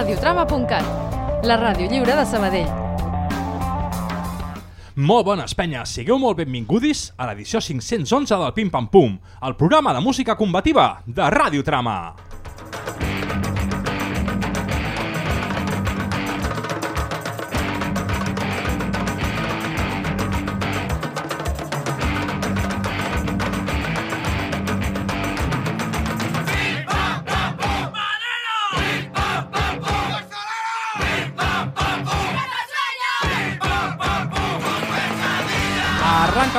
radiotrama.cat, la ràdio lliure de Sabadell. Molt bones, penya. Sigueu molt benvingudis a l'edició 511 del Pim Pam Pum, el programa de música combativa de Ràdio Trama.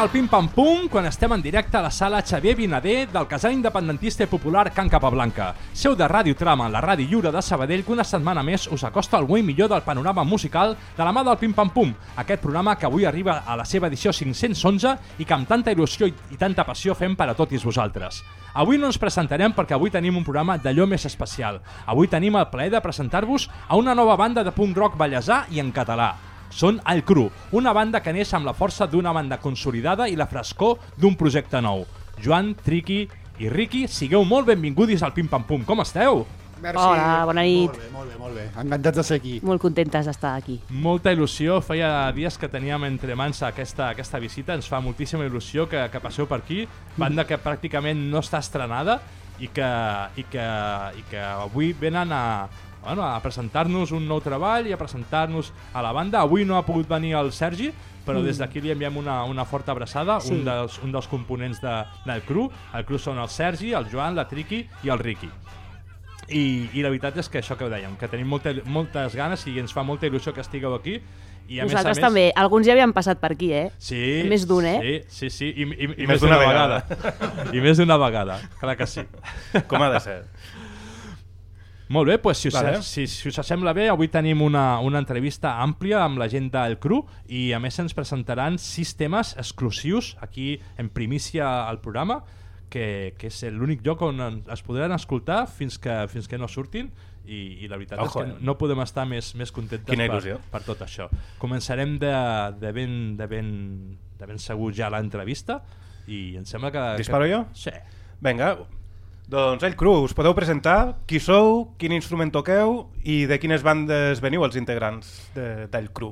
El Pim Pam Pum quan estem en directe a la sala Xavier Vinader del casal independentista i popular Can Capablanca. Seu de Ràdio Trama, la ràdio lliure de Sabadell, que una setmana més us acosta el guai millor del panorama musical de la mà del Pim Pam Pum, aquest programa que avui arriba a la seva edició 511 i que amb tanta il·lusió i tanta passió fem per a tots vosaltres. Avui no ens presentarem perquè avui tenim un programa d'allò més especial. Avui tenim el plaer de presentar-vos a una nova banda de punk rock ballesà i en català. Són El Cru, una banda que neix amb la força d'una banda consolidada i la frescor d'un projecte nou. Joan, Triqui i Riqui, sigueu molt benvingudis al Pim Pam Pum. Com esteu? Merci. Hola, bona nit. Molt bé, molt bé, molt bé. Encantats de ser aquí. Molt contentes d'estar aquí. Molta il·lusió, feia dies que teníem entre mans aquesta, aquesta visita, ens fa moltíssima il·lusió que, que passeu per aquí, banda que pràcticament no està estrenada i que, i que, i que avui venen a, bueno, a presentar-nos un nou treball i a presentar-nos a la banda. Avui no ha pogut venir el Sergi, però des d'aquí li enviem una, una forta abraçada, Sí. un, dels, un dels components de, del cru. El cru són el Sergi, el Joan, la Triqui i el Riqui. I, I la veritat és que això que ho dèiem, que tenim molta, moltes ganes i ens fa molta il·lusió que estigueu aquí. I a Nosaltres més a més, també. Alguns ja havien passat per aquí, eh? Sí, Més d'un, eh? Sí, sí, sí. I, i, i, I més d'una vegada. I més d'una vegada, clar que sí. Com ha de ser? Molt bé, doncs, si, us, Vale. si, si us sembla bé, avui tenim una, una entrevista àmplia amb la gent del CRU i a més ens presentaran sis temes exclusius aquí en primícia al programa que, que és l'únic lloc on es podran escoltar fins que, fins que no surtin i, i la veritat Ojo, és que eh? no podem estar més, més contentes per, per tot això. Començarem de, de, ben, de, ben, de ben segur ja l'entrevista i em sembla que... Disparo que... jo? Sí. Vinga, doncs el cru, us podeu presentar qui sou, quin instrument toqueu i de quines bandes veniu els integrants de, del cru.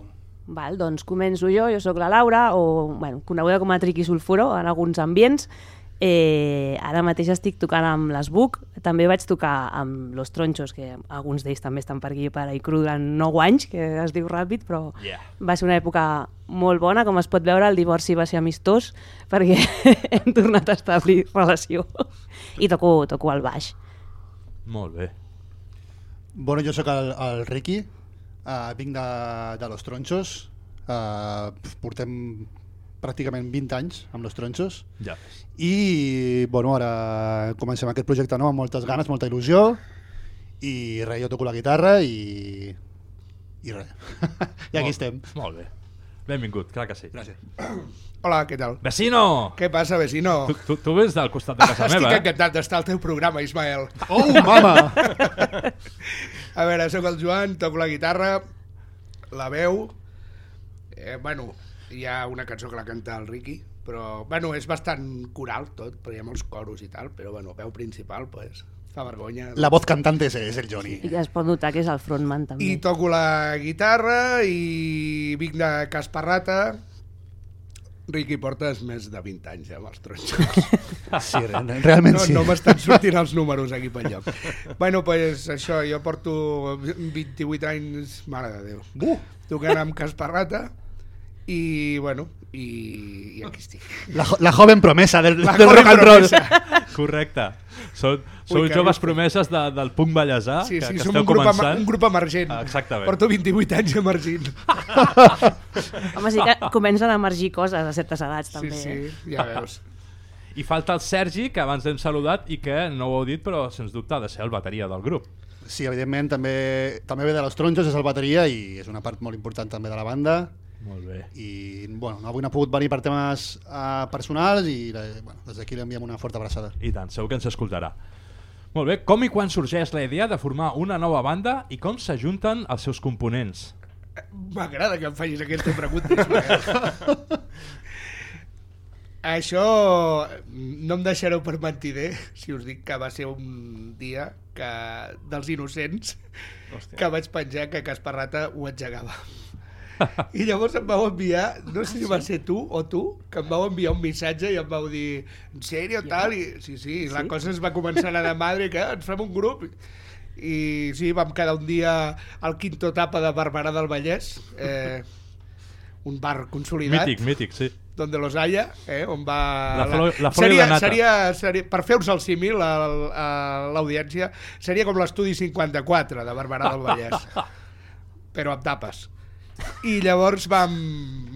Val, doncs començo jo, jo sóc la Laura, o bueno, coneguda com a Triqui Sulfuro en alguns ambients. Eh, ara mateix estic tocant amb les Buc, també vaig tocar amb Los Tronchos, que alguns d'ells també estan per aquí per Icru durant 9 anys, que es diu ràpid, però Yeah. va ser una època molt bona, com es pot veure el divorci va ser amistós perquè hem tornat a establir relació i toco, toco el baix. Molt bé. Bueno, jo sóc el, el Riqui, uh, vinc de, de Los Tronchos, uh, portem pràcticament 20 anys amb Los Tronchos Ja. i bueno, ara comencem aquest projecte nou amb moltes ganes, molta il·lusió i res, jo toco la guitarra i, i res. I aquí Molt- estem. Molt bé. Benvingut, clar que sí. Gràcies. Hola, què tal? Vecino! Què passa, vecino? Tu, tu, tu vens del costat de casa Estic meva, eh? encantat d'estar al teu programa, Ismael. Oh, mama! A veure, sóc el Joan, toco la guitarra, la veu... Eh, bueno, hi ha una cançó que la canta el Ricky, però, bueno, és bastant coral tot, però hi ha molts coros i tal, però, bueno, veu principal, pues, fa vergonya. La voz cantante és, és el Johnny. I es pot notar que és el frontman també. I toco la guitarra i vinc de Casparrata. Ricky, portes més de 20 anys ja amb els tronxos. Sí, re- realment no, sí. no m'estan sortint els números aquí pel lloc. bueno, pues això, jo porto 28 anys, mare de Déu, Uh, tocant amb Casparrata i, bueno, i, i aquí estic. la, jo- la joven promesa del, La del joven rock and roll. promesa. Correcte. Són, sou que joves promeses de, del punt ballesà Sí, que, sí, que som esteu un grup, començant. un grup emergent. Ah, exactament. Porto 28 anys emergint. Home, sí que comencen a emergir coses a certes edats també. sí, eh? ja veus. I falta el Sergi, que abans hem saludat i que no ho heu dit, però sens dubte ha de ser el bateria del grup. Sí, evidentment, també, també ve de los tronxos, és el bateria i és una part molt important també de la banda. Molt bé. I, bueno, avui no ha pogut venir per temes uh, personals i eh, bueno, des d'aquí li enviem una forta abraçada. I tant, segur que ens escoltarà. Molt bé, com i quan sorgeix la idea de formar una nova banda i com s'ajunten els seus components? M'agrada que em facis aquesta pregunta, Ismael. Això no em deixareu per mentider si us dic que va ser un dia que dels innocents Hòstia. que vaig penjar que Casparrata ho engegava. I llavors em vau enviar, no sé si va ser tu o tu, que em vau enviar un missatge i em vau dir, en sèrio, tal? I, sí, sí, la cosa es va començar a anar de madre, que ens fem un grup. I sí, vam quedar un dia al quinto tapa de Barberà del Vallès, eh, un bar consolidat Mític, mític, sí. donde los haya, eh, on va... La flor- la flor i seria, la nata. Seria, seria, per fer-vos el símil a, a l'audiència, seria com l'estudi 54 de Barberà del Vallès, però amb tapes. I llavors vam,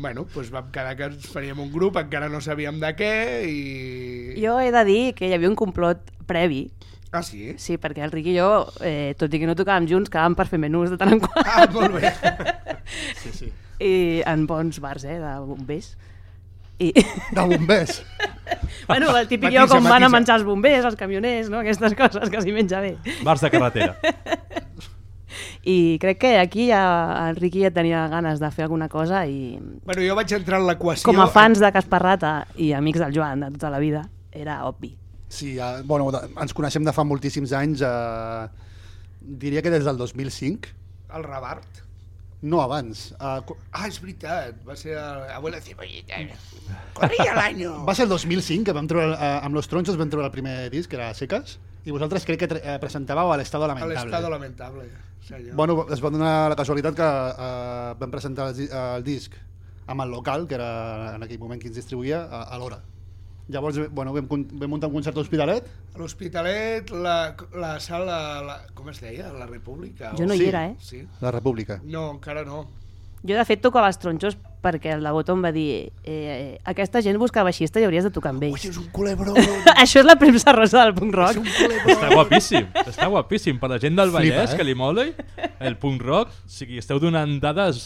bueno, doncs vam quedar que ens faríem un grup, encara no sabíem de què, i... Jo he de dir que hi havia un complot previ, Ah, sí? sí, perquè el Riqui i jo, eh, tot i que no tocàvem junts, quedàvem per fer menús de tant en quant, Ah, molt bé. Sí, sí. i en bons bars, eh, de bombers. I, De bombers. bueno, el típic Matisa, jo com van a matisa. menjar els bombers, els camioners, no? aquestes coses que s'hi menja bé. Bars de carretera. I crec que aquí ja el Riqui ja tenia ganes de fer alguna cosa i Bueno, jo vaig entrar en l'equació... com a fans de Casparrata i amics del Joan de tota la vida, era obvi. Sí, ja, bueno, ens coneixem de fa moltíssims anys. Eh, diria que des del 2005. El Rabart. No abans. Eh, Ah, és veritat, va ser el... Abuela Cebollita. Corria l'any. va ser el 2005 que vam treure, eh, amb Los Tronchos vam treure el primer disc, que era Seques, i vosaltres crec que eh, presentàveu a l'Estado A Lamentable. l'estado lamentable. Senyor. Bueno, es va donar la casualitat que eh, vam presentar el, el disc amb el local, que era en aquell moment qui ens distribuïa, a, a l'hora. Llavors, bueno, vam, vam muntar un concert a l'Hospitalet. A l'Hospitalet, la, la sala... La, com es deia? La República? Jo no Sí. hi era, eh? Sí? La República. No, encara no. Jo, de fet, tocava els tronxos perquè el Dabotó em va dir eh, aquesta gent busca baixista i hauries de tocar amb ells. és un culebró. Això és la premsa rosa del punk rock. Està guapíssim, està guapíssim. Per la gent del Flipa, Vallès, eh? que li mola, el punk rock, o sigui, esteu donant dades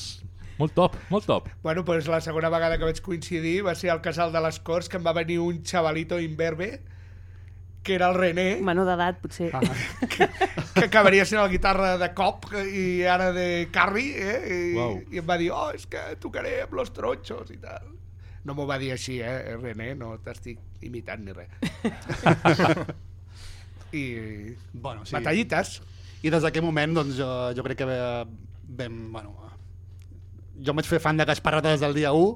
molt top, molt top. bueno, pues la segona vegada que vaig coincidir va ser al Casal de les Corts, que em va venir un xavalito imberbe, que era el René, Menor d'edat, potser. Ah, que acabaria sent la guitarra de cop i ara de carry, eh? I, Uau. i em va dir, oh, és que tocaré amb los tronxos i tal. No m'ho va dir així, eh, René, no t'estic imitant ni res. I... Bueno, sí. Batallites. I des d'aquell moment, doncs, jo, jo crec que eh, vam... Bueno, jo em vaig fer fan de Gasparrata des del dia 1.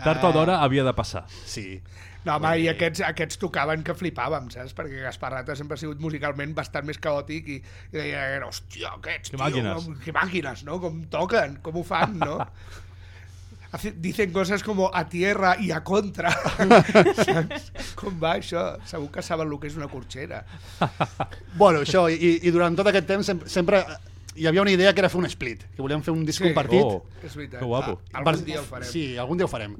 Tard o d'hora havia de passar. Sí. No, home, i aquests, aquests tocaven que flipàvem, saps? Perquè Gasparrata sempre ha sigut musicalment bastant més caòtic i, i deia, hòstia, aquests, Que tio, màquines." com, que màquines, no? Com toquen, com ho fan, no? Dicen coses com a tierra i a contra. Saps? Com va això? Segur que saben el que és una corxera. Bueno, això, i, i durant tot aquest temps sempre, sempre hi havia una idea que era fer un split, que volíem fer un disc Sí. compartit. Oh, És veritat. Que guapo. Ah, algun dia ho farem. Sí, algun dia ho farem.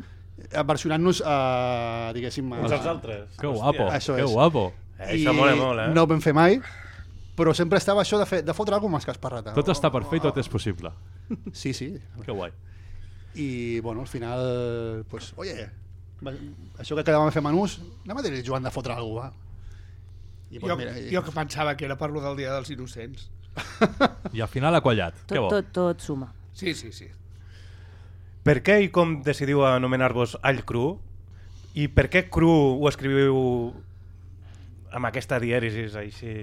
Eh, Versionant-nos, uh, diguéssim... Uns a- als altres. Que guapo, Això que és. guapo. Eh, això mola molt, eh? No ho vam fer mai, però sempre estava això de, fer, de fotre alguna cosa amb Casparrata. Tot està per fer i tot és possible. Sí, sí. Que guai. I, bueno, al final, pues, oye, això que quedàvem a fer menús, anem a dir Joan de fotre alguna cosa, va. I, Jo, mira, i- jo que pensava que era per lo del Dia dels Innocents. I al final ha quallat. Que Tot, bo. tot, tot suma. Sí, sí, sí. Per què i com decidiu anomenar-vos All Cru? I per què Cru ho escriviu amb aquesta dièresis així?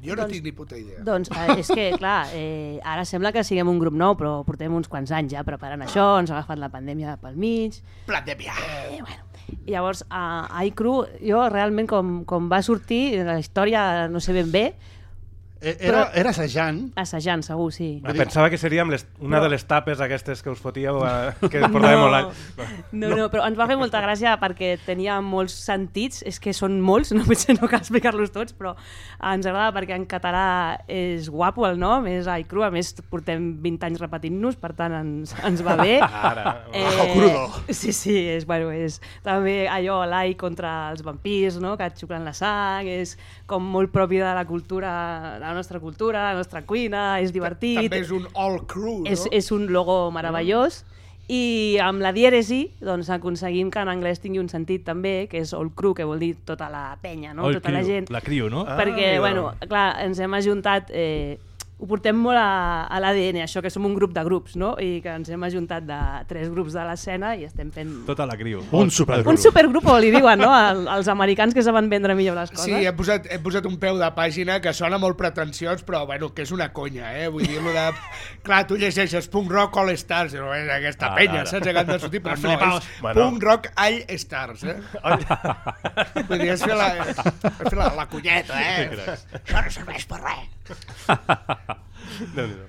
Jo no Doncs- tinc ni puta idea. Doncs eh, és que, clar, eh, ara sembla que siguem un grup nou, però portem uns quants anys ja preparant això, ens ha agafat la pandèmia pel mig, Pandèmia. Eh, bueno. I llavors, a iCrew, jo realment com, com va sortir, la història no sé ben bé, Eh, Era, era assajant, assajant segur, sí. Ah, Pensava que seríem les, una de les tapes aquestes que us fotíeu, eh, que portàvem molt anys. no, no, però ens va fer molta gràcia perquè tenia molts sentits, és que són molts, no potser no cal explicar-los tots, però ens agrada perquè en català és guapo el nom, és iCrew, a més portem 20 anys repetint-nos, per tant ens, ens va bé. Ara, Bajo crudo. Sí, sí, és, bueno, és també allò, l'ai contra els vampirs, no? que et xuclen la sang, és com molt propi de la cultura, de la nostra cultura, la nostra cuina, és divertit. També és un all crew, no? és, és un logo meravellós i amb la dièresi doncs, aconseguim que en anglès tingui un sentit també, que és all crew, que vol dir tota la penya, no? El tota la criu, gent. La criu, no? Ah, perquè, amigo. bueno, clar, ens hem ajuntat eh, ho portem molt a, a l'ADN, això que som un grup de grups, no? I que ens hem ajuntat de tres grups de l'escena i estem fent... Tota la criu. Un supergrup. Un supergrupo, li diuen, no? El, els americans que saben vendre millor les coses. Sí, hem posat, hem posat un peu de pàgina que sona molt pretensiós, però bueno, que és una conya, eh? Vull dir, lo de... Clar, tu llegeixes Punk Rock All Stars, no és aquesta Ara, penya, ara. saps? Que han de sortir, però no, és Bueno. Punk Rock All Stars, eh? Vull dir, és fer la, és fer la, la cunyeta, eh? Això no serveix per res. Déu-n'hi-do.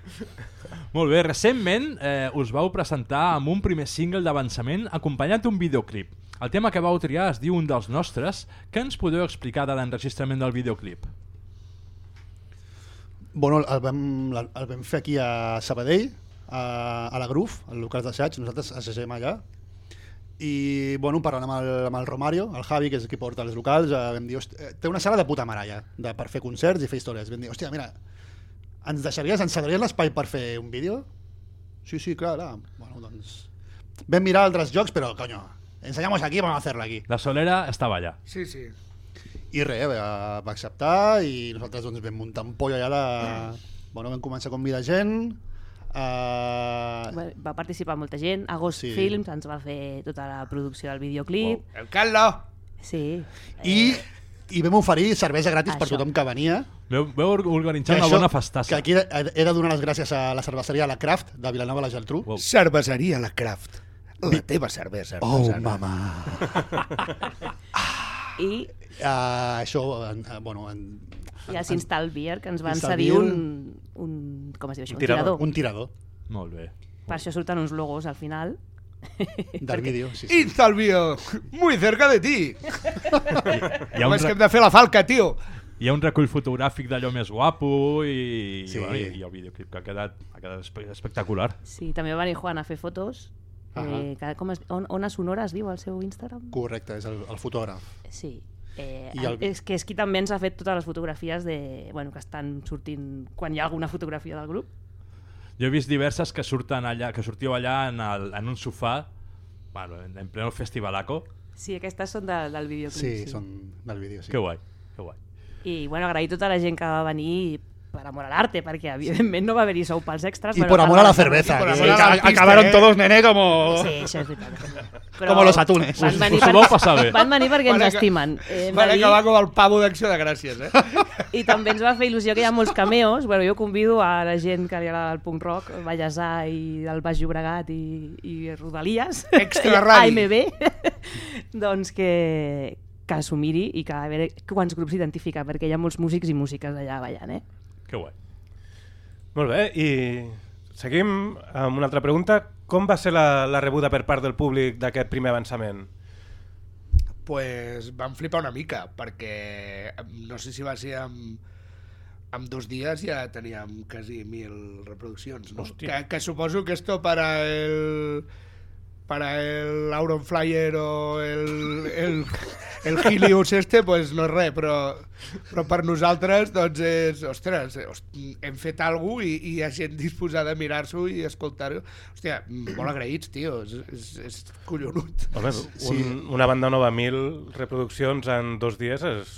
Molt bé, recentment eh, us vau presentar amb un primer single d'avançament acompanyat d'un videoclip. El tema que vau triar es diu Un dels nostres. Què ens podeu explicar de l'enregistrament del videoclip? Bueno, el vam, el, vam fer aquí a Sabadell, a, a la Groove, al local d'assaig, nosaltres assagem allà. I, bueno, parlant amb el, amb el Romario, el Javi, que és qui porta els locals, eh, vam dir, "Hosti, eh, té una sala de puta mare allà, de, per fer concerts i fer històries. Vam dir, hòstia, mira, ens deixaries, ens cedries l'espai per fer un vídeo? Sí, sí, clar, clar. Bueno, doncs... Vam mirar altres jocs, però, coño, ensenyamos aquí, vamos a hacerlo aquí. La Solera estava allà. Sí, sí. I res, va, va acceptar i nosaltres doncs, vam muntar un pollo allà de... Bueno, vam començar a convidar gent... Uh... Va va participar molta gent, Agost Sí. Films ens va fer tota la producció del videoclip. El Carlo! Sí. I, I vam oferir cervesa gratis per Això. tothom que venia. Veu, veu organitzar Que una això- bona Que festassa. aquí he, de donar les gràcies a la cerveseria La Craft de Vilanova la Geltrú. Wow. Cerveseria La Craft. La teva cervesa Oh, artesana. mama! I, Uh, això, en, uh, bueno, en, i el S'Instal Beer, que ens van Install cedir Beer. un, un... Com es diu això? Un Un tirador. un tirador Molt bé. Per això surten uns logos al final. del vídeo. Sí, sí. Instalvio, muy cerca de ti. Hi ha, un, Només que hem de fer la falca, tio. hi ha un recull fotogràfic d'allò més guapo i, Sí. i, i, el videoclip que ha quedat, ha quedat espe- espectacular. Sí, també va venir Juan a fer fotos. Eh, que, com es, on, Ona Sonora es diu al seu Instagram? Correcte, és el, el fotògraf. Sí. Eh, I el- És que és qui també ens ha fet totes les fotografies de, bueno, que estan sortint quan hi ha alguna fotografia del grup. Jo he vist diverses que surten allà, que sortiu allà en, el, en un sofà, bueno, en, en pleno festivalaco. Sí, aquestes són de, del videoclip. Sí, són del vídeo. Sí. Que guai, que guai. I bueno, agrair tota la gent que va venir per amor a l'arte, perquè evidentment no va haver-hi sou pels extras. Y però por cal amor a la avançar. cerveza. Y por que amor a la ca- artista, acabaron ¿eh? todos, nene, como... Sí, això és veritat. Como los atunes. Van venir, vau passar bé. van venir perquè ens estimen. Eh, Van acabar com el pavo d'acció de gràcies, eh? I també ens va fer il·lusió que hi ha molts cameos. Bueno, jo convido a la gent que li agrada el punk rock, Vallèsà i el Baix Llobregat i, i Rodalies. Extra. AMB. doncs que, que s'ho miri i que a veure quants grups identifica, perquè hi ha molts músics i músiques allà ballant, eh? Que guai. Molt bé, i seguim amb una altra pregunta. Com va ser la, la rebuda per part del públic d'aquest primer avançament? pues vam flipar una mica, perquè no sé si va ser amb, amb dos dies ja teníem quasi mil reproduccions, no? Hòstia. Que, que suposo que esto para el para el Auron Flyer o el, el, el Helios este, pues no és res, però, però per nosaltres doncs és, ostres, host, hem fet alguna cosa i, i hi ha gent disposada a mirar-s'ho i escoltar-ho. Hòstia, molt agraïts, tio, és, és, és collonut. Home, Sí. un, una banda nova, mil reproduccions en dos dies és,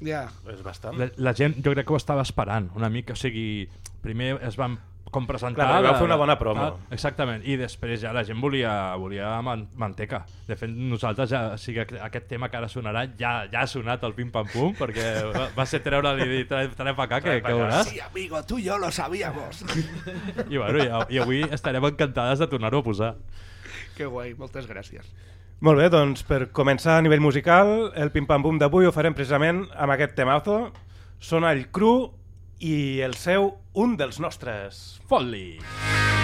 Ja. és bastant. La, la gent jo crec que ho estava esperant una mica, o sigui, primer es van com presentar... Clar, vau la- fer una bona promo. Ah, exactament, i després ja la gent volia, volia man manteca. De fet, nosaltres ja, o sigui, aqu- aquest tema que ara sonarà ja, ja ha sonat el pim-pam-pum, perquè va, va ser treure-li i dir, trae, trae pa acá, que, que veuràs. Sí, amigo, tú y yo lo sabíamos. I, bueno, i, i avui estarem encantades de tornar-ho a posar. que guai, moltes gràcies. Molt bé, doncs per començar a nivell musical, el pim-pam-pum d'avui ho farem precisament amb aquest temazo. Sona el cru i el seu Un dels nostres. Fot-li! tota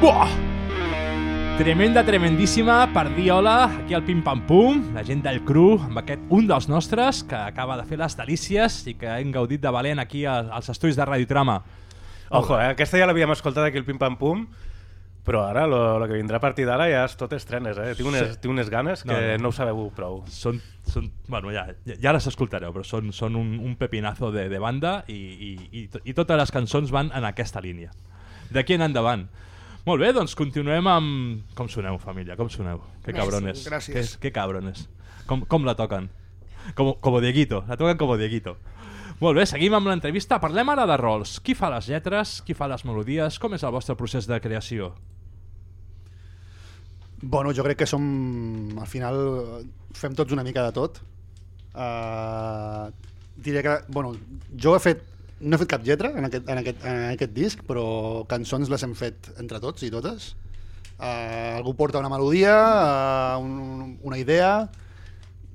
Buah! Tremenda, tremendíssima per dir hola aquí al Pim Pam Pum, la gent del cru, amb aquest un dels nostres que acaba de fer les delícies i que hem gaudit de valent aquí als estudis de Radiotrama. Ojo, eh? aquesta ja l'havíem escoltat aquí el Pim Pam Pum, però ara lo, lo que vindrà a partir d'ara ja és tot estrenes, eh? Tinc unes, Sí. tinc unes ganes que No, no, no. ho sabeu prou. Són, són bueno, ja, ja, les escoltareu, però són, són un, un pepinazo de, de banda i, i, i, i totes les cançons van en aquesta línia. D'aquí en endavant. Molt bé, doncs continuem amb... Com soneu, família? Com soneu? Que cabrones. Gràcies. Que, que cabrones. Com, com la toquen? Com, com Dieguito. La toquen com Dieguito. Molt bé, seguim amb l'entrevista. Parlem ara de rols. Qui fa les lletres? Qui fa les melodies? Com és el vostre procés de creació? Bueno, jo crec que som... Al final fem tots una mica de tot. Uh, diré que... Bueno, jo he fet... No he fet cap lletra en aquest, en aquest, en aquest disc, però cançons les hem fet entre tots i totes. Uh, algú porta una melodia, uh, un, una idea,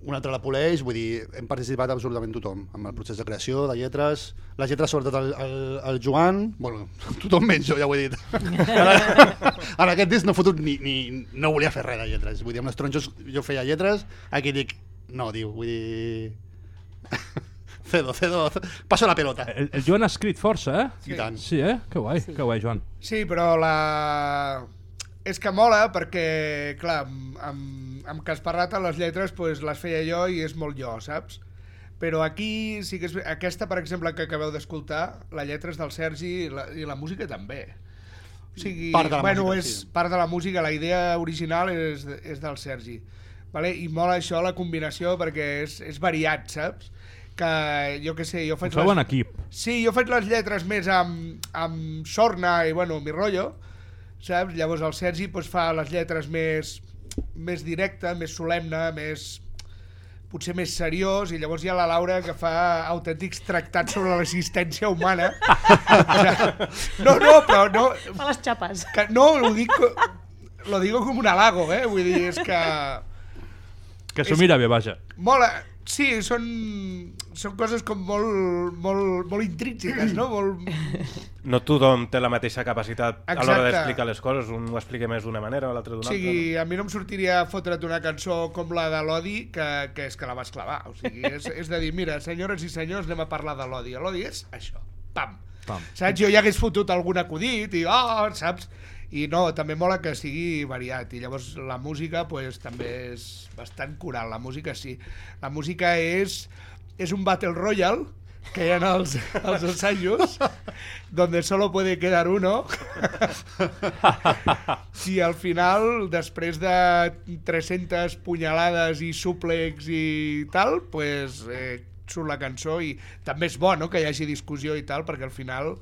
un altre la poleix, vull dir, hem participat absolutament tothom amb el procés de creació, de lletres, les lletres sobretot el, el, el Joan, bueno, tothom menys jo, ja ho he dit. en aquest disc no he fotut ni, ni, no volia fer res de lletres, vull dir, amb les tronxos jo feia lletres, aquí dic, no, diu, vull dir... cedo, cedo, passo la pelota. El, el Joan ha escrit força, eh? I tant. Sí, eh? Que guai, sí. que guai, Joan. Sí, però la... És que mola perquè, clar, amb, amb, amb Casparrata les lletres pues, les feia jo i és molt jo, saps? Però aquí sí que és... Aquesta, per exemple, que acabeu d'escoltar, la lletra és del Sergi i la, i la música també. O sigui, Part de la bueno, música, és sí. part de la música, la idea original és, és del Sergi. Vale? I mola això, la combinació, perquè és, és variat, saps? Que jo què sé, jo faig... les- en equip. Sí, jo faig les lletres més amb, amb sorna i, bueno, mi rotllo, saps? Llavors el Sergi pues, fa les lletres més, més directa, més solemne, més potser més seriós, i llavors hi ha la Laura que fa autèntics tractats sobre l'existència humana. no, no, però no... Fa les xapes. Que, no, ho dic... Lo digo com un halago, eh? Vull dir, és que... Que s'ho mira bé, vaja. Mola, sí, són, són coses com molt, molt, molt intrínseques, no? Molt... No tothom té la mateixa capacitat a l'hora Exacte. d'explicar les coses. Un ho explica més d'una manera, l'altre O d'una sigui, a mi no em sortiria fotre't una cançó com la de l'Odi, que, que és que la vas clavar. O sigui, és, és de dir, mira, senyores i senyors, anem a parlar de l'Odi. L'Odi és això, pam. Pam. Saps? Jo ja hagués fotut algun acudit i, oh, saps? I no, també mola que sigui variat. I llavors la música, pues, també és bastant coral. La música sí. La música és, és un Battle Royale, que hi ha els, els assajos, donde solo puede quedar uno, i al final, després de 300 punyalades i súplex i tal, pues, eh, surt la cançó i també és bo no, que hi hagi discussió i tal, perquè al final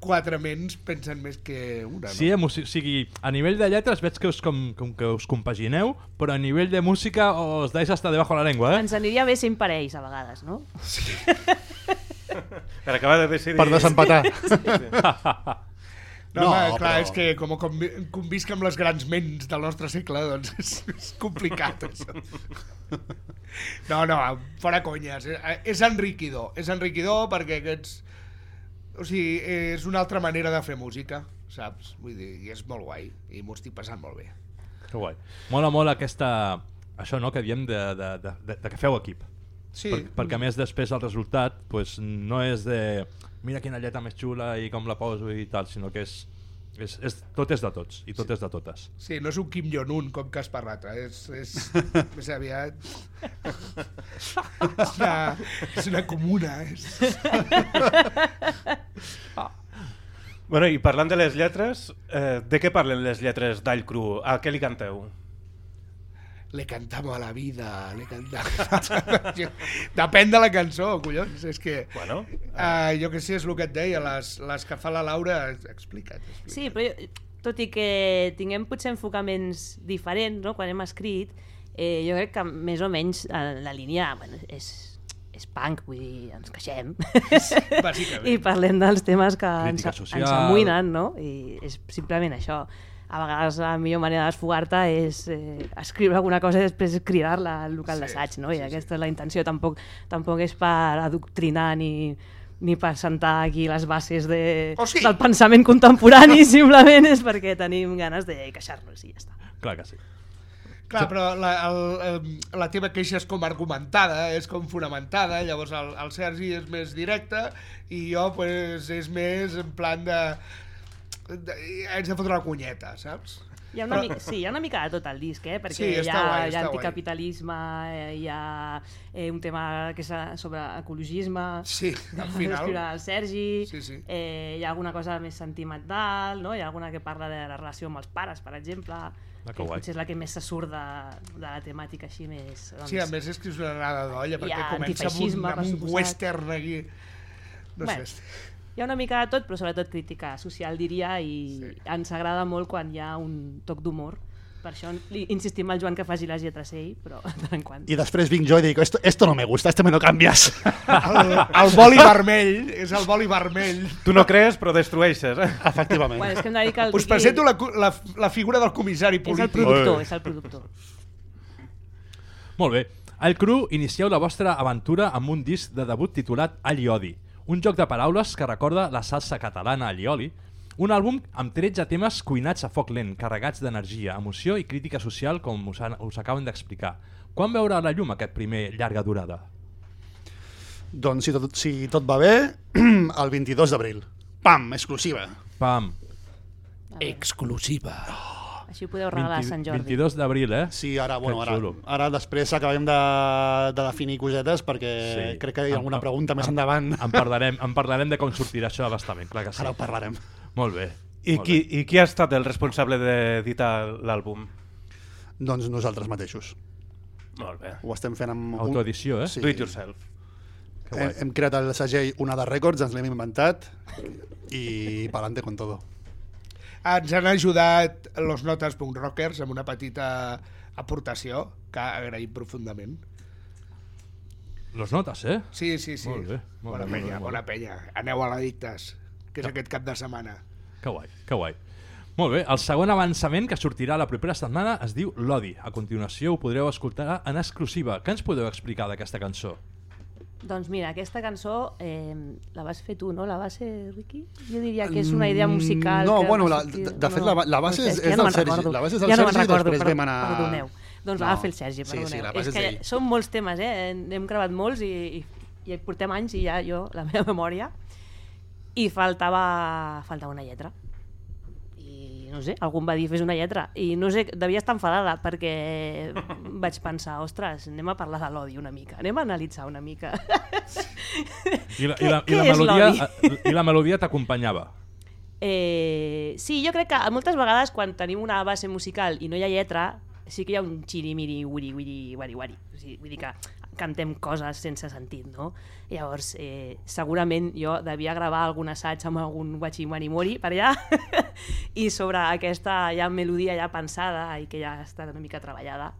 quatre ments pensen més que una. No? Sí, o sigui, a nivell de lletres veig que us, com, com que us compagineu, però a nivell de música os dais hasta debajo de la lengua, eh? Ens aniria bé ser imparells, a vegades, no? Per acabar de decidir... Per desempatar. No, No, home, clar, però- és que com convi convisc amb les grans ments del nostre segle, doncs és, és complicat, això. No, no, fora conyes. És, és enriquidor. És enriquidor perquè aquests... O sigui, és una altra manera de fer música, saps? Vull dir, i és molt guai. I m'ho estic passant molt bé. Que guai. Mola molt aquesta... Això, no?, que diem de, de, de, de, de que feu equip. Sí, Per, perquè a més després el resultat pues, no és de mira quina lletra més xula i com la poso i tal, sinó que és, és, és tot és de tots i tot és de totes. sí, no és un Kim Jong-un com Caspar Ratra, és, és més aviat... És una, és una comuna, és... Bueno, i parlant de les lletres, eh, de què parlen les lletres d'All Cru? A què li canteu? Le cantamos a la vida, le cantamos... Depèn de la cançó, collons, és que... Bueno, Uh, jo que sé, és el que et deia, les, les que fa la Laura... Explica't, explica't. Sí, però jo, tot i que tinguem potser enfocaments diferents no? quan hem escrit, eh, jo crec que més o menys eh, la línia bueno, és, és punk, vull dir, ens queixem. Bàsicament. I parlem dels temes que ens, social. ens amoïnen, no? I és simplement això. A vegades la millor manera de desfogar-te és eh, escriure alguna cosa i després cridar-la al local Sí, d'assaig, no? sí, I sí. aquesta és la intenció. Tampoc, tampoc és per adoctrinar ni, ni per sentar aquí les bases de, Oh, sí. del pensament contemporani, simplement és perquè tenim ganes de queixar-nos i ja està. Clar que sí. Clar, però la, el, el, la teva queixa és com argumentada, és com fonamentada, llavors el, el Sergi és més directe i jo pues, és més en plan de... de haig de fotre la cunyeta, saps? Hi ha una, Però- mica, sí, hi ha una mica de tot al disc, eh? perquè Sí, hi ha, guai, hi ha està guai. anticapitalisme, eh, hi ha eh, un tema que és eh, sobre ecologisme, Sí, al final... el Sergi, Sí, sí. Eh, hi ha alguna cosa més sentimental, no? hi ha alguna que parla de la relació amb els pares, per exemple, Que que guai. potser és la que més se surt de, de la temàtica així més... Doncs, Sí, a més és que és una anada d'olla, perquè ha comença amb un, amb un western aquí. No Bueno. sé. Hi ha una mica de tot, però sobretot crítica social, diria, i Sí. ens agrada molt quan hi ha un toc d'humor. Per això li insistim al Joan que faci les lletres ell, però de tant en quant. I després vinc jo i dic, esto, esto no me gusta, este me lo cambias. El, el boli vermell, és el boli vermell. tu no creus, però destrueixes, eh? Efectivament. Bueno, és que hem de dir que el Us Riqui presento la, la, la figura del comissari és el polític. productor, és el productor. Molt bé. Al Cru, inicieu la vostra aventura amb un disc de debut titulat Alliodi, un joc de paraules que recorda la salsa catalana Allioli, un àlbum amb 13 temes cuinats a foc lent, carregats d'energia, emoció i crítica social, com us, han, us acaben d'explicar. Quan veurà la llum aquest primer llarga durada? Doncs si tot, si tot va bé, el 22 d'abril. Pam, exclusiva. Pam! Exclusiva. Així ho podeu regalar a Sant Jordi. 22 d'abril, eh? Sí, ara, bueno, ara, ara després acabem de, de definir cosetes perquè Sí. crec que hi ha alguna pregunta més em- endavant. En parlarem, en parlarem de com sortirà això abastament, clar que sí. Ara ho parlarem. Molt bé. I molt qui, bé. I qui ha estat el responsable d'editar l'àlbum? Doncs nosaltres mateixos. Molt bé. Ho estem fent amb... Autoedició, eh? Sí. Do it yourself. Que Hem, guai. hem creat el segell Una de Records, ens l'hem inventat i pa'lante con todo. Ens han ajudat los notes.rockers amb una petita aportació que agraïm profundament. Los notes, eh? Sí, sí, sí. Molt bé, molt bona bé, penya, molt bona bé. penya. Aneu a l'Addictes, que és aquest cap de setmana. Que guai, que guai. Molt bé, el segon avançament que sortirà la propera setmana es diu L'Odi. A continuació ho podreu escoltar en exclusiva. Què ens podeu explicar d'aquesta cançó? Doncs mira, aquesta cançó eh, la vas fer tu, no? La va ser Riqui? Jo diria que és una idea musical... Mm, No, bueno, la- de- de fet, la ba- la base no és- és no del me'n Sergi. La base és del ja no Sergi i recordo, després vam anar- Perdoneu. Doncs la No. va fer el Sergi, Sí, perdoneu. sí, la base és és que són molts temes, eh? N'hem gravat molts i, i, i portem anys i ja jo, la meva memòria, i faltava, faltava una lletra. I no sé, algú em va dir fes una lletra i no sé, devia estar enfadada perquè vaig pensar, ostres, anem a parlar de l'odi una mica, anem a analitzar una mica. I la, Què- i la, i la melodia, l'odi? I la melodia t'acompanyava. Eh, sí, jo crec que moltes vegades quan tenim una base musical i no hi ha lletra, sí que hi ha un xirimiri, wiri, wiri, wari, wari. O sigui, vull dir que cantem coses sense sentit, no? Llavors, eh, segurament jo devia gravar algun assaig amb algun guachimarimori per allà i sobre aquesta ja melodia ja pensada i que ja està una mica treballada,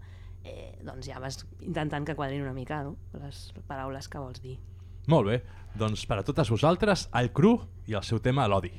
eh, doncs ja vas intentant que quadrin una mica no? les paraules que vols dir. Molt bé, doncs per a totes vosaltres, el cru i el seu tema l'odi.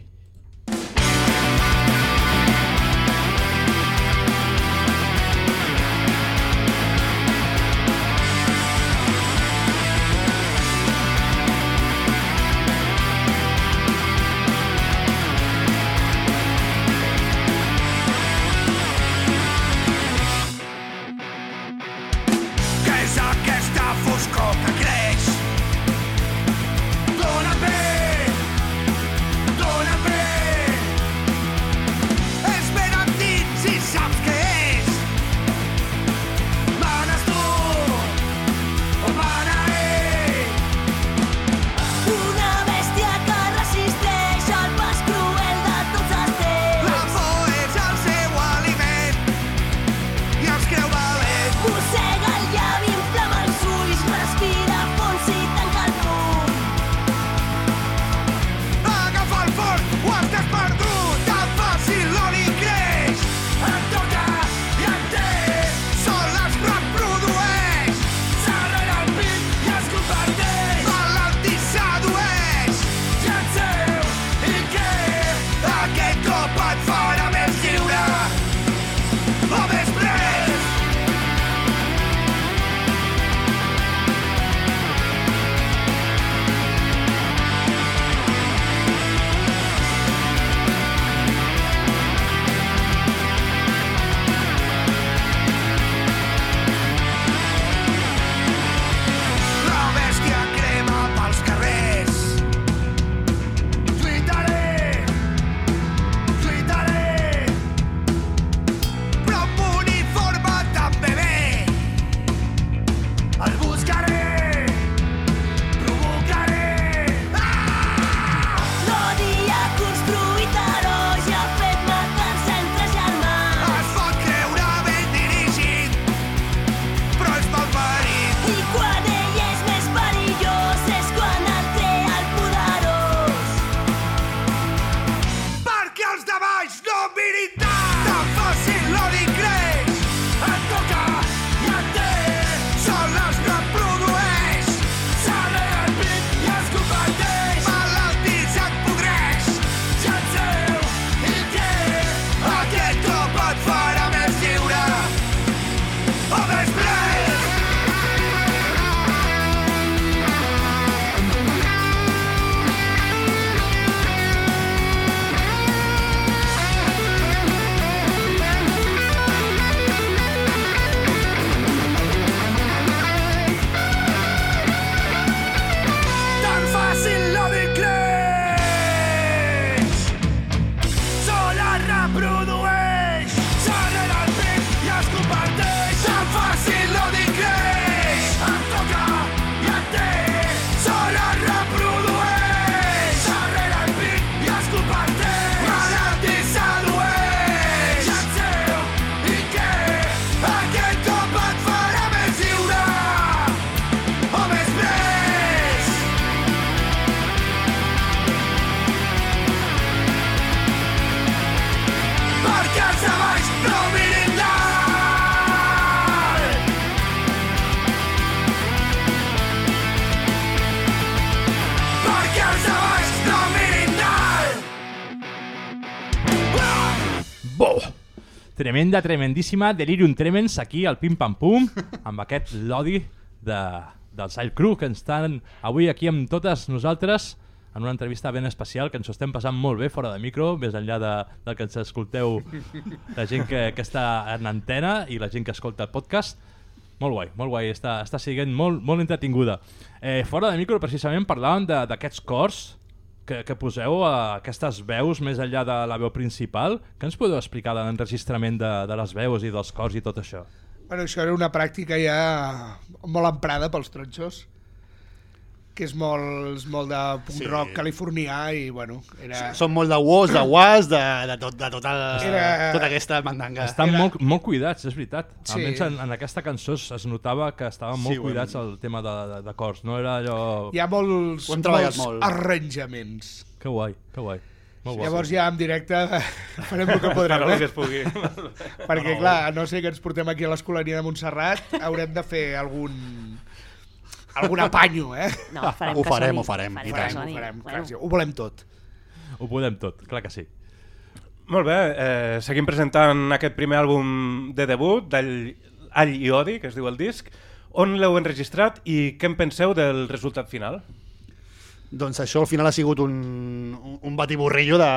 Tremenda, tremendíssima, delirium tremens aquí al Pim Pam Pum, amb aquest lodi de, del Sile Crew que ens estan avui aquí amb totes nosaltres en una entrevista ben especial que ens ho estem passant molt bé fora de micro, més enllà de, del que ens escolteu la gent que, que està en antena i la gent que escolta el podcast. Molt guai, molt guai, està, està siguent molt, molt entretinguda. Eh, fora de micro, precisament, parlàvem d'aquests cors que, que poseu uh, aquestes veus més enllà de la veu principal. Què ens podeu explicar de l'enregistrament de, de les veus i dels cors i tot això? Bueno, això era una pràctica ja molt emprada pels tronxos, que és molt, és molt de punk Sí. rock californià i, bueno, era... Són molt de was, de was, de, de, tot, de tota, Era- tota aquesta mandanga. Estan Era- molt, molt cuidats, és veritat. Sí. Almenys en, en aquesta cançó es, es notava que estaven molt Sí, cuidats al tema de, de, de cors. No era allò... Hi ha molts, molts molt. arranjaments. Que guai, que guai. Molt guai. Llavors ja en directe farem el que podrem, Farà el que eh? es pugui. Perquè, clar, no sé que ens portem aquí a l'Escolania de Montserrat, haurem de fer algun algun apanyo, eh? No, farem Ho farem, ho farem, que tant. Ho farem, clar, Bueno, sí, ho volem tot. Ho podem tot, clar que sí. Molt bé, eh, seguim presentant aquest primer àlbum de debut d'All All i Odi, que es diu el disc. On l'heu enregistrat i què en penseu del resultat final? Doncs això al final ha sigut un, un, batiburrillo de...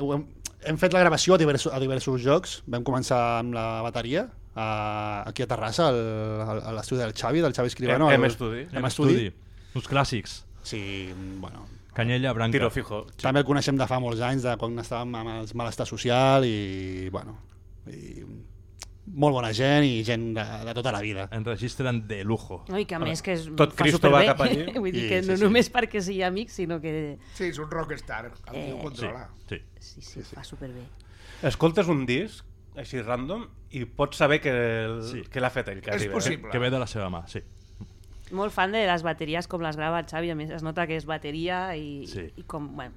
ho Hem, hem fet la gravació a diversos, a diversos jocs. Vam començar amb la bateria, a, aquí a Terrassa, al, al, a l'estudi del Xavi, del Xavi Escribano. M- al- M-Studi. M Estudi. Uns clàssics. Sí, bueno, Canyella, Branca. Tiro fijo. També el coneixem de fa molts anys, de quan estàvem amb els malestar social i, bueno, i molt bona gent i gent de, de tota la vida. Enregistren de lujo. No, I que a més que és, Tot fa Cristo va superbé. cap allí. Vull dir I- que sí, no sí. només perquè sigui amics, sinó que Sí, és un rockstar, el Eh, controla. Sí. sí, sí, fa superbé. Escoltes un disc així random i pots saber que, el, Sí. que l'ha fet ell. És Quasi, possible. Que ve de la seva mà, sí. Molt fan de les bateries com les grava el Xavi, a més es nota que és bateria i, Sí. i com, bueno,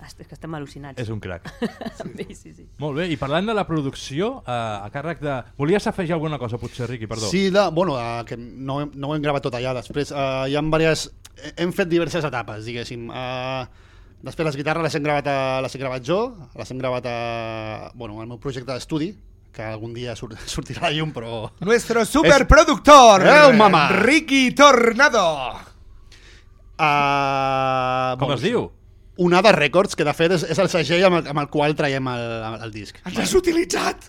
és que estem al·lucinats. És un crac. També, sí, sí. Molt bé, i parlant de la producció, eh, a càrrec de... Volies afegir alguna cosa, potser, Riqui, perdó? Sí, de, bueno, uh, que no, no ho hem gravat tot allà. Després uh, hi ha diverses... Hem fet diverses etapes, diguéssim. Uh, després les guitarres les hem gravat, a, les he gravat jo, les hem gravat a, bueno, al meu projecte d'estudi, que algun dia sur sortirà a la llum, però... Nuestro superproductor, Eh, mamá. Ricky Tornado. Uh, Com es diu? Onada Records, que de fet és, és el segell amb el, amb el qual traiem el, el disc. Ens has utilitzat.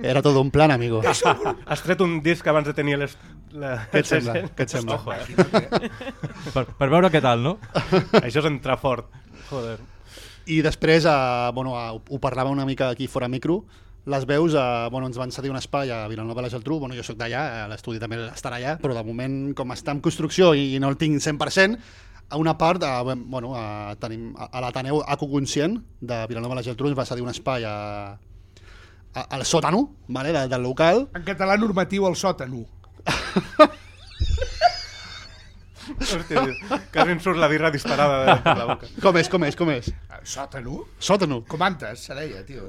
Era tot un plan, amigo. Has tret un disc abans de tenir les... La... Què et sembla? Què et sembla? Ojo, eh? Per, per veure què tal, no? Això és entrar fort. Joder. I després, uh, bueno, uh, ho parlava una mica aquí fora micro, les veus uh, bueno, ens van cedir un espai a Vilanova i la Geltrú, bueno, jo sóc d'allà, eh, l'estudi també estarà allà, però de moment, com està en construcció i, no el tinc 100%, a una part, uh, bueno, uh, tenim, a, a l'Ateneu Ecoconscient de Vilanova i la Geltrú ens va cedir un espai a, a, al sòtano vale, de, del local, En català normatiu, el sòtano. Hòstia, quasi em surt la birra disparada de, de la boca. com és, com és, com és? Eh, Sòtano? Sòtano. Com antes, se deia, tio.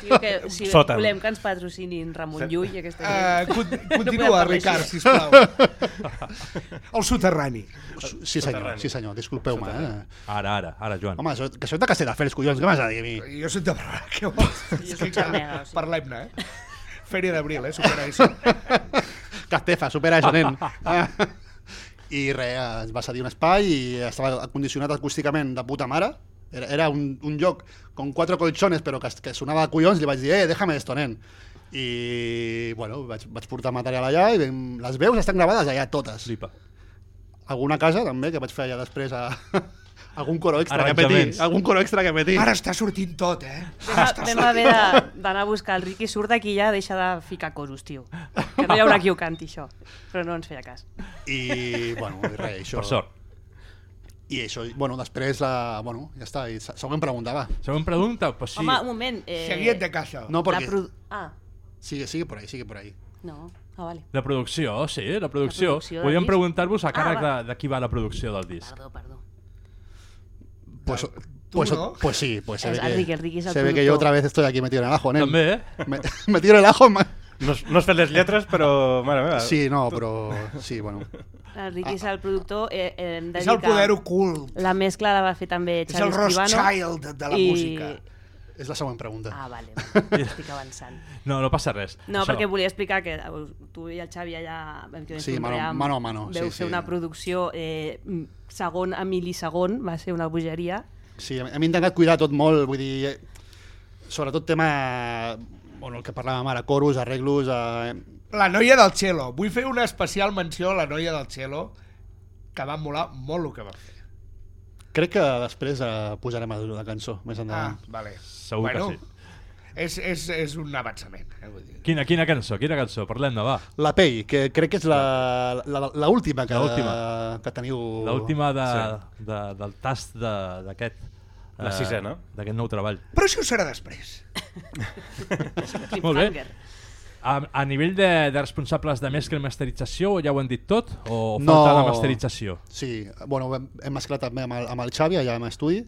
Tio, que, si volem que ens patrocinin Ramon Llull i aquesta Uh, gent. con No continua, parlar Ricard, així. sisplau. El soterrani. Sí senyor, sí senyor, disculpeu-me. Eh? Ara, ara, ara, Joan. Home, que soc de Castelldefels, collons, què m'has de dir a mi? Jo soc de Barra, què vols? Jo soc o sigui. Parlem-ne, eh? Fèria d'abril, eh? Supera això. Castefa, supera això, nen. I res, ens va cedir un espai i estava acondicionat acústicament de puta mare. Era, era un, un lloc con quatre colchones però que, que sonava de collons, li vaig dir, eh, déjame esto, nen. I, bueno, vaig, vaig portar material allà i vam, les veus estan gravades allà totes. Flipa. Alguna casa també, que vaig fer allà després a... algun coro extra que. Arranjaments. Algun coro extra que metí. Ara està sortint tot, eh? Vam, vam haver d'anar a buscar el Riqui, surt d'aquí ja, deixa de ficar coros, tio. Que no hi haurà qui ho canti, això. Però no ens feia cas. I, bueno, i res, això... Per sort. I això, bueno, després la... Bueno, ja està, i se- següent pregunta, va. Següent pregunta? Pues sí. Home, un moment. Eh, Seguiet de casa. No, perquè... produ- Ah, Sigue, sigue por ahí, sigue por ahí. no. Ah, vale. La producció, sí, la producció. La producció Volíem preguntar-vos a Ah, càrrec va. de, de qui va la producció del disc. Perdó, perdó. Pues, pues, ¿no? pues sí, pues se Es ve el que, Ricky, el Ricky es el se ve que yo otra vez estoy aquí metido en el ajo, nen. També, eh? Me, me tiro en el ajo. ma- No, no has fet les lletres, però... Mare meva. Sí, no, però... Sí, bueno. El Riqui és el productor. Eh, eh, És el poder ocult. La mescla la va fer també És Xavi el Escribano. Rothschild de la i... música. És la següent pregunta. Ah, vale. vale. Estic avançant. No, no passa res. No, Això. perquè volia explicar que eh, tu i el Xavi allà vam fer, Sí, mano- ream, mano a mano, veu sí, fer sí. una producció eh, segon a mil·lisegon, va ser una bogeria. Sí, hem intentat cuidar tot molt, vull dir... eh, Sobretot tema... Bueno, el que parlàvem ara, coros, arreglos... Eh, La noia del cello. Vull fer una especial menció a la noia del cello que va molar molt el que va fer. Crec que després eh, posarem a la cançó, més Ah, endavant. vale. Segur que sí. És, és, és un avançament. Eh? Vull dir. Quina, quina cançó? Quina cançó? Parlem-ne, va. La Pei, que crec que és la, la, la última que, L'última. que teniu... L'última de, de, del tast de- d'aquest... La eh, sisena. D'aquest nou treball. Però això serà després. Molt bé. A, a nivell de, de responsables de mescla i masterització, ja ho han dit tot? O No. falta la masterització? Sí, bueno, hem, hem mesclat també amb el, amb el Xavi allà en estudi.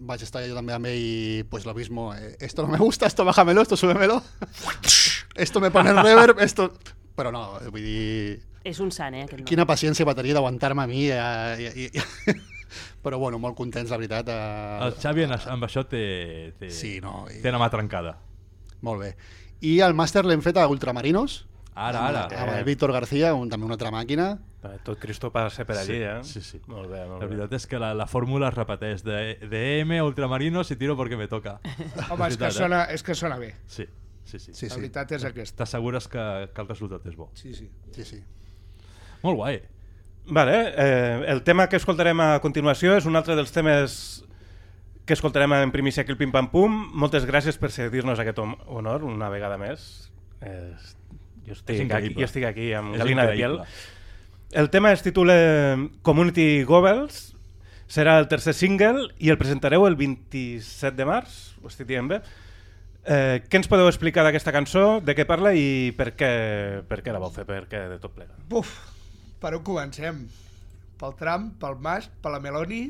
Vaig estar jo també amb ell, pues lo mismo. eh, esto no me gusta, esto bájamelo, esto súbemelo. esto me pone el reverb, esto... Però no, vull dir... És un sant, eh, aquest noi. Quina paciència bateria d'aguantar-me a mi. Eh, i, i, i... Però bueno, molt contents, la veritat. Eh... El Xavi en, amb això té, té, Sí, no, i- té una mà trencada. Molt bé. I el màster l'hem fet a Ultramarinos. Ara, ara. Amb el Víctor García, un, també una altra màquina. Tot Cristo passa per allí, Sí, eh? sí, sí. Molt bé, molt La bé. veritat és que la, la fórmula es repeteix de, de EM a Ultramarinos y tiro porque me toca. Home, és que, eh? sona, és que sona bé. Sí, sí, sí. Sí, La sí. veritat és aquesta. T'assegures que, que el resultat és bo. Sí, sí. sí, sí. Molt guai. Vale, eh, el tema que escoltarem a continuació és un altre dels temes que escoltarem en primícia aquí el Pim Pam Pum. Moltes gràcies per cedir-nos aquest honor una vegada més. Eh, jo, estic aquí, increïble. jo estic aquí amb És galina de piel. increïble. El tema es titula Community Goebbels, serà el tercer single i el presentareu el 27 de març, ho estic dient bé. Eh, què ens podeu explicar d'aquesta cançó, de què parla i per què, per què la vau fer, per què de tot plega? Buf, per on comencem? Pel Trump, pel Mas, per la Meloni?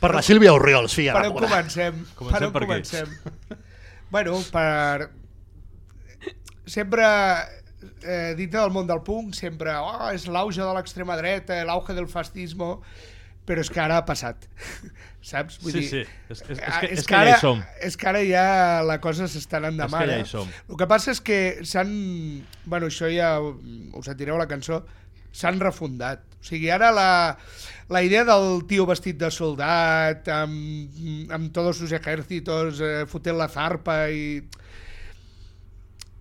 Per la Sílvia Oriols, filla Per de on comencem? Comencem per on per comencem? bueno, per... Sempre eh, dintre del món del punk, sempre oh, és l'auge de l'extrema dreta, l'auge del fascismo, però és que ara ha passat. Saps? Sí, sí. És- és- és ah, que- és que ja hi som. És que ara ja la cosa s'està anant de És que ja eh? hi som. El que passa és que s'han... Bueno, això ja ho ho sentireu a la cançó. S'han refundat. O sigui, ara la, la idea del tio vestit de soldat, amb, amb tots sus ejércitos, eh, fotent la zarpa i...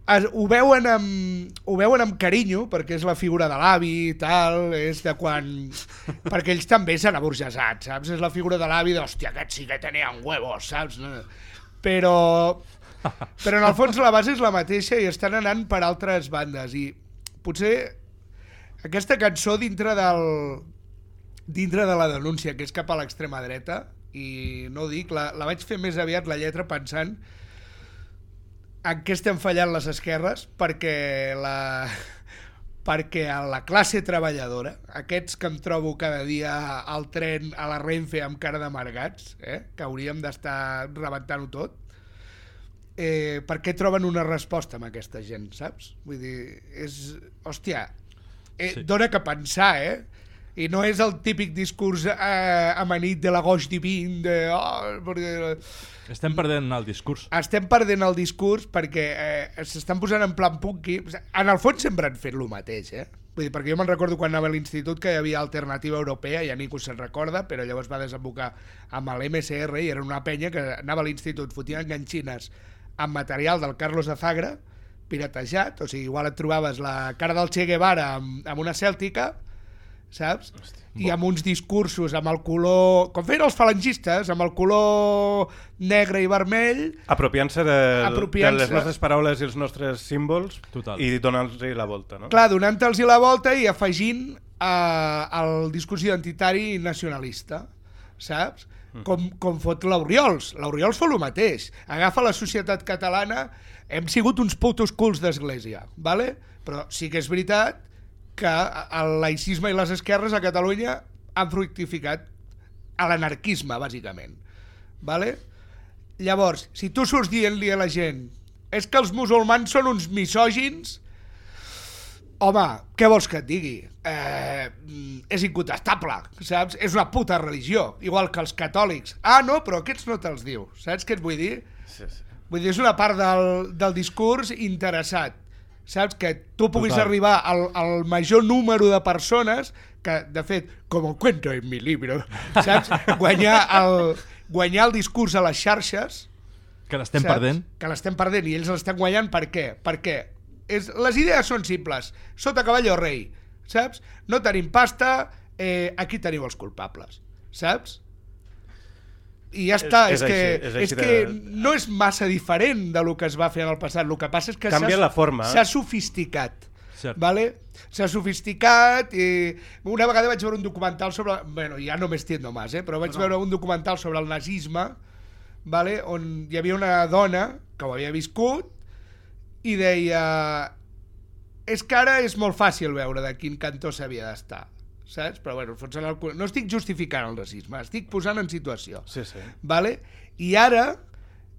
Es, ho, veuen amb, ho veuen amb carinyo, perquè és la figura de l'avi i tal, és de quan... perquè ells també s'han aburgesat, saps? És la figura de l'avi de, hòstia, aquest sí que tenia huevos, saps? No? Però, però en el fons la base és la mateixa i estan anant per altres bandes i potser aquesta cançó dintre del dintre de la denúncia que és cap a l'extrema dreta i no ho dic, la, la vaig fer més aviat la lletra pensant en què estem fallant les esquerres perquè la perquè a la classe treballadora, aquests que em trobo cada dia al tren, a la Renfe amb cara d'amargats, eh? que hauríem d'estar rebentant-ho tot, eh, per què troben una resposta amb aquesta gent, saps? Vull dir, és... Hòstia, eh, Sí. dona que pensar, eh? I no és el típic discurs eh, amanit de la goix divin, de... Oh, perquè... Estem perdent el discurs. Estem perdent el discurs perquè eh, s'estan posant en plan punky. En el fons sempre han fet el mateix, eh? Vull dir, perquè jo me'n recordo quan anava a l'institut que hi havia alternativa europea, ja ningú se'n recorda, però llavors va desembocar amb l'MSR i era una penya que anava a l'institut, fotien ganxines amb material del Carlos de Zagra, piratejat, o sigui, igual et trobaves la cara del Che Guevara amb, amb una cèltica, saps? I amb uns discursos amb el color... Com feien els falangistes, amb el color negre i vermell, Apropiant-se de, de Apropiant-se. les nostres paraules i els nostres símbols Total. i donant-los la volta, no? clar, donant-los la volta i afegint eh, el discurs identitari i nacionalista, saps? Com, com fot l'Oriols. L'Oriols fa el mateix. Agafa la societat catalana, hem sigut uns putos culs d'església, vale? però sí que és veritat que el laïcisme i les esquerres a Catalunya han fructificat a l'anarquisme, bàsicament. Vale? Llavors, si tu surts dient-li a la gent és que els musulmans són uns misògins, home, què vols que et digui? Eh, és incontestable, saps? És una puta religió, igual que els catòlics. Ah, no, però aquests no te'ls diu. Saps què et vull dir? Sí, sí. Vull dir, és una part del, del discurs interessat. Saps? Que tu puguis Total. arribar al, al major número de persones que, de fet, com cuento en mi libro, saps? Guanyar el, guanyar el discurs a les xarxes Que l'estem perdent. Que l'estem perdent i ells l'estan guanyant per què? Perquè és, les idees són simples. Sota cavall o rei, saps? No tenim pasta, eh, aquí teniu els culpables, saps? I ja està, És- és, és que, així, és és, així que de- no és massa diferent de lo que es va fer en el passat. El que passa és que s'ha- la forma, eh? Sofisticat. Cert. Vale? S'ha sofisticat i una vegada vaig veure un documental sobre... Bueno, ja no m'estiendo más, eh? però vaig veure un documental sobre el nazisme vale? on hi havia una dona que ho havia viscut i deia és que ara és molt fàcil veure de quin cantó s'havia d'estar saps? Però bueno, fots el... no estic justificant el racisme, estic posant en situació Sí, sí. vale? i ara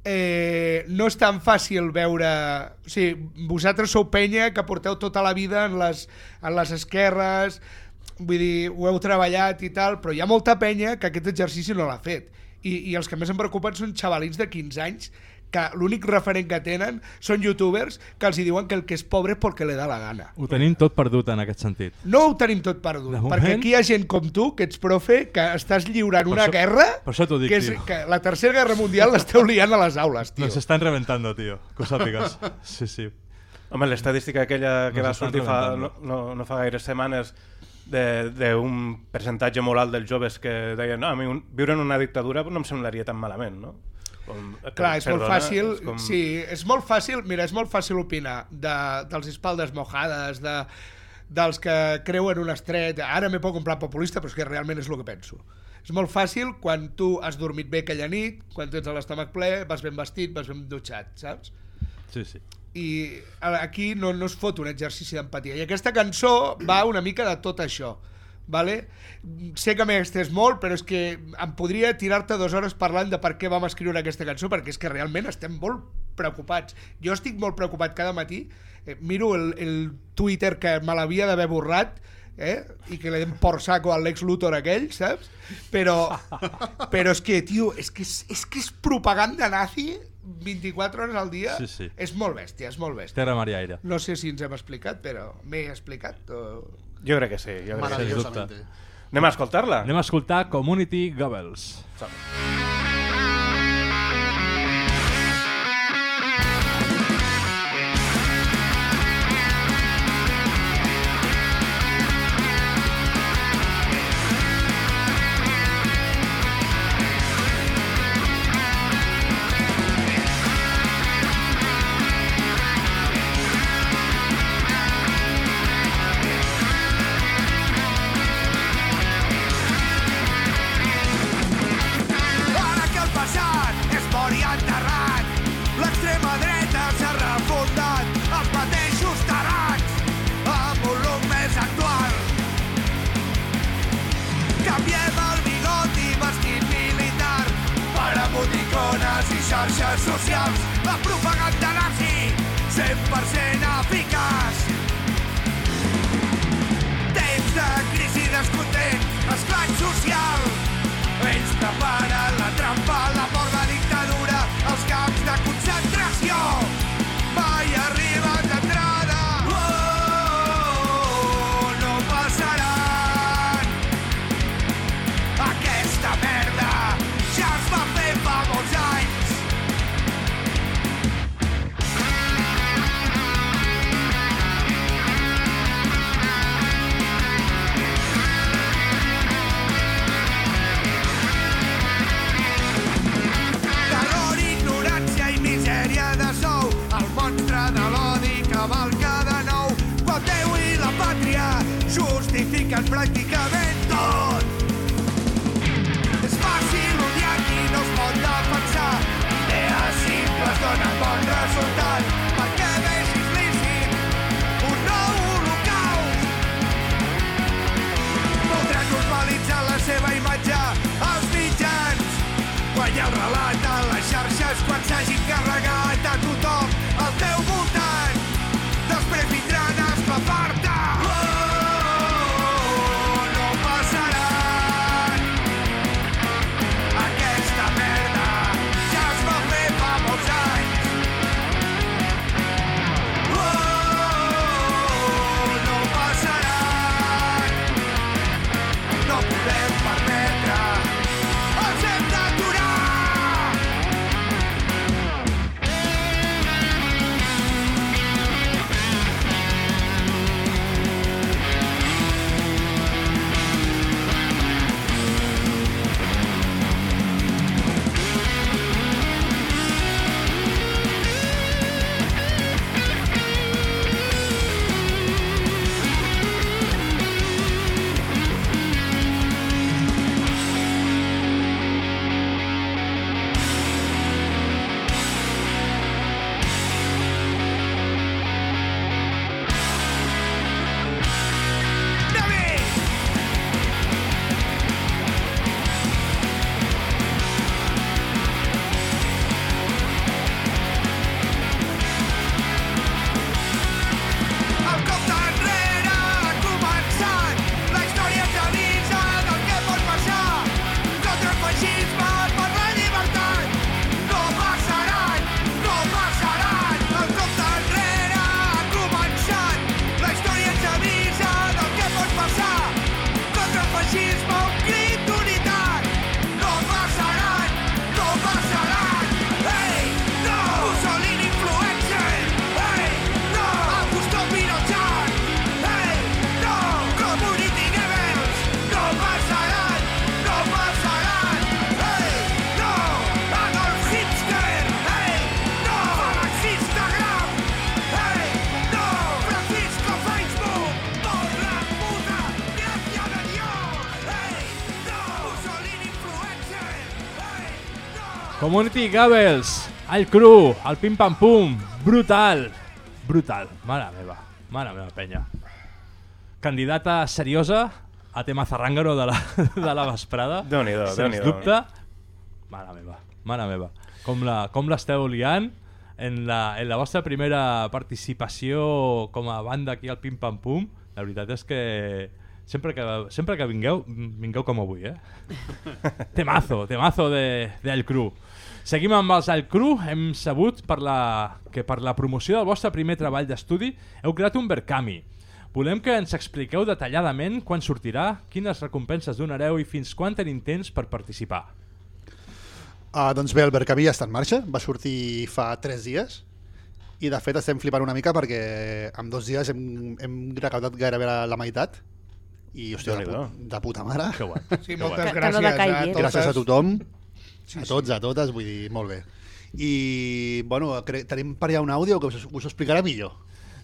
eh, no és tan fàcil veure... O sigui, vosaltres sou penya que porteu tota la vida en les, en les esquerres, vull dir, ho heu treballat i tal, però hi ha molta penya que aquest exercici no l'ha fet. I, I els que més em preocupen són xavalins de 15 anys que l'únic referent que tenen són youtubers que els hi diuen que el que és pobre és perquè li da la gana. Ho tenim tot perdut en aquest sentit. No ho tenim tot perdut, De moment- perquè aquí hi ha gent com tu, que ets profe, que estàs lliurant Per una això- guerra per això t'ho dic, que, és, tio. que la tercera guerra mundial l'esteu liant a les aules, tio. Nos están reventando, tío. Que ho sàpigues. Sí, sí. Home, l'estadística aquella que Nos va estan sortir fa, no, no, no fa gaires setmanes de- d'un percentatge molt alt dels joves que deien no, a mi un, viure en una dictadura no em semblaria tan malament, no? Com, Clar, és molt perdona, fàcil, és com- sí, és molt fàcil, mira, és molt fàcil opinar de, dels espaldes mojades, de, dels que creuen un estret, ara me poc en plan populista, però és que realment és el que penso. És molt fàcil quan tu has dormit bé aquella nit, quan tens l'estómac ple, vas ben vestit, vas ben dutxat, saps? Sí, sí. i aquí no, no es fot un exercici d'empatia i aquesta cançó va una mica de tot això vale? sé que m'he estès molt però és que em podria tirar-te dues hores parlant de per què vam escriure aquesta cançó perquè és que realment estem molt preocupats jo estic molt preocupat cada matí eh, miro el, el Twitter que me l'havia d'haver borrat eh? i que le den por saco al Lex Luthor aquell, saps? Però, però és que, tio, és que és, és que és propaganda nazi 24 hores al dia. Sí, sí. És molt bèstia, és molt bèstia. Terra, mar i aire. No sé si ens hem explicat, però m'he explicat. O... Jo crec que sí. Jo crec que sí. Maravillosamente. Anem a escoltar-la? Anem a escoltar Community Goebbels. Ara y'all. S'hagin carregat a tothom. Al teu Community Gabels, el cru, el pim-pam-pum, brutal, brutal, mare meva, mare meva penya. Candidata seriosa a tema zarrangaro de la, de la vesprada. Déu-n'hi-do, Sens dubte. Mare meva, mare meva. Com l'esteu liant en la, en la vostra primera participació com a banda aquí al Pim Pam Pum. La veritat és que sempre que, sempre que vingueu, vingueu com avui, eh? Temazo, temazo de, del cru. Seguim amb els del cru. Hem sabut per la, que per la promoció del vostre primer treball d'estudi heu creat un Verkami. Volem que ens expliqueu detalladament quan sortirà, quines recompenses donareu i fins quan tenim temps per participar. Uh, doncs bé, el Verkami ja està en marxa, va sortir fa 3 dies i de fet estem flipant una mica perquè en dos dies hem, hem recaptat gairebé la, la meitat i hòstia, de, pu de puta mare. Que guai. Sí, que moltes. Que- que no gràcies decaigui, a eh? totes. Gràcies a tothom, a tots, a totes, vull dir, molt bé. I, bueno, tenim per allà un àudio que us, us ho explicarà millor.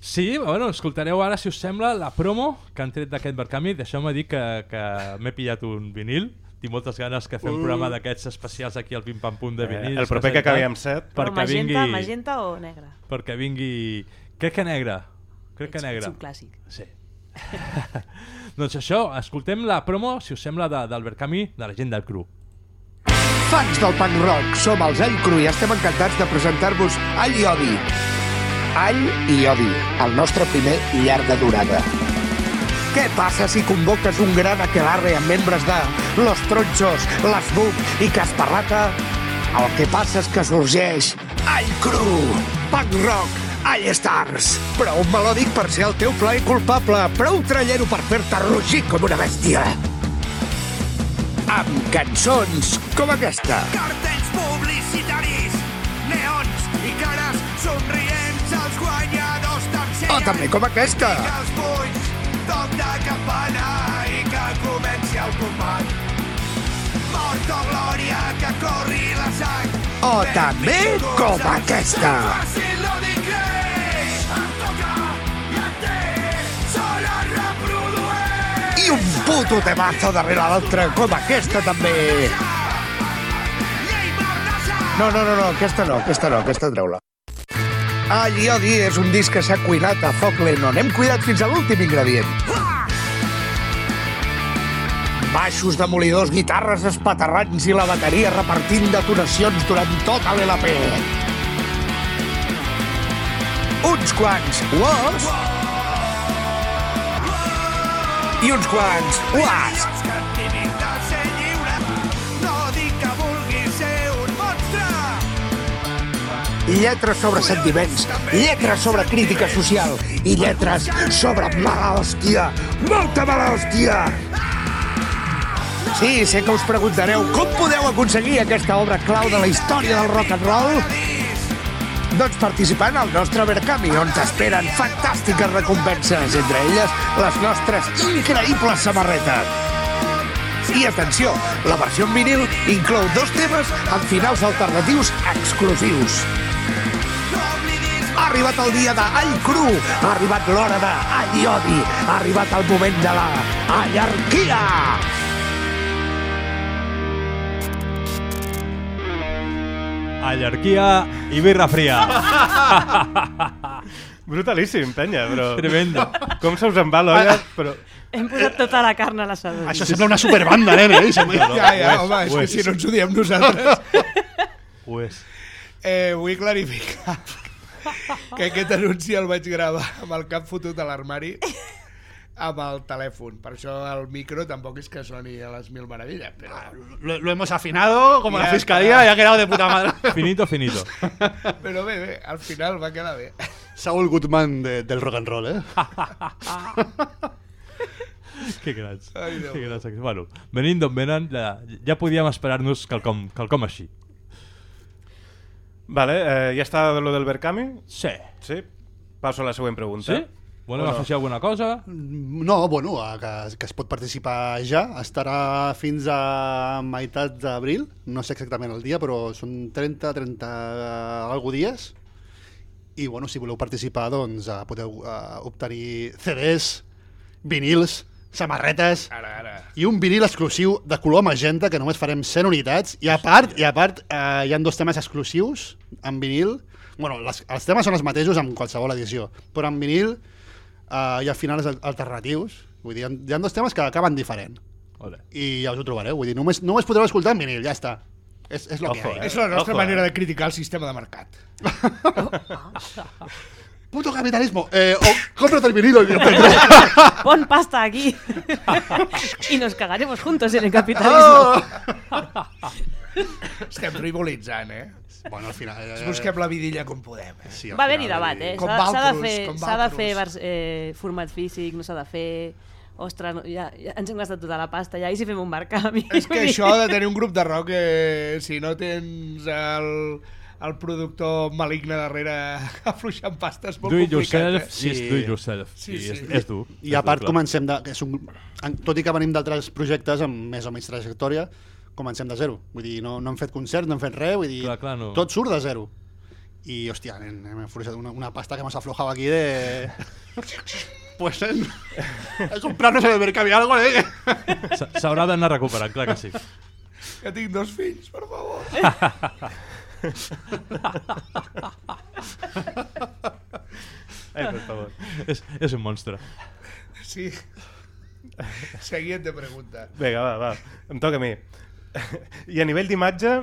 Sí, bueno, escoltareu ara, si us sembla, la promo que han tret d'aquest Verkami. Deixeu-me dir que, que m'he pillat un vinil. Tinc moltes ganes que fem un programa d'aquests especials aquí al Pim Pam Pum de Eh, vinils. el proper que acabi amb set. Però Perquè magenta, vingui... magenta o negre? Perquè vingui... Crec que negre. Crec que negre. ets un clàssic. Sí. doncs això, escoltem la promo, si us sembla, de, del Verkami de la gent del cru. Fans del punk rock, som els All Cru i estem encantats de presentar-vos All i Odi. All i Odi, el nostre primer llarga durada. Què passa si convoques un gran aquelarre amb membres de Los Tronchos, Les Buc i Casparrata? El que passa és que sorgeix All Cru, punk rock, All Stars. Prou melòdic per ser el teu plaer culpable, prou trallero per fer-te rugir com una bèstia. Amb cançons com aquesta. Cartells publicitaris, neons i cares somrients als guanyadors tercers. O també com aquesta. Que els punys, toc de campana i que comenci el combat. Mort o glòria, que corri la sang. O també com aquesta. Fàcil Un puto temazo darrere l'altre com aquesta també. No, no, no, no, aquesta no, aquesta no, aquesta treu-la. All i Odi és un disc que s'ha cuinat a foc lent on hem cuidat fins a l'últim ingredient. Baixos demolidors, guitarres espaterrants i la bateria repartint detonacions durant tota l'LP. Uns quants was vulguis ser un monstre. lletres sobre sentiments, lletres sobre crítica social i lletres sobre mala molta mala. Sí, sé que us preguntareu com podeu aconseguir aquesta obra clau de la història del rock and roll? Doncs participant al nostre Verkami, on t'esperen fantàstiques recompenses, entre elles les nostres increïbles samarretes. I atenció, la versió en vinil inclou dos temes amb finals alternatius exclusius. Ha arribat el dia de All Cru, ha arribat l'hora de All i Odi, ha arribat el moment de la allarquia. Allarquia i birra fria. Brutalíssim, penya, però... Tremendo. Com se us en va l'olla, però... Hem posat tota la carn a l'assador. Això sembla una superbanda, nen, eh? Sembla... Ja, ja, home, és que si no ens ho diem nosaltres. Ho és. Eh, vull clarificar que aquest anunci el vaig gravar amb el cap fotut a l'armari amb el telèfon. Per això el micro tampoc és que soni a les mil meravilles, però... Lo, lo hemos afinado, como la fiscalía, y ha quedado de puta madre. Finito, finito. Però bé, bé, al final va quedar bé. Saul Goodman de, del rock and roll, eh? que grans. Ai, que grans. Bueno, venint d'on venen, ja, ja podíem esperar-nos quelcom, quelcom així. Vale, eh, ja està lo del Verkami? Sí. Sí? Passo a la següent pregunta. Sí? Volem O no? afegir alguna cosa? No, bueno, que, que es pot participar ja. Estarà fins a meitat d'abril. No sé exactament el dia, però són 30, 30 algo dies. I, bueno, si voleu participar, doncs eh, podeu eh, obtenir CDs, vinils, samarretes Ara, ara. i un vinil exclusiu de color magenta que només farem 100 unitats i a part, i a part eh, hi ha dos temes exclusius en vinil bueno, les, els temes són els mateixos en qualsevol edició però en vinil eh, hi ha finals al- alternatius vull dir, hi ha, hi ha dos temes que acaben diferent Ole. i ja us ho trobareu, vull dir, només, només podreu escoltar en vinil, ja està és, és lo que Ojo, hi ha eh? És la nostra Ojo, manera eh? de criticar el sistema de mercat. puto capitalismo eh, o cómprate el vinilo y. Pon pasta aquí. y nos cagaremos juntos en el capitalismo. Estem frivolitzant, eh? bueno, al final eh, Ens busquem la vidilla com podem. Eh? sí, Va haver-hi debat, eh? Com S'ha s'ha de fer, de fer vers, eh, format físic, no s'ha de fer... Ostres, no, ja, ja ens hem gastat tota la pasta ja, i si fem un barcami? És que això de tenir un grup de rock, eh, si no tens el, el productor maligne darrere afluixant pasta, és molt Do it complicat. yourself eh? Sí. is do it yourself. Sí, sí. és, és dur. I és a part clar. comencem de... És un, en- tot i que venim d'altres projectes amb més o menys trajectòria, comencem de zero. Vull dir, no, no hem fet concert, no hem fet res, vull dir, Clar, clar, no. tot surt de zero. I, hòstia, hem, hem afluixat una, una pasta que hemos aflojado aquí de... pues en... He comprat no sé de mercat algo, eh? S'haurà d'anar recuperant, clar que sí. Que tinc dos fills, per favor. Ai, per favor. és, és un monstre. Sí. Siguiente pregunta. Vinga, va, va. Em toca a mi. I a nivell d'imatge,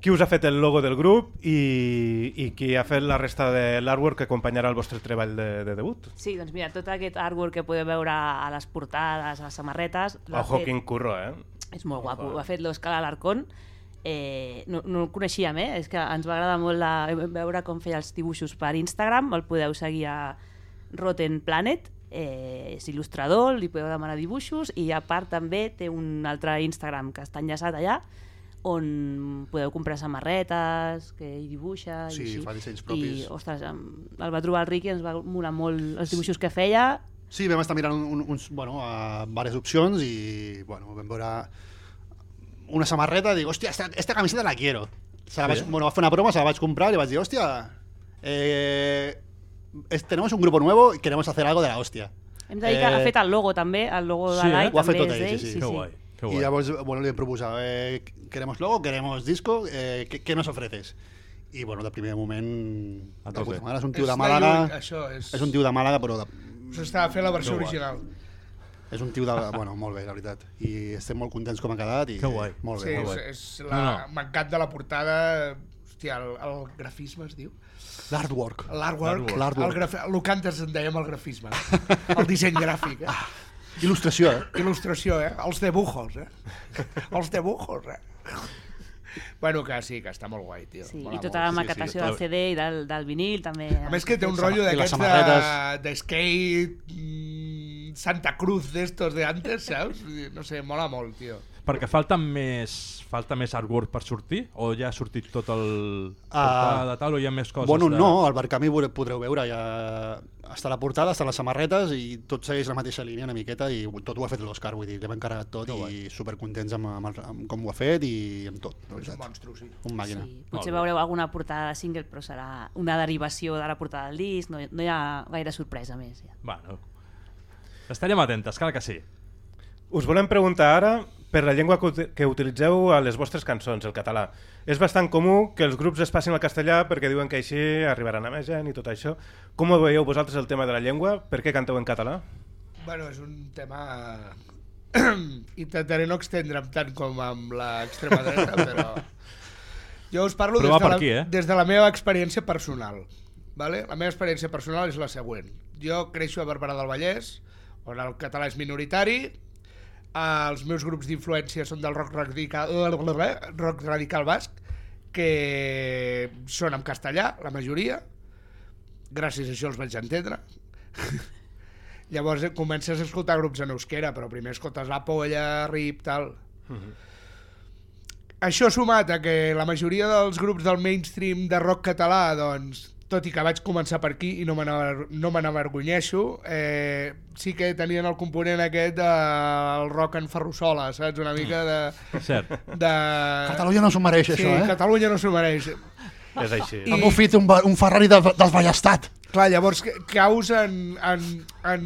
qui us ha fet el logo del grup i, i qui ha fet la resta de l'artwork que acompanyarà el vostre treball de, de debut? Sí, doncs mira, tot aquest artwork que podeu veure a les portades, a les samarretes... Ojo, fet- quin curro, eh? És molt guapo. Ho ha fet l'Òscar Alarcón. Eh, no, no el coneixíem, eh? És que ens va agradar molt la, veure com feia els dibuixos per Instagram. El podeu seguir a Rotten Planet. Eh, és il·lustrador, li podeu demanar dibuixos i a part també té un altre Instagram que està enllaçat allà on podeu comprar samarretes que hi dibuixa Sí, i així. fa dissenys propis. i ostres, el va trobar el Ricky ens va molar molt els dibuixos que feia Sí, vam estar mirant un, uns, bueno, a diverses opcions i bueno, vam veure una samarreta i dic, hòstia, esta, esta camiseta la quiero. Se la vaig, bueno, va fer una broma, se la vaig comprar i vaig dir, hòstia, eh, es, tenemos un grupo nuevo y queremos hacer algo de la hòstia. hem de dir que ha Eh, fet el logo també el logo de sí, eh? l'AI Ho ha fet tot és ell, sí, sí. Que guai, que Y guai. llavors, bueno, li hem proposat, eh, queremos logo, queremos disco, eh, ¿qué, ¿qué nos ofreces? I, bueno, de primer moment... A de tope. puta mare, és un tio És de de Màlaga, això és- és un tio de Màlaga, però de, S'estava fent la versió Que guai. original. és un tio de... Bueno, molt bé, la veritat. I estem molt contents com ha quedat. I, Que guai. Molt Sí, bé, és, molt bé. és la... No, no. M'encanta la portada... Hòstia, el, el grafisme es diu? L'artwork. L'artwork. L'artwork. El graf... El que antes en dèiem el grafisme. El disseny gràfic. Eh? Il·lustració, eh? Il·lustració, eh? Els dibujos, eh? Els dibujos, eh? Bueno, que sí, que està molt guai, tio. Sí, Mola i tota la maquetació del CD i del, del vinil també. A més que té un rotllo d'aquests de, de skate, mm, Santa Cruz d'estos de antes, saps? No sé, mola molt, tio. Perquè falta més, falta més artwork per sortir? O ja ha sortit tot el... Uh, de tal, o hi ha més coses? Bueno, de... no, al Barcamí veure- podreu veure, ja està la portada, estan les samarretes i tot segueix la mateixa línia una miqueta i tot ho ha fet l'Òscar, vull dir, l'hem encarregat tot i supercontents amb, amb, el, amb com ho ha fet i amb tot, la És un monstru, sí. Un màquina. Sí, potser veureu alguna portada de single, però serà una derivació de la portada del disc, no, no hi ha gaire sorpresa més. Ja. Bueno, estarem atentes, clar que sí. Us volem preguntar ara per la llengua que, uti- que utilitzeu a les vostres cançons, el català. És bastant comú que els grups es passin al castellà perquè diuen que així arribaran a més gent i tot això. Com ho veieu vosaltres el tema de la llengua? Per què canteu en català? Bueno, és un tema... Intentaré no extendre'm tant com amb l'extrema dreta, però... Jo us parlo des de, la, aquí, eh? des de la meva experiència personal. Vale? La meva experiència personal és la següent. Jo creixo a Barberà del Vallès, on el català és minoritari, els meus grups d'influència són del rock radical, rock radical basc, que són en castellà, la majoria. Gràcies a això els vaig entendre. Llavors eh, comences a escoltar grups en euskera, però primer escoltes La Polla, Rip, tal... Això sumat a que la majoria dels grups del mainstream de rock català, doncs, tot i que vaig començar per aquí i no me n'aver- no n'avergonyeixo, eh, sí que tenien el component aquest del rock en ferrussola, saps? Una mica de... Cert. de... Catalunya no s'ho mereix, sí, això, eh? Catalunya no s'ho mereix. És així. I- Ha bufit un, un Ferrari de, del Vallestat. Clar, llavors ca- caus en, en, en,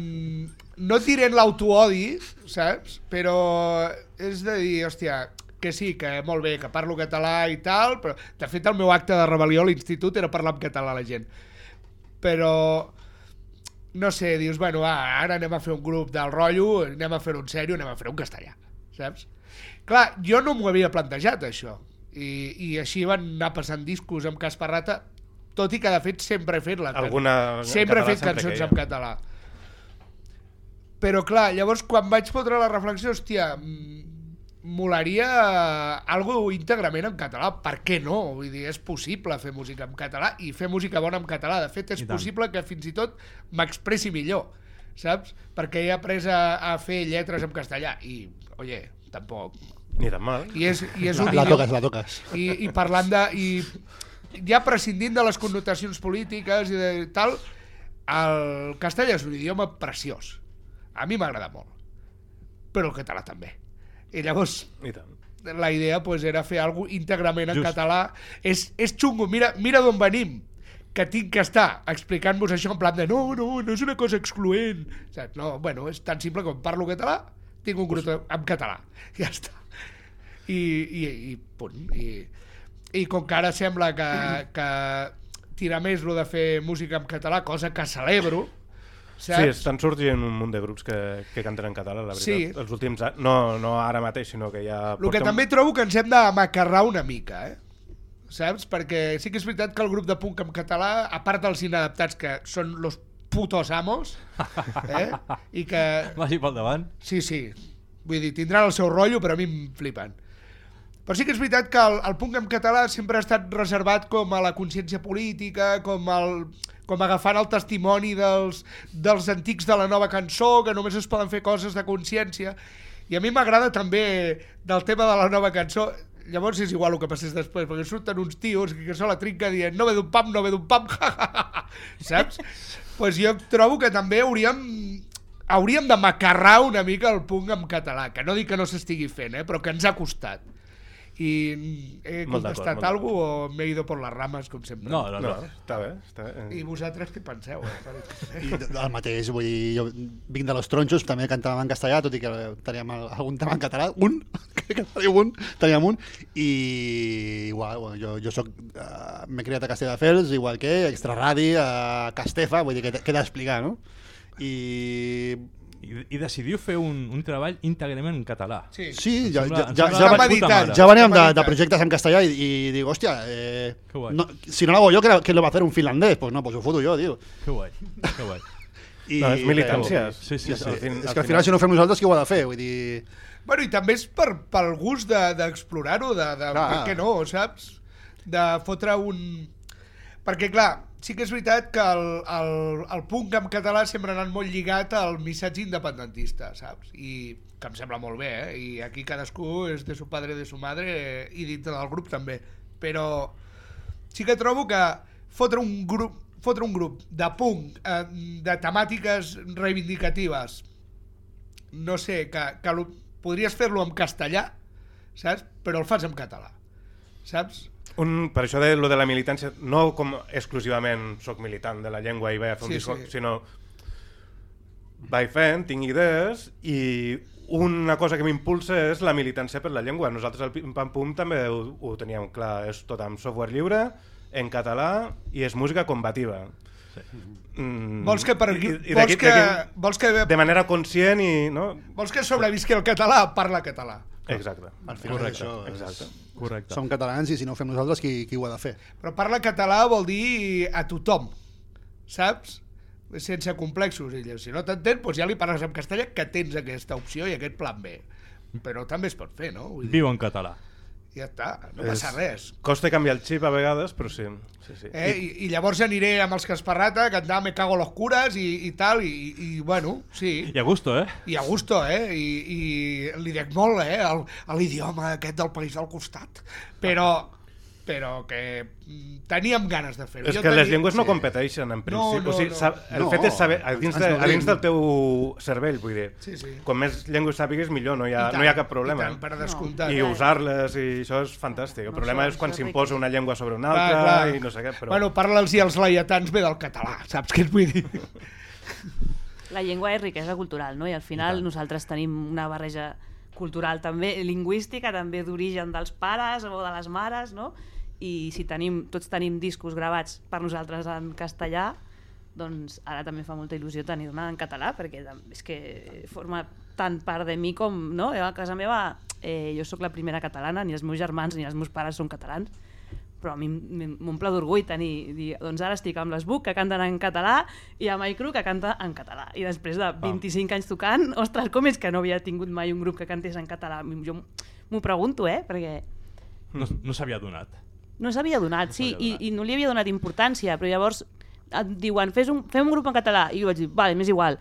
no et diré en l'autoodi, saps? Però és de dir, hòstia, que sí, que molt bé, que parlo català i tal, però de fet el meu acte de rebel·lió a l'institut era parlar en català a la gent. Però, no sé, dius, bueno, va, ara anem a fer un grup del rotllo, anem a fer-ho en sèrio, anem a fer un castellà, saps? Clar, jo no m'ho havia plantejat, això. I, I així van anar passant discos amb Casparrata, tot i que, de fet, sempre he fet la Alguna sempre he fet sempre cançons en català. Però clar, llavors quan vaig fotre la reflexió, hòstia, mm, molaria algo íntegrament en català. Per què no? Vull dir, és possible fer música en català i fer música bona en català. De fet, és possible que fins i tot m'expressi millor, saps? Perquè he après a, a fer lletres en castellà i, oye, tampoc. Ni tan mal. I és, i és un La, la toques, la toques. i, i parlant de... I ja prescindint de les connotacions polítiques i de tal, el castellà és un idioma preciós. A mi m'agrada molt. Però el català també. I llavors I tant. la idea pues, era fer alguna íntegrament en Just. català. És, és xungo, mira, mira d'on venim que tinc que estar explicant-vos això en plan de no, no, no és una cosa excloent. Saps? No, bueno, és tan simple com parlo català, tinc un grup en català. Ja està. I, i, i punt. I, I com que ara sembla que, que tira més lo de fer música en català, cosa que celebro, Sí, saps? estan sorgint un munt de grups que, que canten en català, la veritat. Sí. Els últims, no, no ara mateix, sinó que ja... El que també trobo que ens hem de macarrar una mica, eh? Saps? Perquè sí que és veritat que el grup de punk en català, a part dels inadaptats, que són los putos amos, eh? I que... Vagi pel davant. Sí, sí. Vull dir, tindran el seu rotllo, però a mi em flipen. Però sí que és veritat que el, el punk en català sempre ha estat reservat com a la consciència política, com, el, com agafant el testimoni dels, dels antics de la nova cançó, que només es poden fer coses de consciència. I a mi m'agrada també del tema de la nova cançó, llavors és igual el que passés després, perquè surten uns tios que són la trinca dient no ve d'un pam, no ve d'un pam, saps? pues jo trobo que també hauríem hauríem de macarrar una mica el punk en català, que no dic que no s'estigui fent, eh, però que ens ha costat. I he Molt contestat alguna cosa o m'he ido por las ramas, com sempre? No, no, No, no. està bé. Està bé. I vosaltres què penseu? Eh? I el mateix, vull dir, jo vinc de los tronxos, també cantàvem en castellà, tot i que teníem algun tema en català, un, crec que teníem un, teníem un, i igual, bueno, jo, jo soc, uh, m'he criat a Castelldefels, igual que Extraradi, a Castefa, vull dir que què he d'explicar, no? I I, I decidiu fer un, un treball íntegrament en català. Sí. sí, ja, sembla- ja, ja, ja, de meditat. ja veníem de, de projectes en castellà i, i dic, hòstia, eh, Que no, si no lo hago yo, ¿quién lo va a hacer un finlandés? Pues no, pues ho foto jo, tio. Que guai, que guai. I, No, és militància. Sí, sí, Sí, sí. sí, Al fin- és que al final, si no ho fem nosaltres, qui ho ha de fer? Vull dir... Bueno, i també és per, pel gust de- d'explorar-ho, de, de, Clar. per què no, saps? De fotre un... Perquè, clar, sí que és veritat que el, el, el punk en català sempre ha anat molt lligat al missatge independentista, saps? I que em sembla molt bé, eh? I aquí cadascú és de su padre, de su madre, i dintre del grup també. Però sí que trobo que fotre un grup fotre un grup de punk eh, de temàtiques reivindicatives no sé, que, que lo, podries fer-lo en castellà, saps? Però el fas en català, saps? Un, per això de lo de la militància, no com exclusivament sóc militant de la llengua i vaig a fer un Sí, discurs, sí. sinó vaig fent, tinc idees i una cosa que m'impulsa és la militància per la llengua. Nosaltres al Pim Pam Pum també ho, ho teníem clar, és tot amb software lliure, en català i és música combativa. Mm, Vols que, per, i- i vols, que, vols, que, de manera conscient i... No? vols que sobrevisqui el català? Parla català. Exacte. Al final Correcte, això, és- exacte. Correcte. Som catalans i si no ho fem nosaltres, qui, qui ho ha de fer? Però parla català vol dir a tothom, saps? Sense complexos. I si no t'entén, doncs ja li parles en castellà que tens aquesta opció i aquest plan B. Però també es pot fer, no? Vull dir, Viu en català. Ja està, no passa res. Costa canviar el xip a vegades, però sí. sí, sí. Eh? I, I llavors aniré amb els Casparrata cantar Me cago los curas i, i tal, i, i bueno, sí. I a gusto, eh? I a gusto, eh? I, i li dec molt, eh? L'idioma aquest del país al costat. Però, però que teníem ganes de fer-ho. És Jo que les tenia- llengües no sí. competeixen, en No, principi. no, o sigui, no. el No, fet és saber, a dins, de, a dins del teu cervell, vull dir. Sí, sí. Com més llengües sàpigues, millor, no hi ha, I tant, no hi ha cap problema. I tant, per descomptat. I usar-les, i això és fantàstic. El No, problema és quan s'imposa una llengua sobre una Clar, altra clar. i no sé què, però... Bueno, parla'ls i els laietans ve del català, saps què et vull dir? la llengua és riquesa cultural, no? I al final nosaltres tenim una barreja cultural també, lingüística, també d'origen dels pares o de les mares, no? I si tenim, tots tenim discos gravats per nosaltres en castellà, doncs ara també fa molta il·lusió tenir-ne en català, perquè és que forma tant part de mi com... No? Jo a casa meva, eh, jo sóc la primera catalana, ni els meus germans ni els meus pares són catalans, però a mi m'omple d'orgull tenir, dir, doncs ara estic amb les Buc, que canten en català, i amb Icru, que canta en català. I després de 25 anys tocant, ostres, com és que no havia tingut mai un grup que cantés en català? Jo m'ho pregunto, eh? Perquè No, no s'havia donat. No s'havia donat, sí, i, donat. i no li havia donat importància, però llavors et diuen, Fes un, fem un grup en català, i jo vaig dir, vale, m'és igual.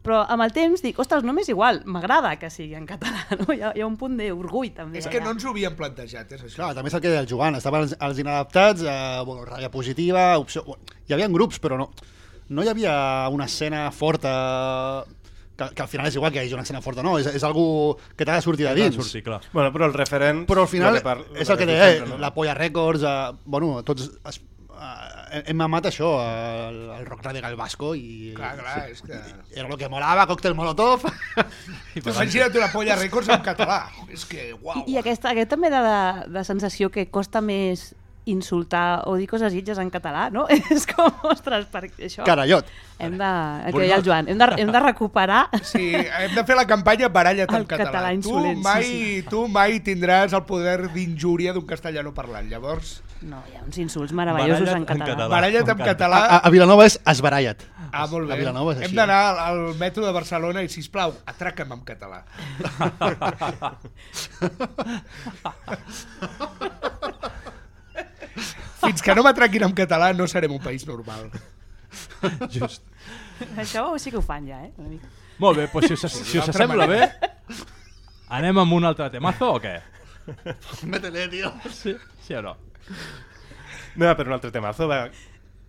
Però amb el temps dic, ostres, no m'és igual, m'agrada que sigui en català, no? Hi ha, hi ha un punt d'orgull també. És que allà. no ens ho havíem plantejat, és això. Clar, també és el que deia el Joan, estaven els, els inadaptats, eh, bueno, ràbia positiva, opció... Hi havia grups, però no, no hi havia una escena forta que, que al final és igual que hi hagi una escena forta, no, és, és algo que t'ha de sortir de dins. sortir, clar. Bueno, però el referent... Però al final par- és el que deia, eh, la Polla Records, eh, bueno, tots... Es, eh, hem mamat això, el, el rock radical basco i... Clar, clar, és que... Era el que molava, còctel molotov. I Tu Imagina't una polla records en català. És que, uau. I, i aquesta, aquest també de, de, de sensació que costa més insultar o dir coses lletges en català, no? És com, ostres, per això... Carallot. Hem de, el que deia el Joan, hem de, hem de recuperar Sí, hem de fer la campanya Baralla't en català. català insolent, tu, mai, sí, tu mai tindràs el poder d'injúria d'un castellano parlant. Llavors, No, hi ha uns insults meravellosos Baralla't en en català. català. Baralla't en català... A, a Vilanova és esbaralla't. Ah, molt bé. A Vilanova és Hem així. d'anar al- al metro de Barcelona i, sisplau, atraca'm en català. Fins que no m'atraquin en català no serem un país normal. Just. Això sí que ho fan ja, eh? Una mica. Molt bé, doncs si us, si us sembla bé, anem amb un altre temazo o què? Métele, tio. Sí, sí o no? No, per un altre temazo, va.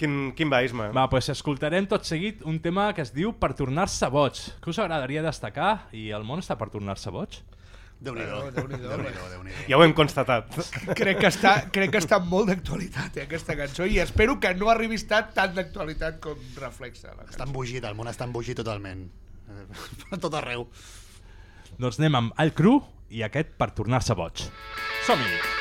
Quin, quin va, Isma? Va, doncs escoltarem tot seguit un tema que es diu Per tornar-se boig. Què us agradaria destacar? I el món està per tornar-se boig? Déu-n'hi-do. Déu-n'hi-do, Déu-n'hi-do, Déu-n'hi-do. Ja ho hem constatat. Crec que està, crec que està molt d'actualitat, eh, aquesta cançó, i espero que no arribi a estar tan d'actualitat com reflexa. La Està embogit, el món està embogit totalment. Per tot arreu. Doncs anem amb el cru i aquest Per tornar-se boig. Som-hi!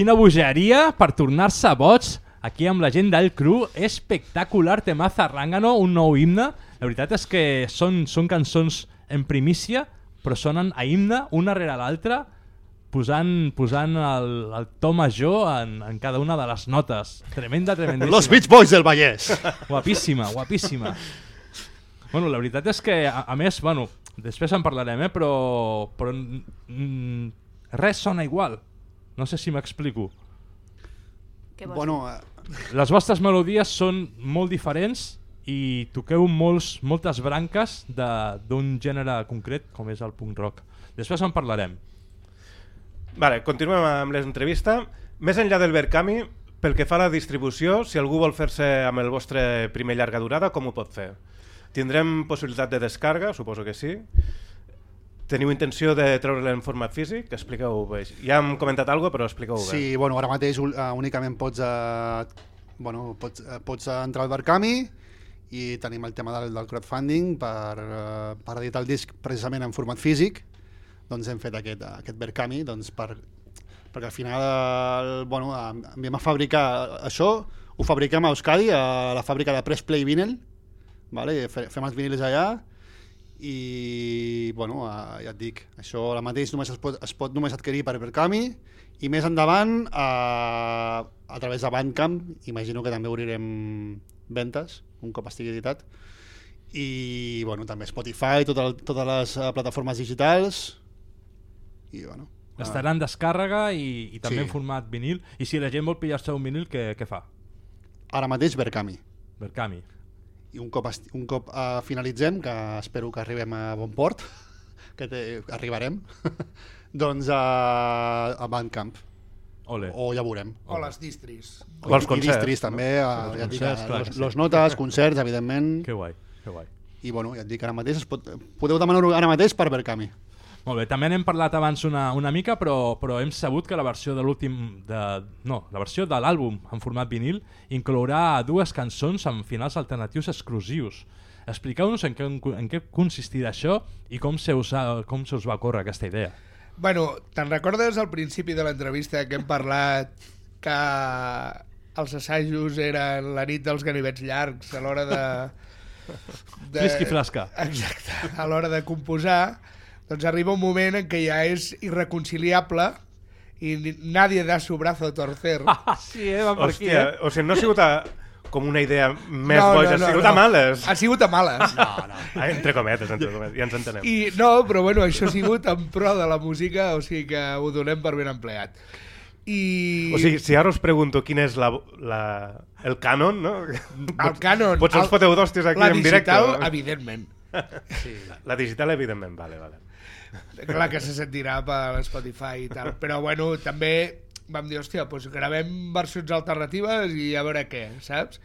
Quina bogeria per tornar-se boig aquí amb la gent del cru. Espectacular, temaza Rángano, un nou himne. La veritat és que són, són cançons en primícia, però sonen a himne, una rere l'altra, posant, posant el, el to major en, en cada una de les notes. Tremenda, tremendíssima. Los Beach Boys del Vallès. Guapíssima, guapíssima. Bueno, la veritat és que, a, a més, bueno, després en parlarem, eh, però, però mm, res sona igual. No sé si m'explico. Bueno, eh, Les vostres melodies són molt diferents i toqueu molts, moltes branques de- d'un gènere concret com és el punk rock. Després en parlarem. Vale, continuem amb l'entrevista. Més enllà del Verkami, pel que fa a la distribució, si algú vol fer-se amb el vostre primer llarga durada, com ho pot fer? Tindrem possibilitat de descarga? Suposo que sí. Teniu intenció de treure-la en format físic? Expliqueu-ho bé. Ja hem comentat alguna però expliqueu-ho bé. Sí, bueno, ara mateix uh, únicament pots, uh, bueno, pots, uh, pots entrar al Barcami i tenim el tema del, del crowdfunding per, uh, per editar el disc precisament en format físic doncs hem fet aquest, aquest Barcami doncs per, perquè al final el, bueno, em- enviem a fabricar això, ho fabriquem a Euskadi a la fàbrica de Press Play Vinyl vale? Fe- fem els vinils allà i bueno, eh, ja et dic, això ara mateix només es pot, es pot només adquirir per Berkami i més endavant a, a través de Bandcamp, imagino que també obrirem ventes un cop estigui editat i bueno, també Spotify, tot el, totes les eh, plataformes digitals i bueno eh, Estarà en descàrrega i, i també Sí. en format vinil. I si la gent vol pillar-se un vinil, què, què fa? ara mateix Berkami Berkami. I un cop, un cop uh, finalitzem, que espero que arribem a bon port, que té, arribarem, doncs a, a Bandcamp, Ole. o ja veurem. O les distris. O els concerts, distris també, a, Els ja et dic, concerts, a, clar los, los notes, concerts, evidentment, Que guai, que guai. i bueno, ja et dic, ara mateix es pot, podeu demanar-ho ara mateix per Berkami. Molt bé, també n'hem parlat abans una, una mica, però, però hem sabut que la versió de l'últim... De, no, la versió de l'àlbum en format vinil inclourà dues cançons amb finals alternatius exclusius. Expliqueu-nos en, què, en què consistirà això i com se us, ha, com se us va córrer aquesta idea. Bueno, te'n recordes al principi de l'entrevista que hem parlat que els assajos eren la nit dels ganivets llargs a l'hora de... de... Frisqui flasca. Exacte, a l'hora de composar, doncs arriba un moment en què ja és irreconciliable i nadie da su brazo a torcer. Ah, sí, eh? Va per aquí, Hòstia, eh? o sigui, no ha sigut a, com una idea més boja, ha sigut a males. Ha sigut a males. No, no. Ah, entre cometes, entre cometes, ja ens entenem. I no, però bueno, això ha sigut en pro de la música, o sigui que ho donem per ben empleat. I... O sigui, si ara us pregunto quin és la, la, el cànon, no? el cànon... Potser us el- foteu d'hòsties aquí la en directe. digital, no? evidentment. La digital, evidentment, vale, vale. Clar que se sentirà per Spotify i tal. Però bueno, també vam dir, hòstia, doncs gravem versions alternatives i a veure què, saps?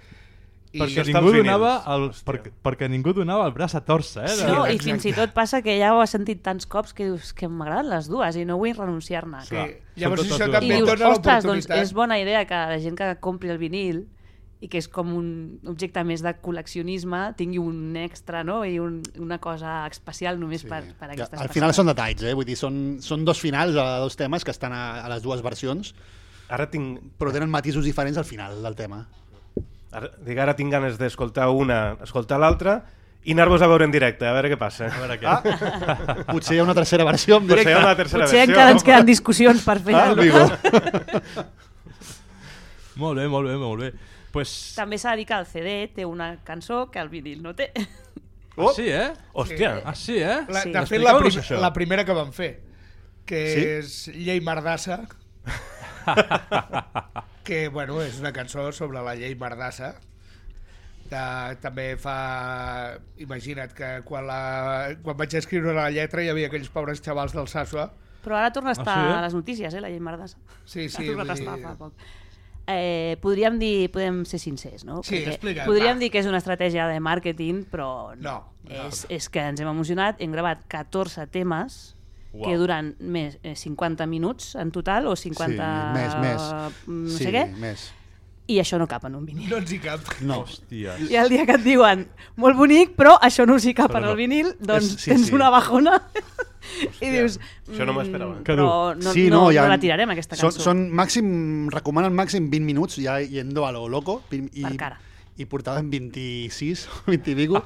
I Perquè ningú, donava el, Hòstia. perquè, perquè ningú donava el braç a torça, eh? Sí, de- No, i fins i tot passa que ja ho has sentit tants cops que dius que m'agraden les dues i no vull renunciar-ne. Sí. Clar, Llavors això I també coses. dius, dona ostres, doncs és bona idea que la gent que compri el vinil i que és com un objecte més de col·leccionisme tingui un extra no? i un, una cosa especial només sí. per, per Ja, aquestes al final són detalls, eh? Vull dir, són, són dos finals a dos temes que estan a, a les dues versions, Ara tinc, però tenen matisos diferents al final del tema. ara, dic, ara tinc ganes d'escoltar una, escoltar l'altra, i anar-vos a veure en directe, a veure què passa. A veure què. Ah, potser hi ha una tercera versió en Potser directe. hi ha una tercera Potser versió. encara ens queden discussions per fer Ah. Molt bé, molt bé, molt bé. Pues... També s'ha de dir que el CD té una cançó que el vinil no té. Ah, sí, eh? Hòstia. Ah, sí, eh? La, Sí. de fet, la, prim això. la primera que van fer, que Sí? és Llei Mardassa, que bueno, és una cançó sobre la llei Mardassa. De, també fa... Imagina't que quan, la, quan vaig escriure la lletra hi havia aquells pobres xavals del Sasua. Però ara torna a estar sí, eh? a les notícies, eh, la llei Mardassa. Sí, sí, ha tornat a estar dir- fa poc. Eh, podríem dir, podem ser sincers, no? Sí, Perquè explica, Podríem va. dir que és una estratègia de màrqueting, però no. No, no. És, és que ens hem emocionat, hem gravat 14 temes Uau. que duran més, eh, 50 minuts en total, o 50... Sí, més, més. mm, No sí, sé què, més. I això no cap en un vinil. No ens hi cap. No. Hòstia. I el dia que et diuen, molt bonic, però això no us hi cap Però en no. el vinil, doncs És- sí, tens sí. una bajona i dius... això no m'ho "Mm, esperava." Que Però no, no, no, hi ha- la tirarem, aquesta són, cançó. Són màxim, recomanen màxim 20 minuts ja yendo a lo loco. I, Per cara. I portaven 26 o 20 y pico.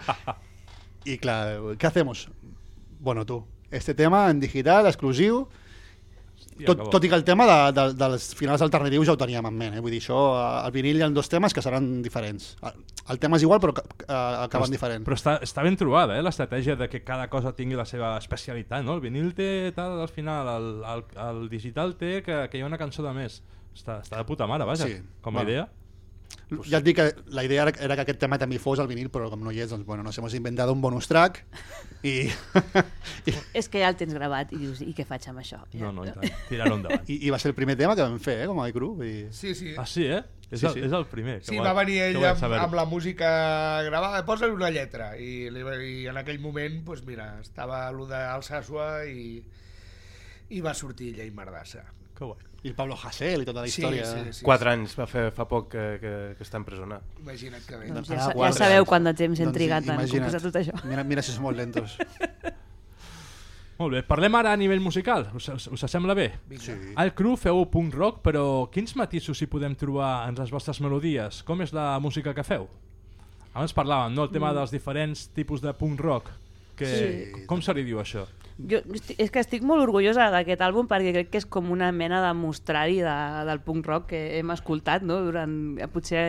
I clar, ¿qué hacemos? Bueno, tu, este tema en digital, exclusiu, I tot, tot i que el tema de, de, dels finals alternatius ja ho teníem en ment. Eh? Vull dir, això, eh, al vinil hi ha dos temes que seran diferents. El, el tema és igual, però eh, acaben Però, diferent. però està, està ben trobada, eh, l'estratègia de que cada cosa tingui la seva especialitat, no? El vinil té tal al final, el, el, el digital té que, que hi ha una cançó de més. Està, està de puta mare, vaja, Sí. com a Bueno. idea. Ja et dic que la idea era, que aquest tema també fos al vinil, però com no hi és, doncs bueno, nos hemos inventado un bonus track i, i, És que ja el tens gravat i dius, i què faig amb això? No, no, i tant. Tirar-ho endavant. i, i va ser el primer tema que vam fer, eh, com a. Vull dir... Sí, sí. Ah, sí, eh? És, Sí, el, sí. és el primer. que Sí, va ha- venir ell amb, amb la música gravada, posa una lletra, i, li, va- i en aquell moment, doncs mira, estava el d'Alsasua i, i va sortir Llei Mardassa. Que guai. I el Pablo Hasél i tota la Sí, història. sí, sí. Quatre anys va fer fa poc que, que, que està empresonat. Imagina't que bé. Doncs ja, ja sabeu quant de temps hem Doncs trigat en composar tot això. Mira, mira si som molt lentos. Molt bé, parlem ara a nivell musical. Us, us, us sembla bé? Sí. Al crew feu punk rock, però quins matisos hi podem trobar en les vostres melodies? Com és la música que feu? Abans parlàvem, no?, el tema dels diferents tipus de punk rock. Que, Sí. Com se li diu això? Jo, és que estic molt orgullosa d'aquest àlbum perquè crec que és com una mena de mostrari de, del punk rock que hem escoltat no? durant, eh, potser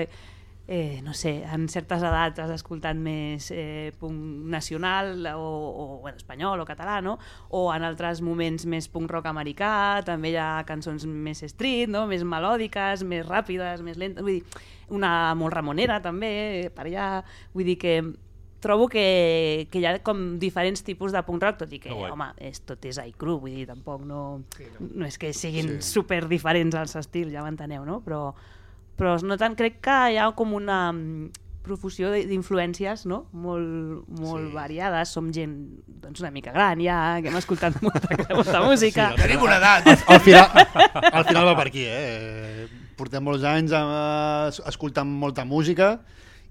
eh, no sé, en certes edats has escoltat més eh, punk nacional o, o bueno, espanyol o català, no? o en altres moments més punk rock americà, també hi ha cançons més street, no? més melòdiques, més ràpides, més lentes, vull dir, una molt ramonera també, per allà, vull dir que trobo que, que hi ha com diferents tipus de punk rock, tot i que, guai. home, és, tot és iCrew, vull dir, tampoc no, Sí, no. no és que siguin Sí. super diferents els estils, ja m'enteneu, no? Però, però no tant, crec que hi ha com una mm, profusió de- d'influències no? molt, molt Sí. variades, som gent doncs, una mica gran ja, que hem escoltat molta, molta música. Sí, Tenim una edat. Al final, al final va per aquí, eh? Portem molts anys eh, escoltant molta música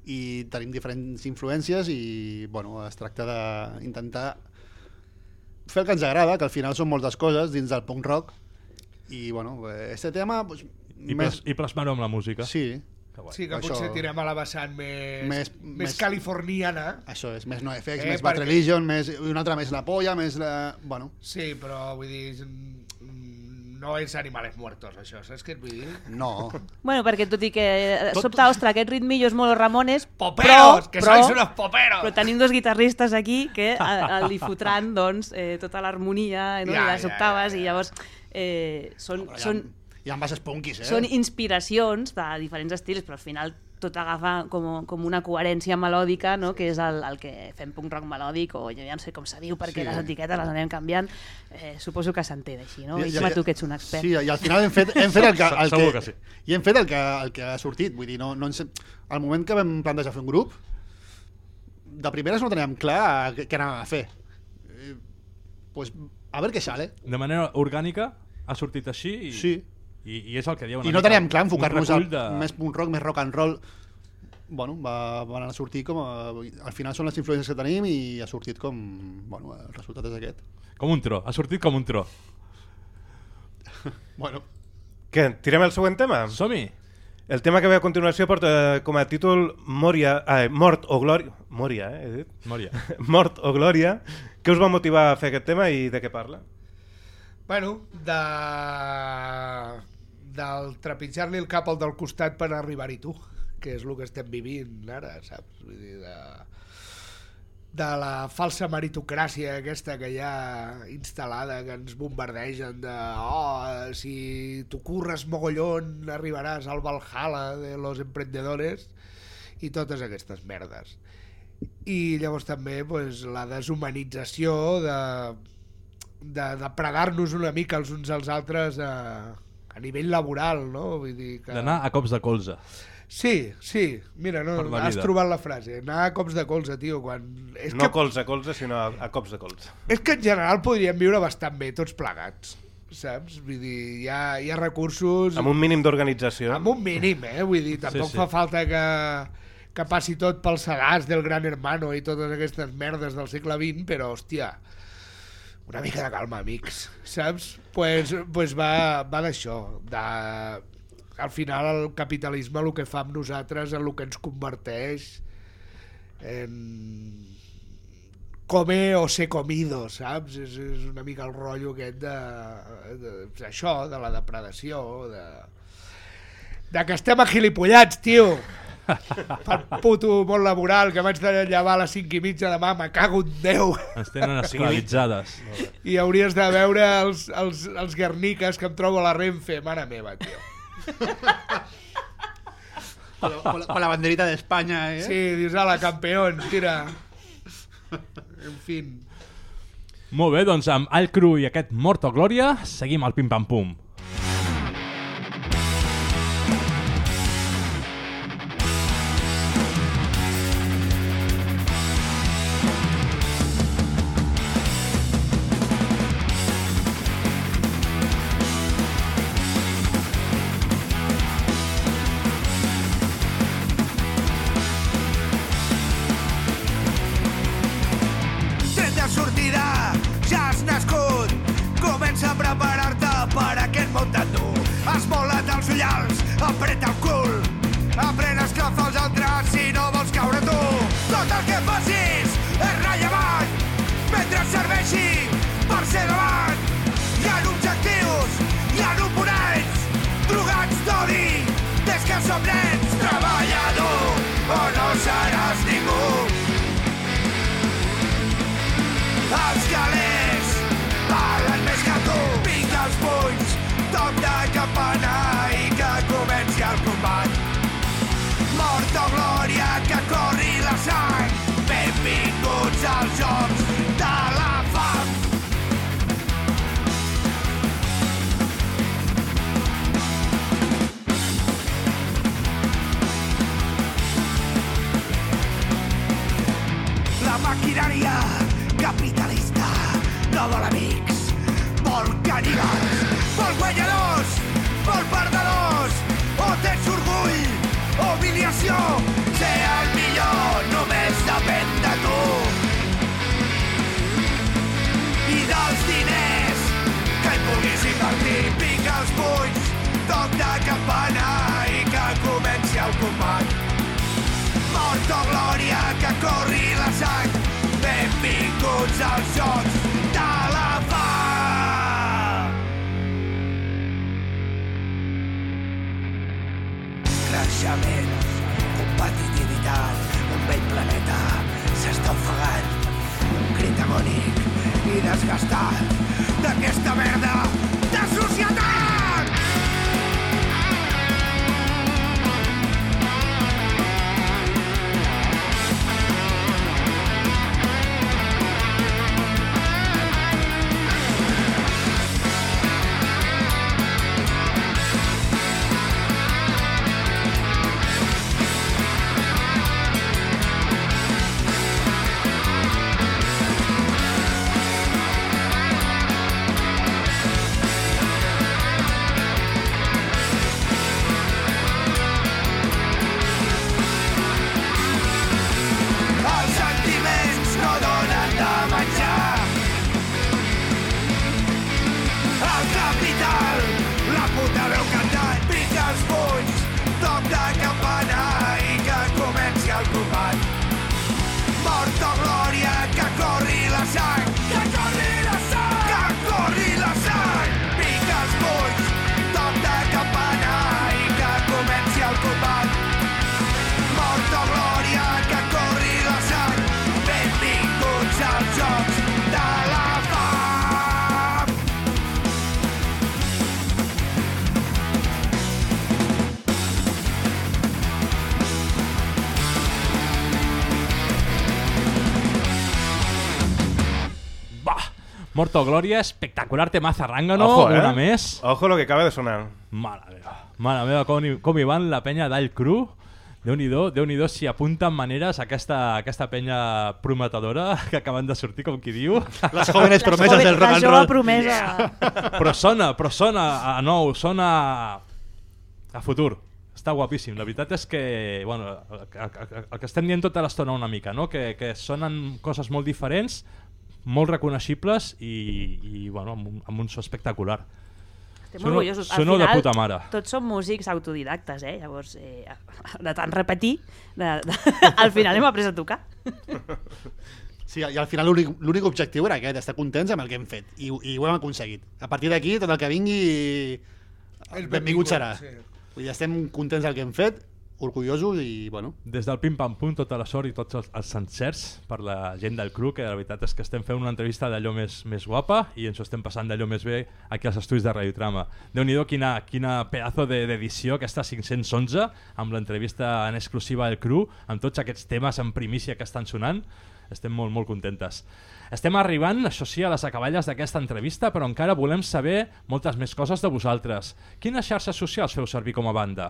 i tenim diferents influències i, bueno, es tracta d'intentar fer el que ens agrada, que al final són moltes coses dins del punk rock i, bueno, este tema... Pues, I, plas, I plasmar-ho amb la música. Sí, Que guai. Sí, que Això- potser tirem a la vessant més, Més- més, més- californiana. això és, més NoFX, Eh, més Bad perquè- Religion, més, una altra més La Polla, més la... Bueno, Sí, però vull dir, no és Animales Muertos, això, saps què et vull dir? no. Bueno, perquè tot i que eh, Tot- sobte, ostres, aquest ritmillo és molt Ramones, Poperos, però, que però, sois unos poperos! però tenim dos guitarristes aquí que a, a, li fotran doncs, eh, tota l'harmonia no? Ja, i les ja, octaves ja, ja. i llavors eh, són, ha, són, hi ha bases punkis, eh? són inspiracions de diferents estils, però al final tot agafa com, com una coherència melòdica, no? que és el, el que fem punk rock melòdic, o ja no sé com se diu, perquè Sí. les etiquetes les anem canviant, eh, suposo que s'entén així, no? I- i- Isma, tu que ets un expert. Sí, i al final hem fet, hem fet el que, el que, que sí. i hem fet el que, el que ha sortit. Vull dir, no, no ens, al moment que vam plantejar fer un grup, de primeres no teníem clar què, què anàvem a fer. Eh, pues, a veure què sale. De manera orgànica ha sortit així i, Sí. I, i és el que dieu una I no teníem clar enfocar-nos al de... més punk rock, més rock and roll. Bueno, va, van anar a sortir com a, al final són les influències que tenim i ha sortit com... Bueno, el resultat és aquest. Com un tro, ha sortit com un tro. Bueno, Què, tirem el següent tema? Som-hi! El tema que ve a continuació porta com a títol Moria, eh, Mort o Glòria... Moria, eh, he dit? Mòria. Mort o Glòria. Què us va motivar a fer aquest tema i de què parla? Bueno, de... del trepitjar-li el cap al del costat per arribar-hi tu, que és el que estem vivint ara, saps? Vull dir, de, de la falsa meritocràcia aquesta que hi ha instal·lada, que ens bombardegen de oh, si tu curres mogollón arribaràs al Valhalla de los emprendedores i totes aquestes merdes. I llavors també pues, la deshumanització de, de depredar-nos una mica els uns als altres a, a nivell laboral, no? Vull dir que... D'anar a cops de colze. Sí, sí, mira, no, has vida. trobat la frase. Anar a cops de colze, tio, quan... És, no que, colze a colze, sinó a, a cops de colze. és que en general podríem viure bastant bé, tots plegats, saps? Vull dir, hi ha, hi ha recursos... Amb un mínim d'organització. amb un mínim, eh? Vull dir, tampoc Sí, sí. fa falta que, que passi tot pel sedàs del Gran Hermano i totes aquestes merdes del segle XX, però, hòstia, una mica de calma, amics, saps? Pues, pues va, va d'això, de... Al final el capitalisme el que fa amb nosaltres, el que ens converteix en comer o ser comido, saps? És, és una mica el rotllo aquest de, de, això, de la depredació, de, de que estem agilipollats, tio. Pel puto món laboral, que vaig de llevar a les 5 i mitja demà, me cago en Déu. Ens tenen esclavitzades. I hauries de veure els, els, els guerniques que em trobo a la Renfe. Mare meva, tio. Con, la- con la, con la banderita de España, ¿eh? Sí, dius, ala, campeón, tira. En fin. Molt bé, doncs amb All Cru i aquest Mort o Glòria, seguim al pim-pam-pum. Tret Morto Gloria, espectacular tema zarrangano, Ojo, eh? una més. Ojo lo que acaba de sonar. Mare meva, mare meva, com, hi- com hi van la penya d'All Cru. Déu-n'hi-do, déu nhi déu si apunten maneres a aquesta, aquesta penya prometedora que acaben de sortir, com qui diu. Les jóvenes promeses del rock la and jove roll. promesa. Però sona, però sona a nou, sona a futur. Està guapíssim. La veritat és que, bueno, el, el, el que estem dient tota l'estona una mica, no? que, que sonen coses molt diferents, molt reconeixibles i, i bueno, amb, un, amb un so espectacular. Estem Sono- orgullosos. Al sono de final, puta mare. Tots som músics autodidactes, eh? Llavors, eh, de tant repetir, de, de, al final hem après a tocar. Sí, i al final l'únic l'únic objectiu era aquest, estar contents amb el que hem fet. I, i ho hem aconseguit. A partir d'aquí, tot el que vingui, És benvingut serà. sí. Vull dir, estem contents del que hem fet, orgullosos i, bueno, Des del Pim Pam Pum, tota la sort i tots els, els encerts per la gent del cru, que la veritat és que estem fent una entrevista d'allò més, més guapa i ens ho estem passant d'allò més bé aquí als estudis de Radiotrama. Déu-n'hi-do quina, quina pedazo de- d'edició, aquesta 511, amb l'entrevista en exclusiva del cru, amb tots aquests temes en primícia que estan sonant. Estem molt, molt contentes. Estem arribant, això sí, a les acaballes d'aquesta entrevista, però encara volem saber moltes més coses de vosaltres. Quines xarxes socials feu servir com a banda?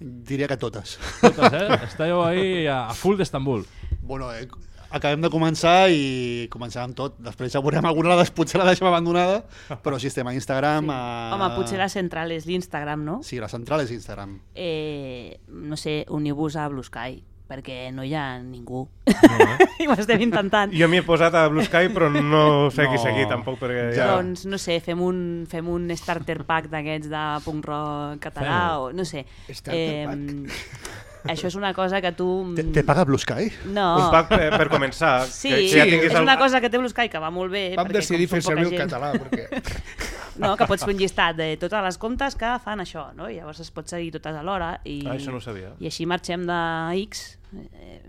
Diria que totes. Totes, eh? Esteu ahí a, a full d'Estambul. bueno, eh, acabem de començar i començarem tot. Després ja veurem alguna de les potser la deixem abandonada, però sí estem a Instagram. A... Home, potser la central és l'Instagram, no? Sí, la central és Instagram. Eh, no sé, unibus a Blue Sky, perquè no hi ha ningú. No, eh? I ho estem intentant. Jo m'hi he posat a Blue Sky, però no sé qui No. seguir tampoc, perquè Ja. Doncs, no sé, fem un, fem un starter pack d'aquests de punk rock català, Fem-ho. o no sé. Starter Això és una cosa que tu... Te, te paga Blue Sky? No. Un pack per, per començar. Sí, que, que ja és tinguis el- una cosa que té Blue Sky que va molt bé. Vam perquè decidir fer servir el català, perquè... No, que pots fer un llistat de totes les comptes que fan això, no? I llavors es pot seguir totes alhora i, Ah, això no ho sabia. i així marxem de X eh,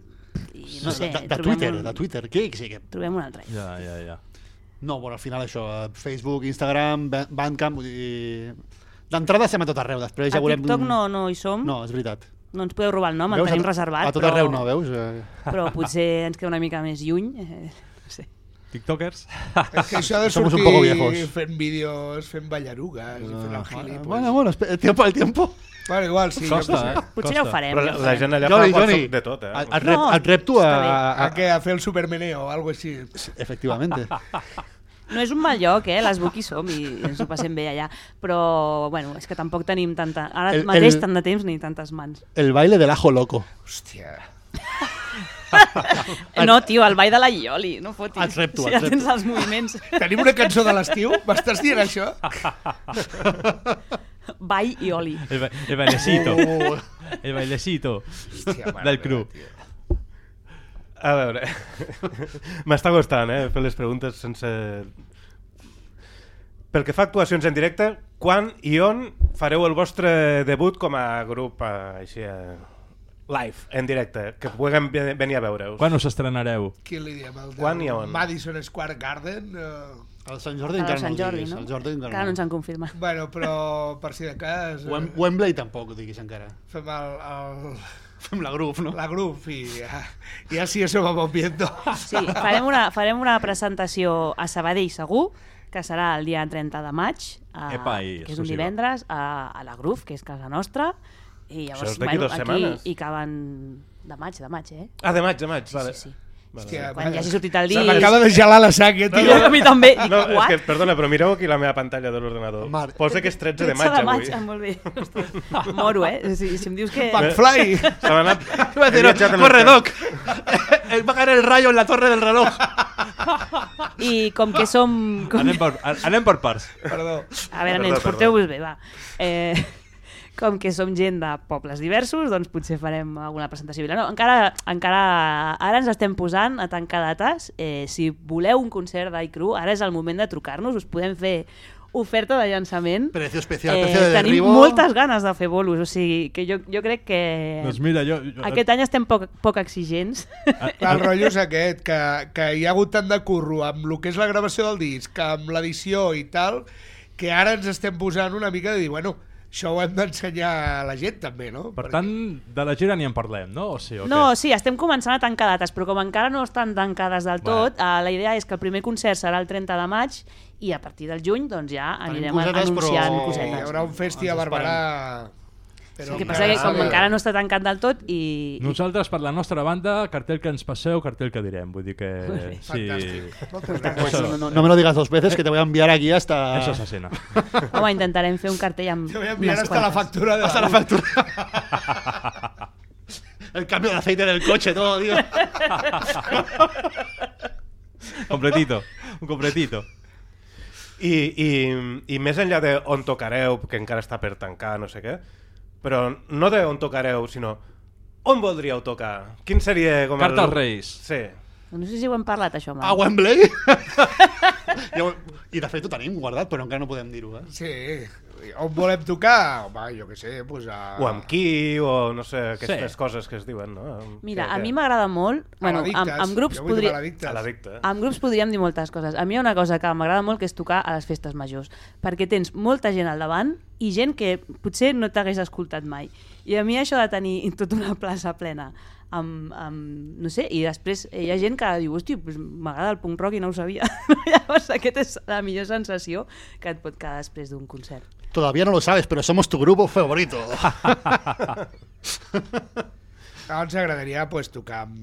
i no sé, de, de trobem Twitter, un, de Twitter. Què, sí, que... trobem un altre. Ja, ja, ja. No, bueno, al final això, eh, Facebook, Instagram, Ba- Bandcamp, vull dir... D'entrada estem a tot arreu, després ja a veurem... TikTok no, no hi som, no. És veritat. no ens podeu robar el nom, el Veus, tenim a, reservat, A tot però, arreu no, veus? Eh, però potser ens queda una mica més lluny. Eh, no sé. TikTokers? És que això de Somos un sortir poco viejos. fent vídeos, fent ballarugues, i fent el gili... pues... bueno, bueno, el tiempo, el tiempo. Bueno, igual, sí. Costa, eh? Potser ja ho farem. Però la, gent allà Joni, fa Joni, de tot, eh? Et, et, rep, No, et repto a, a, A? A fer el supermeneo o algo així. Efectivamente. No és un mal lloc, eh? Les Buc hi som i ens ho passem bé allà. Però, bueno, és que tampoc tenim tanta... Ara El- mateix el- tant de temps ni tantes mans. El baile del ajo loco. Hòstia. No, tio, el ball de la Ioli, no fotis. Et repto, si ja tens els moviments. Tenim una cançó de l'estiu? M'estàs dient això? Ball i oli. El, ba- el bailecito. Oh. El bailecito Hòstia, del cru. tio. A veure, m'està costant, eh, fer les preguntes sense... Pel que fa a actuacions en directe, quan i on fareu el vostre debut com a grup eh, així, eh, live, en directe, que puguem ve- venir a veure-us? Quan us estrenareu? Qui li diem? El Quan i on? Madison Square Garden? Uh... El Sant Jordi encara Sant no ho Jordi, diguis. no? El Jordi encara Encara no ens no. han confirmat. Bueno, però per si de cas... eh, Wem- Wembley tampoc ho diguis encara. Fem el, el, Fem la grup, no? la grup i ja, ja sí, això va bon viento. Sí, farem una, farem una presentació a Sabadell segur, que serà el dia 30 de maig, a, Epa, i que és un divendres, a, a la Groove, que és casa nostra, i Això llavors, és d'aquí dues aquí setmanes. hi caben... De maig, de maig, eh? Ah, de maig, de maig, vale. Sí, sí. Vale. Hòstia, Quan ja hagi sortit el Se disc... m'acaba de gelar la sang, eh, Jo, tio. a mi també. I, No, és what? que, perdona, però mireu aquí la meva pantalla de l'ordenador. Posa que és 13 de 13 maig, de maig, avui. ah, molt bé. Ostres, Moro, eh? Si, si em dius que... McFly! Se m'ha anat... He viatjat en el corre, temps. Doc. Él va a caer el rayo en la torre del reloj. I com que som... Com... Anem per, anem per parts. Perdó. A veure, Perdó, nens, perdó. porteu-vos bé, va. Eh, com que som gent de pobles diversos, doncs potser farem alguna presentació a Vilanova. Encara, encara ara ens estem posant a tancar dates. Eh, si voleu un concert d'iCrew, ara és el moment de trucar-nos, us podem fer oferta de llançament. Precio especial, Eh, precio de tenim derribo. moltes ganes de fer bolos, o sigui, que jo, jo crec que Doncs mira, jo... jo aquest any estem poc, poc exigents. El rotllo és aquest, que, que hi ha hagut tant de curro amb el que és la gravació del disc, amb l'edició i tal, que ara ens estem posant una mica de dir, bueno, això ho hem d'ensenyar a la gent també, no? Per tant, de la gira ni en parlem, no? O sí, o No, què? sí, estem començant a tancar dates, però com encara no estan tancades del tot, eh, la idea és que el primer concert serà el 30 de maig i a partir del juny doncs ja anirem cosetes, anunciant però- Hi cosetes. haurà un festi a Barberà... Però El que passa que com encara- encara no està tancat del tot i... Nosaltres, per la nostra banda, cartell que ens passeu, cartell que direm. Vull dir que... Sí. Pues no, no, no me lo digas dos veces que te voy a enviar aquí hasta... eso asesina. Home, intentarem fer un cartell amb Te voy a enviar hasta la factura de Hasta la factura. El cambio de aceite del coche, todo, tío. completito, un completito. I, i, I més enllà de on tocareu, que encara està per tancar, no sé què, però no de on tocareu, sinó on voldríeu tocar? Quin seria com Carta el... als Reis. Sí. No sé si ho hem parlat, això, A mai. Wembley? I, de fet ho tenim guardat, però encara no podem dir-ho, eh? Sí. On volem tocar? Home, jo què sé, pues a... O amb qui, o no sé, aquestes Sí. coses que es diuen, no? Mira, Que- a que- mi m'agrada molt... Bueno, amb, amb grups Jo vull podria... tocar l'addictes. A l'addicte. eh? Amb grups podríem dir moltes coses. A mi hi ha una cosa que m'agrada molt, que és tocar a les festes majors, perquè tens molta gent al davant i gent que potser no t'hagués escoltat mai. I a mi això de tenir tota una plaça plena amb, amb, no sé, i després hi ha gent que diu, hosti, pues, m'agrada el punk rock i no ho sabia. Llavors aquesta és la millor sensació que et pot quedar després d'un concert. Todavía no lo sabes, pero somos tu grupo favorito. No, ens agradaria pues, tocar amb...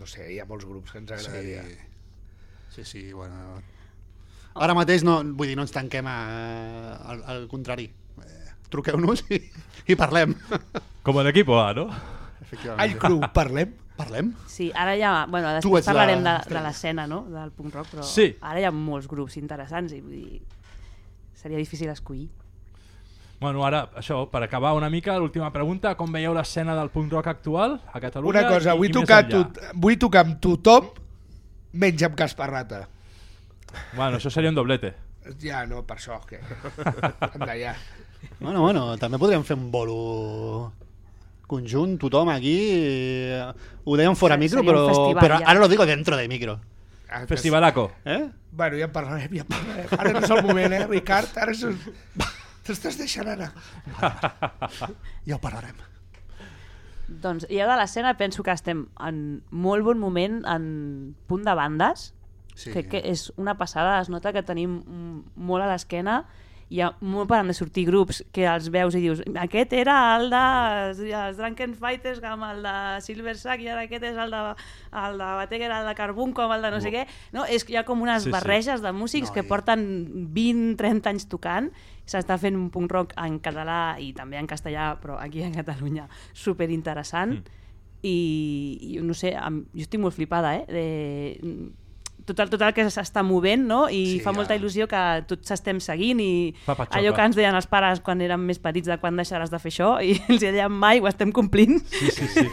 No sé, hi ha molts grups que ens agradaria. Sí, sí, bueno... Ara mateix no, vull dir, no ens tanquem a, al, al contrari. Eh, Truqueu-nos i, i parlem. Com en equipo A, no? Efectivament. All Crew, parlem? Parlem? Sí, ara ja... Bueno, Tu després ets la parlarem de, de l'escena, no?, del punk rock, però Sí. ara hi ha molts grups interessants i vull dir, seria difícil escollir. Bueno, ara, això, per acabar una mica, l'última pregunta, com veieu l'escena del punk rock actual a Catalunya? Una cosa, vull tocar, tot, vull tocar amb tothom menys amb Casparrata. Bueno, això seria un doblete. Ja, no, per això, que... Hem d'allà. Bueno, bueno, també podríem fer un bolo conjunt, tothom aquí. eh, Ho dèiem fora Seria micro, però, festival, però ja. ara lo digo dentro de micro. Ah, Festivalaco. Eh? Bueno, ja en parlarem, ja en parlarem. Ara no és el moment, eh, Ricard? Ara és... T'estàs deixant anar. Ja ho parlarem. Doncs jo de l'escena penso que estem en molt bon moment en punt de bandes, Sí. crec que és una passada, es nota que tenim molt a l'esquena hi ha molt per on de sortir grups que els veus i dius, aquest era el de els Drunken Fighters amb el de Silver Sack i ara aquest és el de, el de Bateguer, el de Carbunco amb el de no sé què no? és que hi ha com unes Sí, sí. barreges de músics No, que i- porten 20-30 anys tocant s'està fent un punk rock en català i també en castellà, però aquí a Catalunya super interessant i, i no sé, jo estic molt flipada eh? de, tot el, tot el que s'està movent no? i Sí, fa ja. molta il·lusió que tots s'estem seguint i patxoca. allò que ens deien els pares quan érem més petits de quan deixaràs de fer això i els dèiem mai, ho estem complint Sí, sí, sí.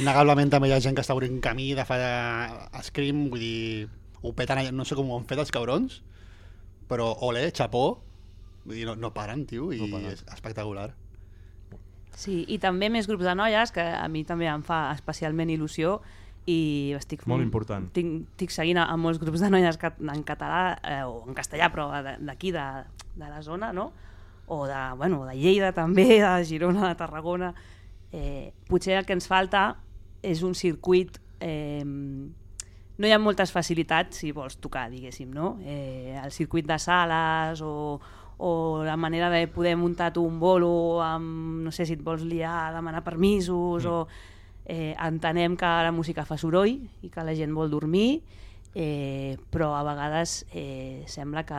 Innegablement també hi ha gent que està obrint camí de fa Scream, vull dir, ho peten, allà, no sé com ho han fet els cabrons, però ole, xapó, vull dir, no, no paren, tio, i No paren. és espectacular. Sí, i també més grups de noies, que a mi també em fa especialment il·lusió i estic, Molt important. Estic, estic seguint a, a molts grups de noies cat- en català eh, o en castellà, però de- d'aquí, de, de la zona, no? O de, bueno, de Lleida també, de Girona, de Tarragona. Eh, potser el que ens falta és un circuit... Eh, no hi ha moltes facilitats si vols tocar, diguéssim, no? Eh, el circuit de sales o, o la manera de poder muntar tu un bolo amb, no sé si et vols liar, demanar permisos mm. o eh, entenem que la música fa soroll i que la gent vol dormir eh, però a vegades eh, sembla que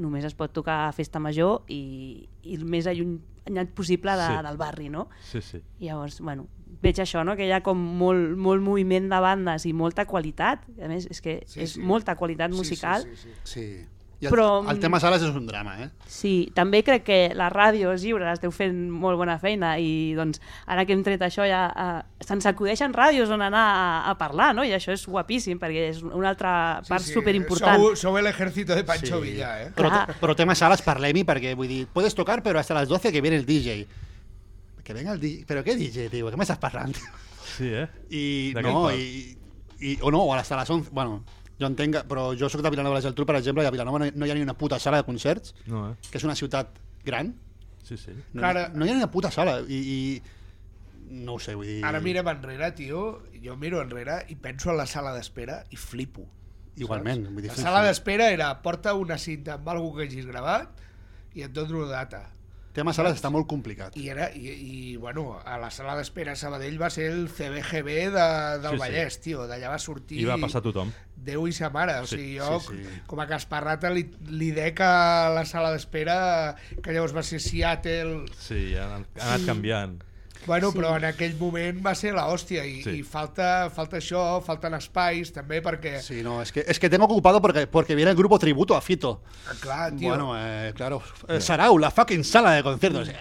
només es pot tocar a festa major i, i el més allunyat possible de, Sí. sí. del barri, no? sí, sí. Llavors, bueno, veig això, no? que hi ha com molt, molt moviment de bandes i molta qualitat, a més és que Sí, sí, és sí. sí. molta qualitat musical. Sí, sí, sí. Sí. I el, Però, el tema sales és un drama, eh? Sí, també crec que les ràdios lliures esteu fent molt bona feina i doncs ara que hem tret això ja eh, se'ns acudeixen ràdios on anar a, a parlar, no? I això és guapíssim perquè és una altra part Sí, sí, superimportant. Sou, sou el ejército de Pancho Villa, eh? Però, Clar. però tema sales, parlem-hi, perquè vull dir, puedes tocar, però hasta las 12 que viene el DJ. Que venga el DJ. ¿Pero qué DJ, tío? ¿Qué me estás parlando? Sí, eh? I, no, i, i, o no, o hasta las 11. Bueno, jo entenc, que- però jo sóc de Vilanova i la Geltrú, per exemple, i a Vilanova no, no hi ha ni una puta sala de concerts, No, eh? que és una ciutat gran, Sí, sí. No, Ara- no hi ha ni una puta sala i, i no ho sé, vull dir... Ara mirem enrere, tio, jo miro enrere i penso en la sala d'espera i flipo. Igualment, vull dir, La sí, sala sí. d'espera era porta una cinta amb algú que hagis gravat i et dono data. Tema sales està molt complicat. I, era, i, i bueno, a la sala d'espera a Sabadell va ser el CBGB de, del Sí, sí. Vallès, tio. D'allà va sortir... I va passar a tothom. Déu i sa mare. O Sí, sigui, jo, sí, sí. com a Casparrata, li, li dec a la sala d'espera, que llavors va ser Seattle... Sí, ha anat, ha anat canviant. Bueno, sí. però en aquell moment va ser l'hòstia i, Sí. i falta, falta això, falten espais també perquè, sí. Sí, no, es que, es que tengo ocupado porque, porque viene el grupo tributo a Fito. clar, tio, Bueno, eh, claro. Eh, Sarau, la fucking sala de conciertos.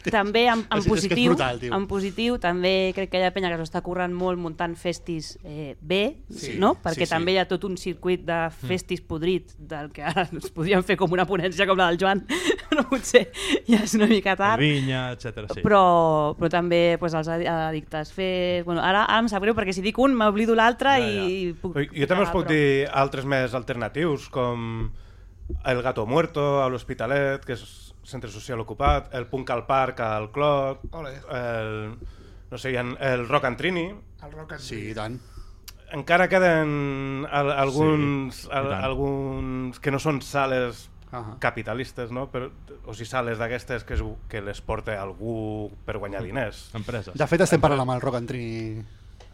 També en, en positiu, brutal, en positiu també crec que hi ha penya que s'ho està currant molt muntant festis eh, bé, Sí, no? perquè sí, sí. també hi ha tot un circuit de festis podrit del que ara es podien fer com una ponència com la del Joan, no potser ja és una mica tard. Vinya, etc. Sí. Però, però també pues, els addictes fer... Bueno, ara, ara em sap greu perquè si dic un m'oblido l'altre Ja, ja. i... Puc, Jo, jo també us puc però- dir altres més alternatius, com el Gato Muerto a l'Hospitalet, que és centre social ocupat, el Punk al Parc al Clot, Ole. el, no sé, el Rock and Trini, el rock and sí, i tant. encara queden al, alguns, Sí, al, alguns que no són sales Ahà. capitalistes, no? Però, o sigui, sales d'aquestes que, es, que les porta algú per guanyar diners. Empreses. De fet, estem parlant amb el Rock and Trini.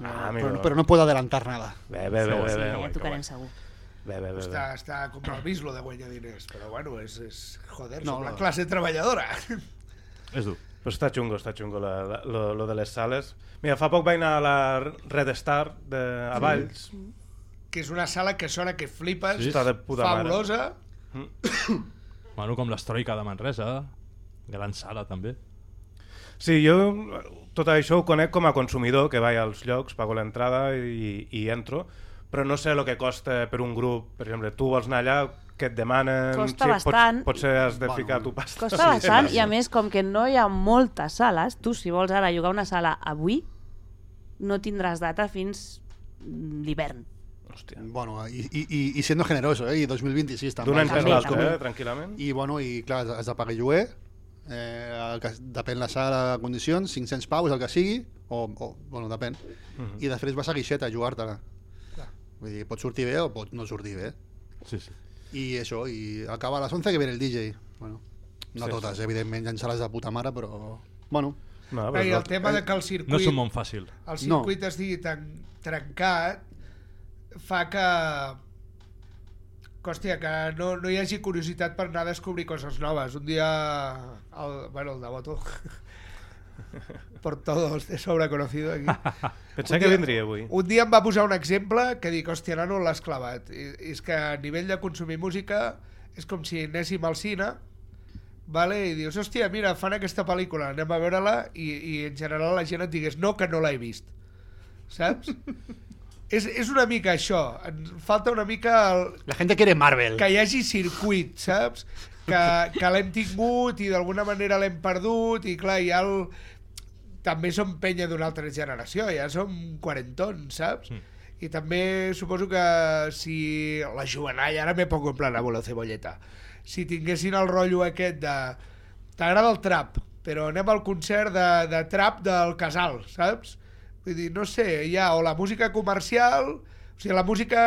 Ah, però, però no puedo adelantar nada. Bé, bé, bé, bé, Sí, bé, ja tocarem segur. Bé, bé, bé, està, bé. està com el bislo de guanyar diners, però bueno, és, és joder, No, no, som la no. classe treballadora. És dur. Però està xungo, està xungo la, la, lo, lo de les sales. Mira, fa poc vaig anar a la Red Star de, a Valls. que és una sala que sona que flipes, Sí. Està de puta mare. fabulosa, Bueno, com l'Estroika de Manresa, gran sala també. Sí, jo tot això ho conec com a consumidor, que vaig als llocs, pago l'entrada i, i entro, però no sé el que costa per un grup. Per exemple, tu vols anar allà, què et demanen... Costa sí, bastant. Pots, potser has de Bueno, ficar tu pasta. Costa Sí, bastant sí, i a més com que no hi ha moltes sales, tu si vols ara llogar una sala avui no tindràs data fins l'hivern. Hòstia. Bueno, i, i, i, i siendo generoso, eh? I 2026 també. D'un any per l'altre, eh, tranquil·lament. I, bueno, i clar, has de pagar lloguer, eh, el que, depèn la sala de condicions, 500 paus, el que sigui, o, o bueno, depèn. Mhm. I després vas a guixeta a jugar-te-la. Vull dir, pot sortir bé o pot no sortir bé. Sí, sí. I això, i acaba a les 11 que ve el DJ. Bueno, no Sí, totes, evidentment, hi ha sales de puta mare, però... Bueno, No, i el és tema de que el circuit, No és un món fàcil. el No. circuit estigui tan trencat fa que que, hòstia, que no, no hi hagi curiositat per anar a descobrir coses noves. Un dia, el, bueno, el de Por todos de sobreconocido aquí. Pensava que vindria avui. Un dia em va posar un exemple que dic, hòstia, nano, l'has clavat. I, I és que a nivell de consumir música és com si anéssim al cine vale? i dius, hòstia, mira, fan aquesta pel·lícula, anem a veure-la i, i en general la gent et digués, no, que no l'he vist. Saps? és, és una mica això. Falta una mica el, la gente quiere Marvel. que hi hagi circuit, saps? Que, que l'hem tingut i d'alguna manera l'hem perdut i clar, ja el... també som penya d'una altra generació, ja som quarantons, saps? I també suposo que si la jovenalla, ara me pongo en plan abuelo cebolleta, si tinguessin el rotllo aquest de t'agrada el trap, però anem al concert de, de trap del casal, saps? Vull dir, no sé, hi ha o la música comercial, o sigui, la música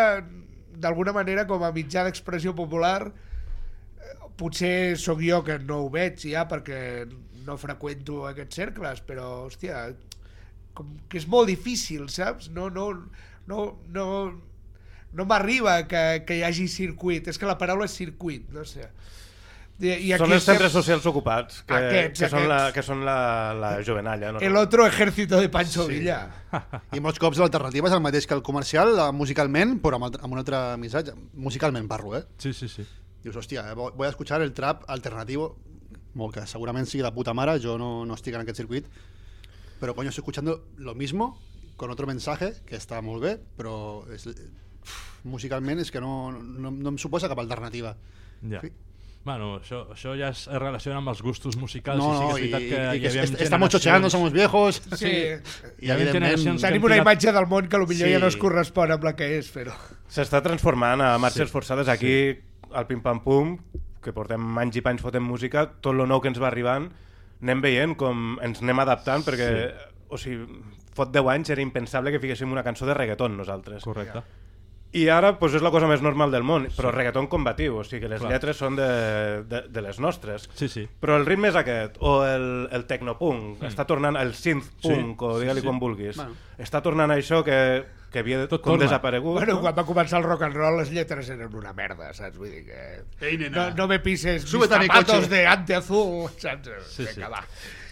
d'alguna manera com a mitjà d'expressió popular potser sóc jo que no ho veig ja perquè no freqüento aquests cercles, però, hòstia, com que és molt difícil, saps? No, no, no, no, no m'arriba que, que hi hagi circuit. És que la paraula és circuit, no sé. I, i Són els centres socials ocupats, que, Aquests, que, són, la, aquests. que són la, la jovenalla. No? El otro ejército de Pancho Sí. Villa. I molts cops l'alternativa és el mateix que el comercial, eh, musicalment, però amb, altre- amb un altre missatge. Musicalment parlo, eh? Sí, sí, sí. Dius, hòstia, eh, voy a escuchar el trap alternativo, molt que segurament sigui de puta mare, jo no, no estic en aquest circuit, però coño, estoy escuchando lo mismo, con otro mensaje, que està molt bé, però és, musicalment és que no, no, no em suposa cap alternativa. Ja. Sí. Bueno, això, això ja es relaciona amb els gustos musicals No, i sí no, que és veritat i, que i hi havia est- estamos chocheando, somos viejos. Sí. I Hi havia generacions que Tenim una imatge del món que potser Sí. ja no es correspon amb la que és, però... S'està transformant a marxes Sí. forçades aquí, al pim-pam-pum, que portem anys i panys fotent música, tot lo nou que ens va arribant, anem veient com ens anem adaptant, perquè, sí. o sigui, fot 10 anys era impensable que fiquéssim una cançó de reggaeton nosaltres. Correcte. I ara pues, és la cosa més normal del món, però reggaeton combatiu, o sigui que les Clar. lletres són de, de, de les nostres. Sí, sí. Però el ritme és aquest, o el, el tecnopunk, està tornant, el synth-punk, o sí, digue-li sí. com vulguis. Bueno. Està tornant això que, que havia Tot com torna. desaparegut. Bueno, no? quan va començar el rock and roll les lletres eren una merda, saps? Vull dir que... Ei, nena. No, no me pises mis zapatos de ante azul, saps? Sí, sí. Va.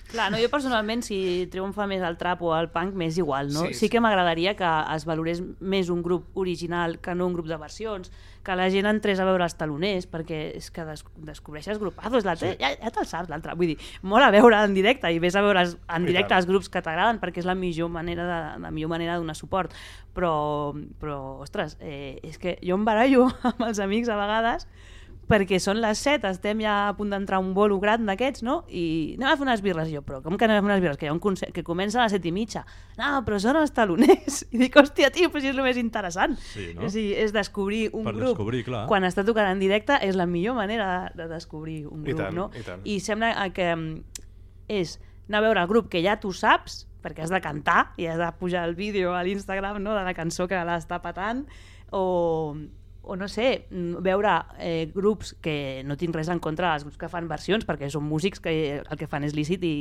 Clar, no, jo personalment, si triomfa més el trap o el punk, m'és igual, no? Sí, Sí, sí. que m'agradaria que es valorés més un grup original que no un grup de versions, que la gent entrés a veure els taloners, perquè és que des descobreixes grupazos, l'altre, sí. ja, ja te'l saps, l'altre. Vull dir, mola veure en directe i vés a veure els- en directe els grups que t'agraden, perquè és la millor manera de, la millor manera de donar suport. Però, però ostres, eh, és que jo em barallo amb els amics a vegades perquè són les 7, estem ja a punt d'entrar un bolo gran d'aquests, no? I anem a fer unes birres, I jo, però com que anem a fer unes birres? Que hi ha un concert que comença a les 7 i mitja. No, però són els taloners. I dic, hòstia, tio, però si és el més interessant. Sí, no? És, a dir, és descobrir un Per grup. descobrir, clar. Quan està tocant en directe és la millor manera de, de descobrir un I grup, tant, no? i tant. I sembla eh, que mm, és anar a veure el grup que ja tu saps, perquè has de cantar i has de pujar el vídeo a l'Instagram no, de la cançó que l'està patant, o, o no sé, mm, veure eh, grups que no tinc res en contra dels grups que fan versions, perquè són músics que el que fan és lícit i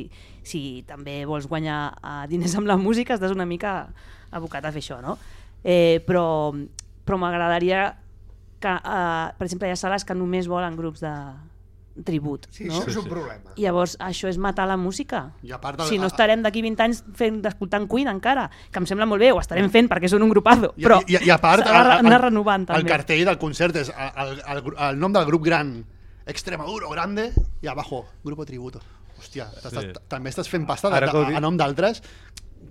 si també vols guanyar eh, diners amb la música estàs una mica abocat a fer això, no? Eh, però però m'agradaria que, eh, per exemple, hi ha sales que només volen grups de tribut, Sí, no? això és un problema. I llavors això és matar la música. I a part del- si no estarem d'aquí 20 anys fent escoltant Queen encara, que em sembla molt bé, ho estarem fent perquè són un grupazo, I, però i, i a part, s'ha de el- el- anar renovant també. El cartell del concert és el, el, el, el nom del grup gran, Extremaduro Grande, i abajo, Grupo Tributo. Hòstia, Sí. sí. també estàs fent pasta de, de, a nom d'altres,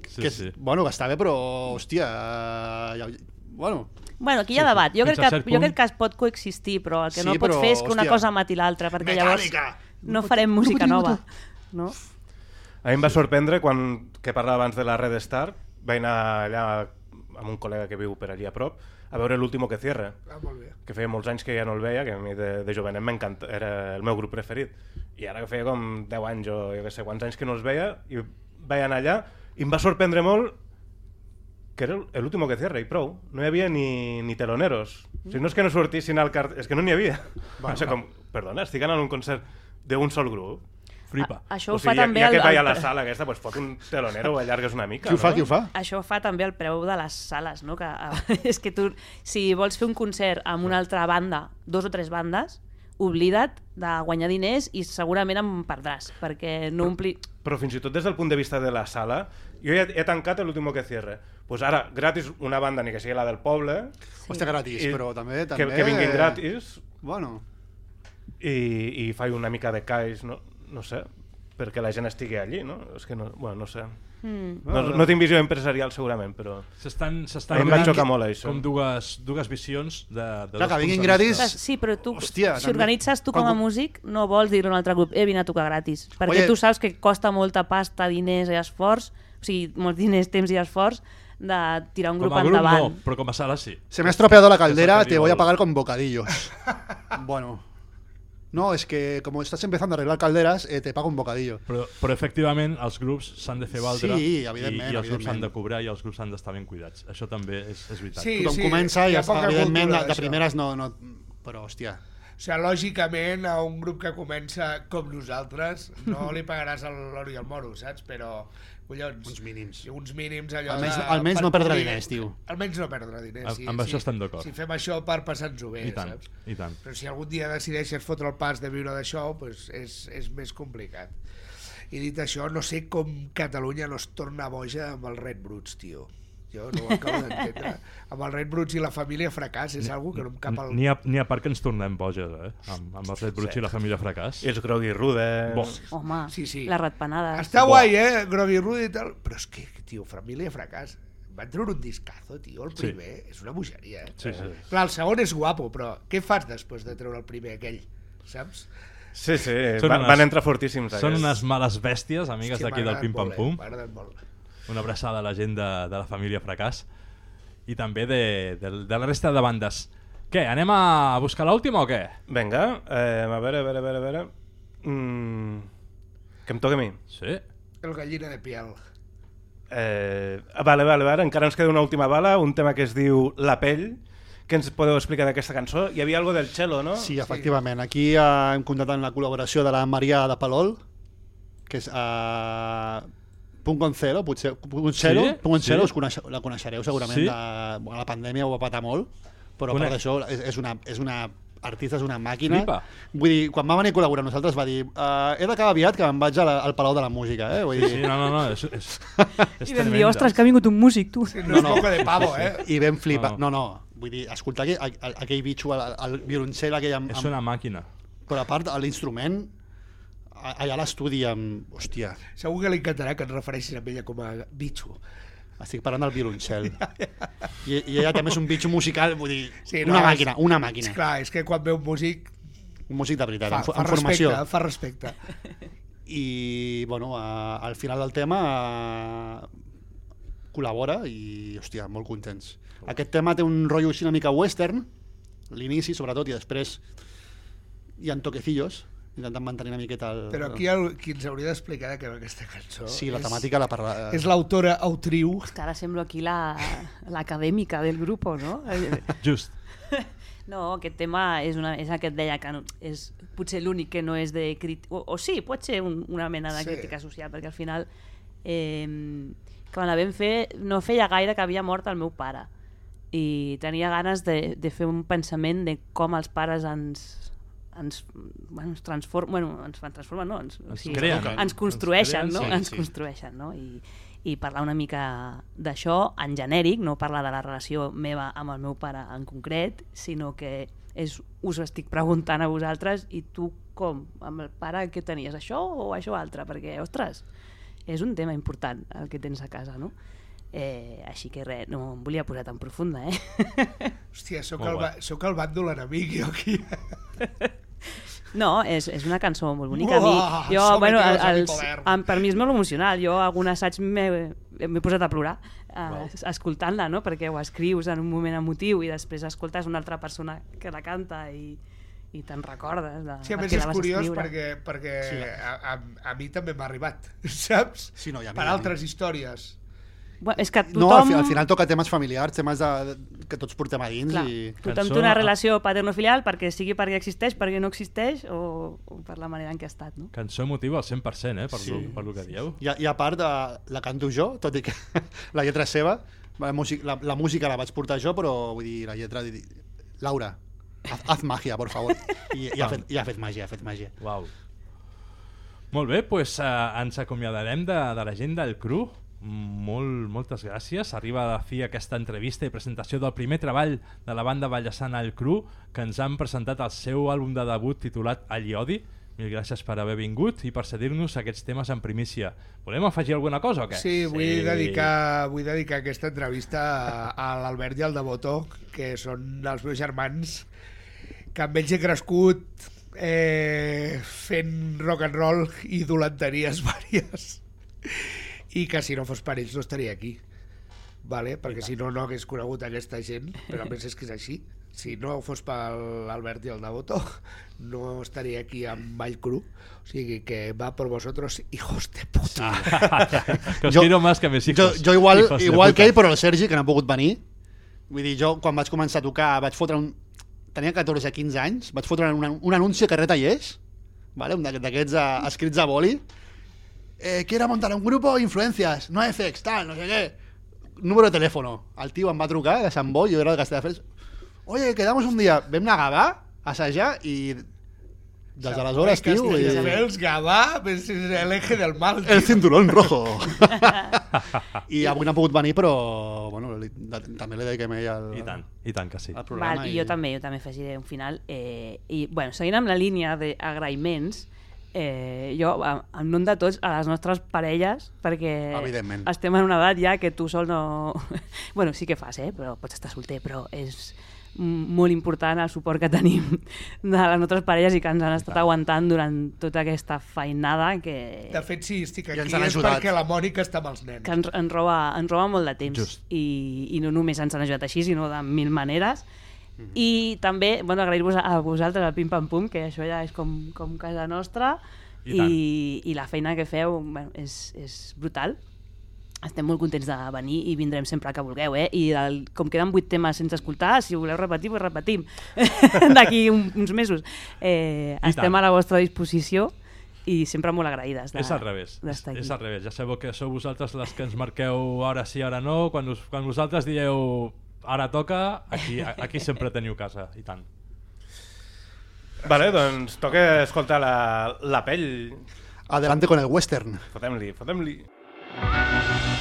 Sí, que és, sí. bueno, que està bé, però, hòstia, ja, bueno, Bueno, aquí hi ha debat. Jo crec, que, jo crec que es pot coexistir, però el que Sí, no pots però, fer és que una hòstia. cosa mati l'altra, perquè Metàl·lica! llavors no farem música nova. No? A mi em va sorprendre quan, que parlava abans de la Red Star, vaig anar allà amb un col·lega que viu per allí a prop, a veure l'último que cierre, Ah, molt bé. que feia molts anys que ja no el veia, que a mi de, de jovenet m'encanta, era el meu grup preferit. I ara que feia com 10 anys o jo que sé quants anys que no els veia, i vaig anar allà, i em va sorprendre molt que era el- l'último que cierre, i prou. No havia ni, ni teloneros. O sigui, no és que no sortissin al cart... És que no n'hi havia. Va, o sigui, com, perdona, estic anant a un concert d'un sol grup. Flipa. A, això o ho fa sigui, ja, també ja que el, vaig a la sala aquesta, pues fot un telonero o allargues una mica. qui ho fa, no? qui ho fa? això fa també el preu de les sales, no? Que, és que tu, si vols fer un concert amb una altra banda, dos o tres bandes, oblida't de guanyar diners i segurament em perdràs, perquè no ompli... Però fins i tot des del punt de vista de la sala, jo ja he tancat l'último que cierre. Pues ara, gratis, una banda, ni que sigui la del poble, Hòstia, gratis, I- però també... que, també... que vinguin gratis, Bueno, i, i faig una mica de caix, no, no sé, perquè la gent estigui allí, no? És que no, bueno, no sé. Mm. No, no tinc visió empresarial segurament, però... S'estan xocar molt això. com dues, dues visions de, de Clar, dos que vinguin gratis. Sí, però tu, Hòstia, si organitzes tu com a com- músic, no vols dir-li a un altre grup, eh, vine a tocar gratis. Perquè Oye- tu saps que costa molta pasta, diners i esforç, o sigui, molts diners, temps i esforç, de tirar un Com grup a grup endavant. no, però com a sala sí. se me ha estropeado la caldera, te voy a pagar con bocadillos. bueno. No, es que como estás empezando a arreglar calderas, eh, te pago un bocadillo. Però, però efectivament els grups s'han de fer valdre Sí, i, evidentment, i els grups s'han de cobrar i els grups han d'estar ben cuidats. Això també és, és veritat. Sí, Tothom sí, comença i, evidentment, cultura de, de primeres no, no... Però, hòstia, O sigui, lògicament, a un grup que comença com nosaltres, no li pagaràs el l'oro i el moro, saps? Però, collons... uns mínims. i uns mínims allò Almenys- de... almenys no perdre diners, tio. Almenys no perdre diners, sí. amb sí. això estem d'acord. Si fem això per passar-nos-ho bé, I tant, saps? i tant. Però si algun dia decideixes fotre el pas de viure d'això, doncs és, és més complicat. I dit això, no sé com Catalunya no es torna boja amb els Red Bruts, tio. Jo no ho acabo d'entendre. amb els Red Bruts i la família fracàs és algo que no em cap al... N'hi ha, ha part que ens tornem boges, eh? Amb, amb el Red Bruig i la família fracàs. I els Grogui Rude... Bo. Home, Sí, sí. les ratpenades. Està guai, eh? Grogui Rude i tal. Però és que, tio, família fracàs. Van treure un discazo, tio, el Sí. primer. És una bogeria, eh? Sí, sí. Clar, el segon és guapo, però què fas després de treure el primer aquell? Saps? Sí, sí, van, unes- van entrar fortíssims. Són aquests. unes males bèsties, amigues d'aquí del Pim Pam Pum. molt, eh? Una abraçada a la gent de, de la família Fracàs i també de, de, de la resta de bandes. Què, anem a buscar l'última o què? Vinga, eh, a veure, a veure, a veure... A veure. Mm, que em toca a mi. Sí. El gallina de piel. Eh, vale, vale, vale, encara ens queda una última bala, un tema que es diu La pell. Què ens podeu explicar d'aquesta cançó? Hi havia algo del cello, no? Sí, efectivament. Aquí eh, hem comptat amb la col·laboració de la Maria de Palol, que és uh, Punt con Cero, potser, Punt Zero, Sí? Punt Zero, Sí. us coneix, la coneixereu segurament, Sí. de, la pandèmia ho va patar molt, però a Conec. part d'això és, és, una, és una artista, és una màquina. Flipa. Vull dir, quan va venir a col·laborar amb nosaltres va dir uh, he d'acabar aviat que me'n vaig a la, al Palau de la Música, eh? Vull dir, Sí, no, no, no, és, és, és I vam dir, ostres, que ha vingut un músic, tu. No, no és boca de pavo, eh? I vam flipar. No. No, no, vull dir, escoltar aquell, aquell, bitxo, el, el violoncel aquell amb, És amb, una màquina. però a part l'instrument a- allà a l'estudi amb... Hòstia, Segur que li encantarà que ens refereixin a ella com a bitxo. estic parlant del violoncel. I, I ella també és un bitxo musical, vull dir, Sí, una és- màquina, una màquina. És clar, és que quan ve un músic Un músic de veritat, fa, fo- fa amb formació. respecte, fa respecte. I, bueno, a, al final del tema a, col·labora i, hòstia, molt contents. Aquest tema té un rotllo així una mica western, l'inici sobretot, i després hi ha toquecillos, intentant mantenir una miqueta el... Però aquí el, qui ens hauria d'explicar va aquesta cançó Sí, la és, temàtica la parla... és l'autora Autriu. És que ara semblo aquí la- l'acadèmica del grup, no? Just. No, aquest tema és, una, és el que et deia que no, és potser l'únic que no és de crítica, o, o sí, pot ser un, una mena de Sí. crítica social, perquè al final eh, quan la vam fer no feia gaire que havia mort el meu pare i tenia ganes de, de fer un pensament de com els pares ens ens, bueno, ens transformen, bueno, ens fan transformen, no, ens, Ens creen, no? ens construeixen, Ens no? creen, sí, ens sí. construeixen, no? I, i parlar una mica d'això en genèric, no parlar de la relació meva amb el meu pare en concret, sinó que és, us estic preguntant a vosaltres i tu com? Amb el pare què tenies? Això o això altre? Perquè, ostres, és un tema important el que tens a casa, no? Eh, així que res, no em volia posar tan profunda, eh? Hòstia, sóc Molt el, guai. sóc el bàndol enemic, jo aquí. No, és, és una cançó molt bonica. A mi, jo, som bueno, mi els, em, per mi és molt emocional. Jo algun assaig m'he posat a plorar Wow. eh, escoltant-la, no? perquè ho escrius en un moment emotiu i després escoltes una altra persona que la canta i, i te'n recordes de, Sí, a més és curiós escriure. perquè, perquè Sí. a, a, a mi també m'ha arribat, saps? Sí, no, i a mi, per altres històries. Bueno, és que No, al, tothom... fi, al final toca temes familiars, temes de, de, que tots portem a dins Clar, i... tothom Cançó- té una relació paternofilial perquè sigui perquè existeix, perquè no existeix o, o per la manera en què ha estat. No? Cançó emotiva al 100%, eh, per, Sí. sí. per lo que dieu. I, I a part, de, la canto jo, tot i que la lletra és seva, la, música, la, la música la vaig portar jo, però vull dir, la lletra... Laura, haz, haz magia, por favor. I, i, ha fet, I ha fet màgia, ha fet màgia. Uau. Molt bé, doncs eh, ens acomiadarem de, de la gent del cru. Molt, moltes gràcies. Arriba a fi aquesta entrevista i presentació del primer treball de la banda Vallassana El Cru, que ens han presentat el seu àlbum de debut titulat Alliodi. Mil gràcies per haver vingut i per cedir-nos aquests temes en primícia. Volem afegir alguna cosa o què? Sí, vull, Dedicar, vull dedicar aquesta entrevista a, a l'Albert i al Debotó, que són els meus germans, que amb ells he crescut eh, fent rock and roll i dolenteries vàries i que si no fos per ells no estaria aquí vale? perquè si no no hagués conegut aquesta gent però a més és que és així si no fos per l'Albert i el Devoto no estaria aquí amb Vall Cru o sigui que va por vosotros hijos de puta que os Jo- quiero más que mis Jo, hijos. jo igual, hijos igual que ell, però el Sergi, que no ha pogut venir. Vull dir, jo quan vaig començar a tocar vaig fotre un... Tenia 14 o 15 anys, vaig fotre un, un anunci a carrer Tallers, vale? un d'aquest- d'aquests uh, escrits a boli. Eh, quiero montar un grupo, influencias, no FX, tal, no sé què. Número de teléfono. El tio em va trucar de Sant Boi, jo era de Castelldefels. Oye, quedamos un dia. Vam anar a Gavà, a assajar, i des d'aleshores, tio... Castelldefels, Gavà, pues és l'eje del mal El cinturón rojo. I avui no ha pogut venir, però bueno, li, també li dediquem a ell al, I tant, i tant que sí. al. Val, i jo també, jo també afegiré un final. Eh, I, bueno, seguint amb la línia d'agraïments, eh, jo, en nom de tots, a les nostres parelles, perquè estem en una edat ja que tu sol no... bueno, sí que fas, eh? però pots estar solter, però és molt important el suport que tenim de les nostres parelles i que ens han estat aguantant durant tota aquesta feinada que, De fet, si estic aquí ens han és perquè la Mònica està amb els nens. que ens, ens, roba, ens roba molt de temps Just. I, i no només ens han ajudat així sinó de mil maneres I també, bueno, agrair-vos a, vosaltres, al Pim Pam Pum, que això ja és com, com casa nostra, I i, i, la feina que feu bueno, és, és brutal. Estem molt contents de venir i vindrem sempre que vulgueu, eh? I el, com queden vuit temes sense escoltar, si voleu repetir, pues repetim d'aquí un, uns mesos. Eh, I estem tant. a la vostra disposició i sempre molt agraïdes de- és al revés, aquí. és al revés. Ja sabeu que sou vosaltres les que ens marqueu ara sí, ara no. Quan, us, quan vosaltres dieu ara toca, aquí, aquí sempre teniu casa, i tant. Vale, doncs toca escoltar la, la pell. Adelante con el western. Fotem-li, fotem-li. Quan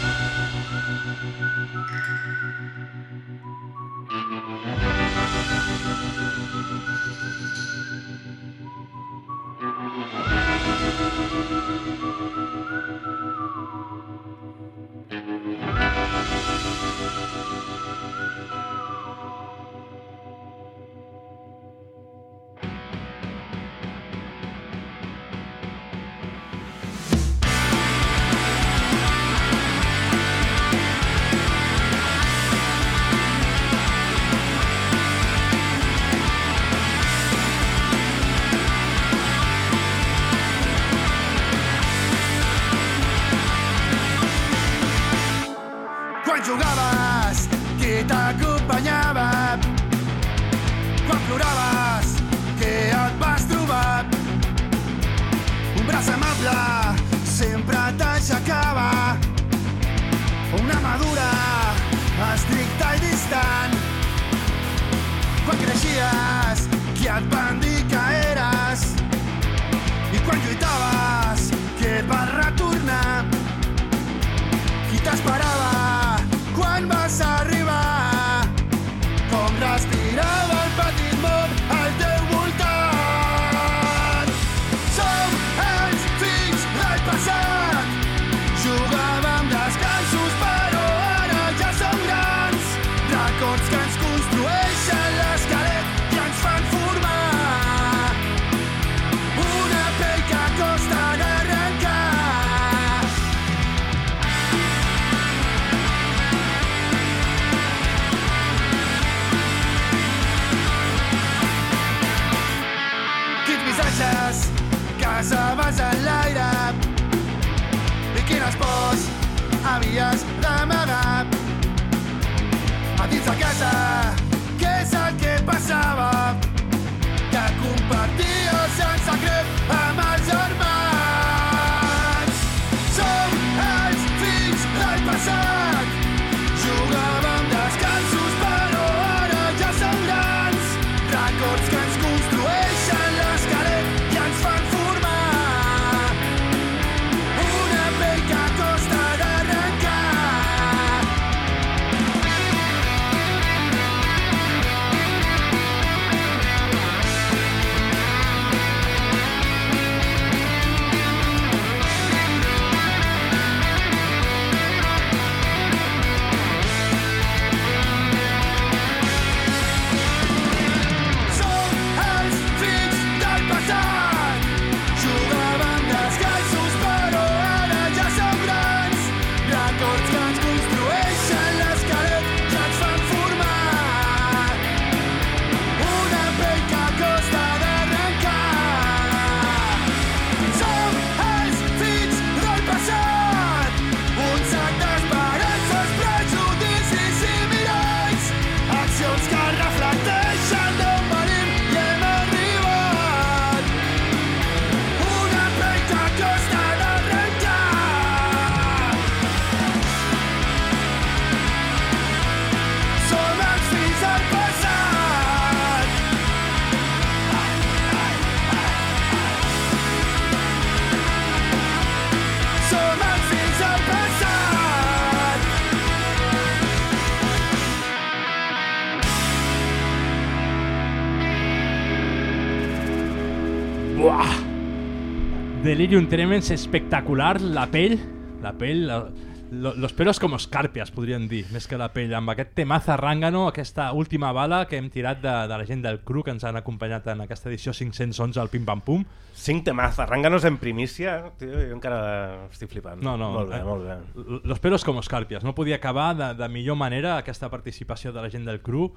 Delirium Tremens espectacular, la pell, la pell, la, lo- los pelos como escarpias, podríem dir, més que la pell, amb aquest temaza ràngano, aquesta última bala que hem tirat de, de la gent del cru que ens han acompanyat en aquesta edició 511 al Pim Pam Pum. Cinc temazos, arránganos en primícia. Tio, jo encara estic flipant. No, no, Molt bé, eh, molt bé. Los pelos como escarpias, no podia acabar de, de millor manera aquesta participació de la gent del cru.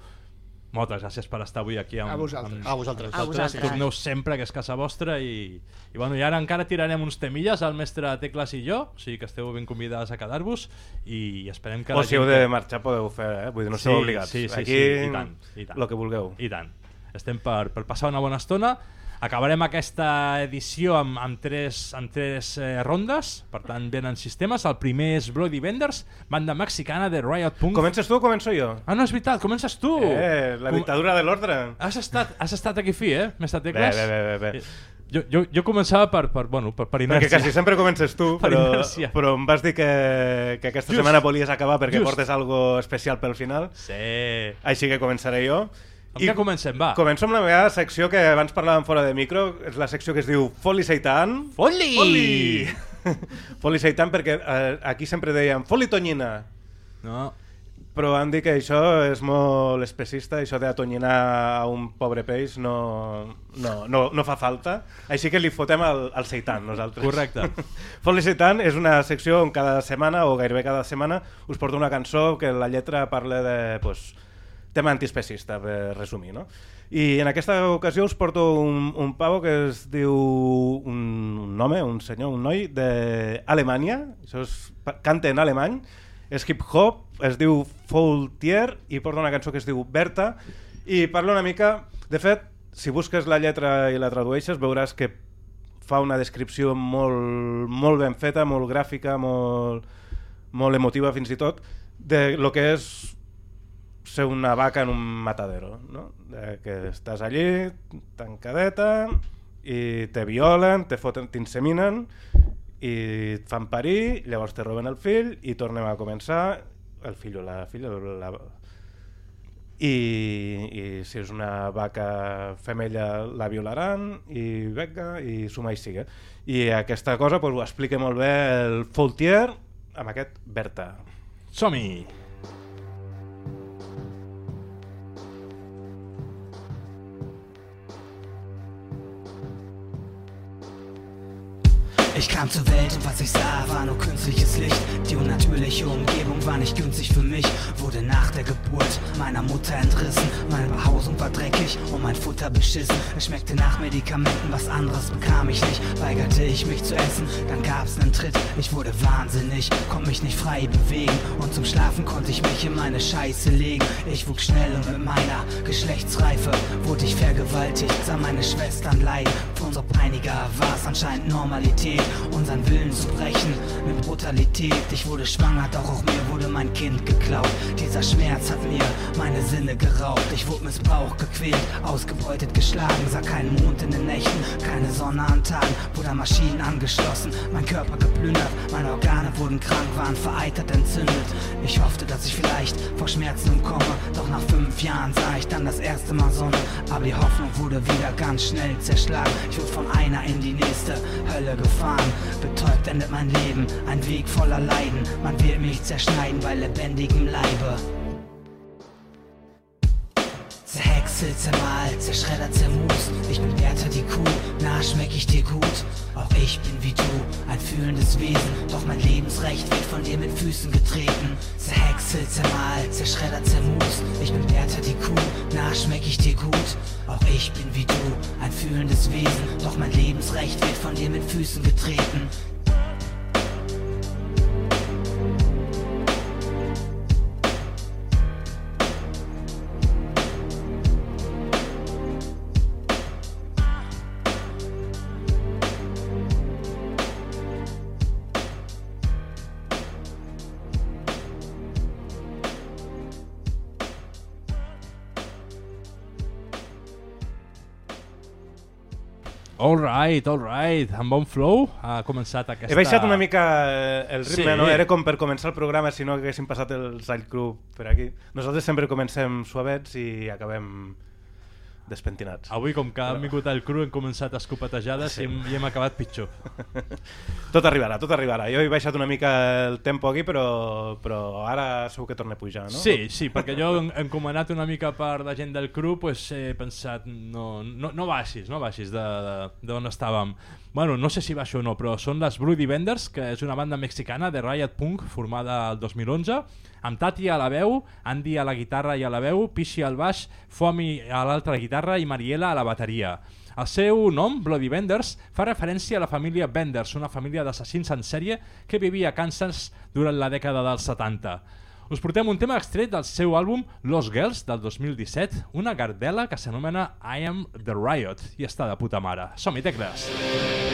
Moltes gràcies per estar avui aquí amb, A vosaltres. amb A vosaltres. A vosaltres. Torneu sempre, que és casa vostra i, i, bueno, i ara encara tirarem uns temilles al mestre Tecles i jo, o sigui que esteu ben convidades a quedar-vos i esperem que O si heu de marxar podeu fer, eh? Vull dir, no Sí, esteu obligats. sí, sí, Aquí, sí, i tant, i tant. Lo que vulgueu. I tant. Estem per, per passar una bona estona. Acabarem aquesta edició amb, amb tres, amb tres eh, rondes, per tant venen sistemes. El primer és Bloody Vendors, banda mexicana de Riot Punk. Comences tu o començo jo? Ah, no, és veritat, comences tu! Eh, la Com- dictadura de l'ordre. Has estat, has estat aquí fi, eh, mestre Bé, Tecles? bé, bé, bé, bé. Jo, jo, jo començava per, per, bueno, per, per Perquè inèrcia. quasi sempre comences tu, Per però, però em vas dir que, que aquesta Just. setmana volies acabar perquè Just. portes algo especial pel final. Sí. Així que començaré jo. Amb què comencem, va? Començo amb la meva secció que abans parlàvem fora de micro, és la secció que es diu Foli Seitan. Foli! Foli! Foli Seitan perquè eh, aquí sempre deien Foli Tonyina, No, però han dit que això és molt especista, això d'atonyinar a un pobre peix no, no, no, no fa falta, així que li fotem al, al Seitan nosaltres. Correcte. Foli Seitan és una secció on cada setmana, o gairebé cada setmana, us porto una cançó que la lletra parla de pues, tema antiespecista, per resumir, no? I en aquesta ocasió us porto un, un pavo que es diu un, un home, un senyor, un noi d'Alemanya, això és, canta en alemany, és hip-hop, es diu Faultier i porta una cançó que es diu Berta i parla una mica... De fet, si busques la lletra i la tradueixes veuràs que fa una descripció molt, molt ben feta, molt gràfica, molt, molt emotiva fins i tot, de lo que és ser una vaca en un matadero, no? De que estàs allí, tancadeta, i te violen, te foten, t'inseminen, i et fan parir, llavors te roben el fill, i tornem a començar, el fill o la filla, la, i, i si és una vaca femella la violaran i venga, i suma i sigue i aquesta cosa pues, ho explica molt bé el Faultier amb aquest Berta som-hi! Kam zur Welt und was ich sah, war nur künstliches Licht. Die unnatürliche Umgebung war nicht günstig für mich. Wurde nach der Geburt meiner Mutter entrissen. Meine Behausung war dreckig und mein Futter beschissen. Es schmeckte nach Medikamenten, was anderes bekam ich nicht. Weigerte ich mich zu essen, dann gab's nen Tritt. Ich wurde wahnsinnig, konnte mich nicht frei bewegen. Und zum Schlafen konnte ich mich in meine Scheiße legen. Ich wuchs schnell und mit meiner Geschlechtsreife wurde ich vergewaltigt. Sah meine Schwestern leiden. Für unsere Peiniger war's anscheinend Normalität unseren Willen zu brechen mit Brutalität. Ich wurde schwanger, doch auch mir wurde mein Kind geklaut. Dieser Schmerz hat mir meine Sinne geraubt. Ich wurde missbraucht, gequält, ausgebeutet, geschlagen. Sah keinen Mond in den Nächten, keine Sonne an Tagen. Wurde an Maschinen angeschlossen, mein Körper geplündert. Meine Organe wurden krank, waren vereitert, entzündet. Ich hoffte, dass ich vielleicht vor Schmerzen umkomme. Doch nach fünf Jahren sah ich dann das erste Mal Sonne. Aber die Hoffnung wurde wieder ganz schnell zerschlagen. Ich wurde von einer in die nächste Hölle gefahren. Betäubt endet mein Leben, ein Weg voller Leiden. Man will mich zerschneiden bei lebendigem Leibe. Zerhäckselt, zermalt, zerschreddert, zermust. Ich bin Bertha die Kuh, na schmeck ich dir gut. Auch ich bin wie du, ein fühlendes Wesen. Doch mein Lebensrecht wird von dir mit Füßen getreten. Zerhäckselt, zermalt, zerschreddert, zermust. Ich bin Bertha die Kuh, na schmeck ich dir gut. Auch ich bin wie du, ein fühlendes Wesen. Doch mein Lebensrecht wird von dir mit Füßen getreten. All right, all right. Amb bon flow ha començat aquesta... He baixat una mica el ritme, Sí. no? Era com per començar el programa si no haguéssim passat el Side Crew per aquí. Nosaltres sempre comencem suavets i acabem despentinats. Avui, com que han vingut al cru, hem començat escopetejades Sí. i, hem, i hem acabat pitjor. Tot arribarà, tot arribarà. Jo he baixat una mica el tempo aquí, però, però ara segur que torna a pujar, no? Sí, sí, perquè jo hem encomanat una mica per la gent del cru, pues, he pensat, no, no, no baixis, no baixis de- de- d'on estàvem. Bueno, no sé si va això o no, però són les Bloody Vendors, que és una banda mexicana de Riot Punk formada el 2011, amb Tati a la veu, Andy a la guitarra i a la veu, Pishi al baix, Fomi a l'altra guitarra i Mariela a la bateria. El seu nom, Bloody Vendors, fa referència a la família Vendors, una família d'assassins en sèrie que vivia a Kansas durant la dècada dels 70. Us portem un tema extret del seu àlbum Los Girls del 2017, una gardela que s'anomena I Am The Riot i està de puta mare. Som-hi, tecles! Don't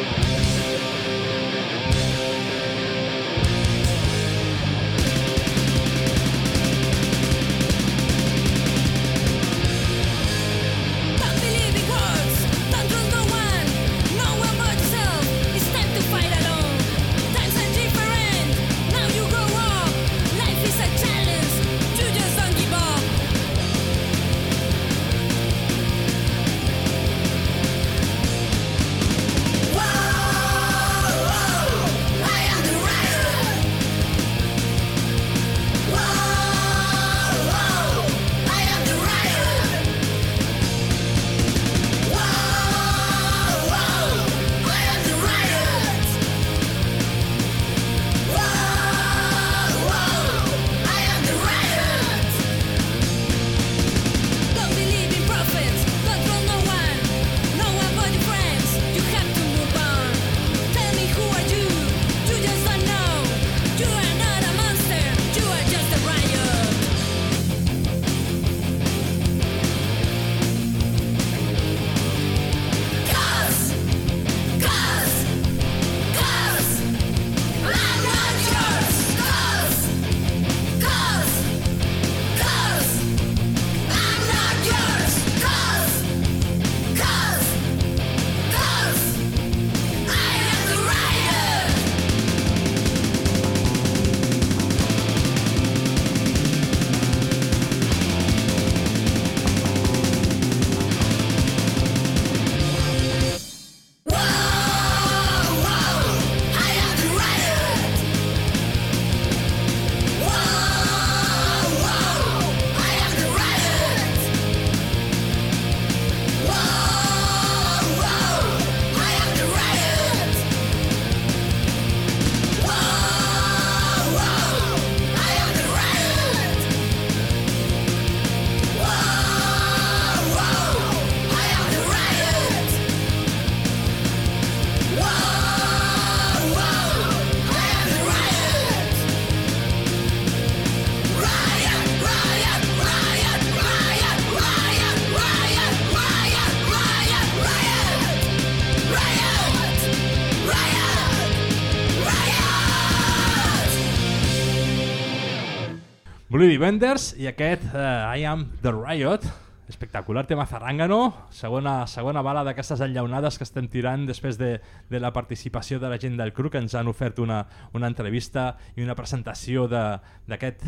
Bloody Vendors i aquest uh, I Am The Riot. Espectacular tema zarrangano segona, segona bala d'aquestes enllaunades que estem tirant després de, de la participació de la gent del CRU que ens han ofert una, una entrevista i una presentació d'aquest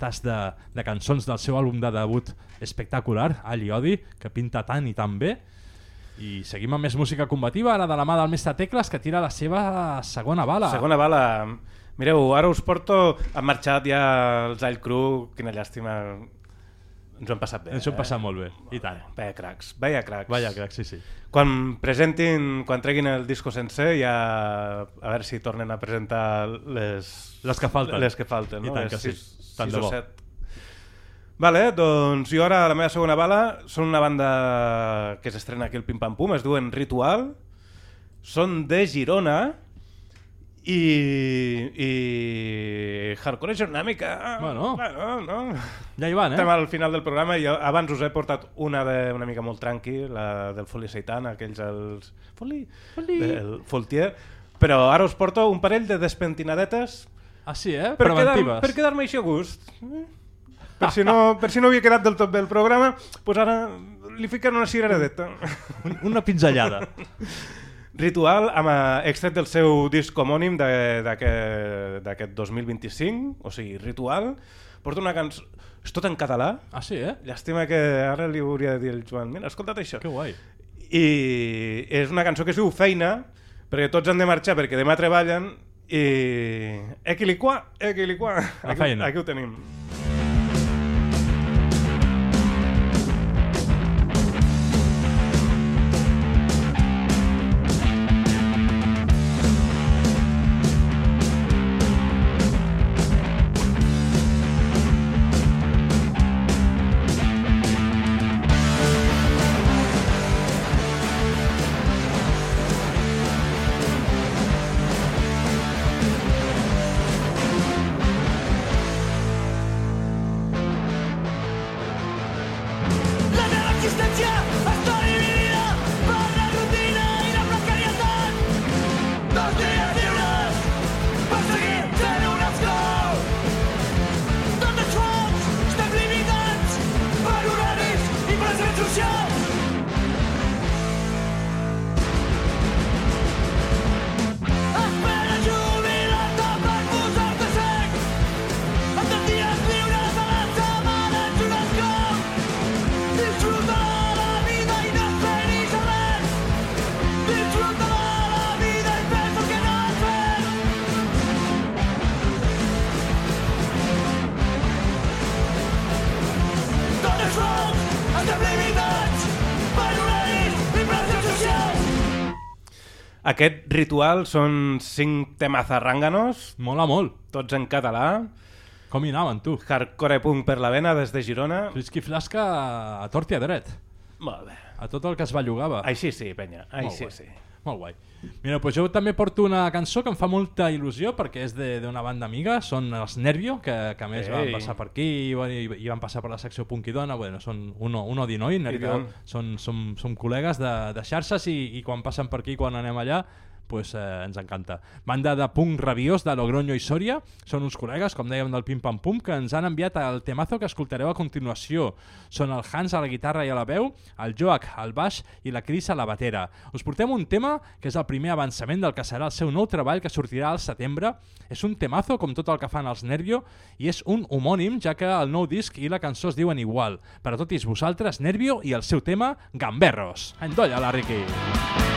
tas de, de cançons del seu àlbum de debut espectacular Ali Odi, que pinta tant i tan bé. I seguim amb més música combativa ara de la mà del mestre Tecles que tira la seva segona bala. Segona bala. Mireu, ara us porto... Han marxat ja els All Crew, quina llàstima. Ens ho hem passat bé. ens ho hem passat molt bé i tant Vaya cracs, vaya cracs. Vaya crac, sí, sí. Quan presentin, quan treguin el disco sencer, ja a veure si tornen a presentar les... Les que falten. Les que falten, I no? tant Les que sí. Tant de o bo. set. Vale, doncs jo ara la meva segona bala són una banda que s'estrena aquí al Pim Pam Pum, es diuen Ritual, són de Girona i, i hardcore és una mica... Bueno. bueno no? Ja hi van, eh? Estem al final del programa i abans us he portat una de una mica molt tranqui, la del Foli Seitan, aquells els... Foli? Foli. El Foltier. Però ara us porto un parell de despentinadetes Ah, sí, eh? per quedar- Preventives. per quedar-me així a gust. Per si, no, per si no havia quedat del tot bé el programa, doncs ara li fiquen una cireradeta. Un- Una pinzellada. Ritual amb eh, extret del seu disc homònim de- d'aquest d'aquest 2025, o sigui, Ritual, porta una cançó... És tot en català. Ah, sí, eh? Llàstima que ara li hauria de dir el Joan, mira, escolta't això. Que guai. I és una cançó que es diu Feina, perquè tots han de marxar perquè demà treballen i... Equiliquà, equiliquà. Aquí, aquí ho tenim. Ritual són cinc temes arrànganos, Mola molt. tots en català, Com hi anaven, tu? hardcore punk per la vena des de Girona. Frisqui flasca a tort i a dret. Molt bé. A tot el que es bellugava. Així sí, penya, Molt així guai. sí. Molt guai. Mira, doncs jo també porto una cançó que em fa molta il·lusió perquè és de- d'una banda amiga, són els Nervio, que, que a més Ei. van passar per aquí i, bueno, i, i van passar per la secció Punk i Dona, bueno, són uno, uno di noi, Nervio, són, som, som col·legues de, de xarxes i, i quan passen per aquí, quan anem allà, pues, eh, ens encanta. Banda de punk rabiós de Logroño i Sòria, són uns col·legues, com dèiem, del Pim Pam Pum, que ens han enviat el temazo que escoltareu a continuació. Són el Hans a la guitarra i a la veu, el Joak al baix i la Cris a la batera. Us portem un tema que és el primer avançament del que serà el seu nou treball que sortirà al setembre. És un temazo, com tot el que fan els Nervio, i és un homònim, ja que el nou disc i la cançó es diuen igual. Per a totis vosaltres, Nervio i el seu tema Gamberros. Endolla la Riqui. Pasábamos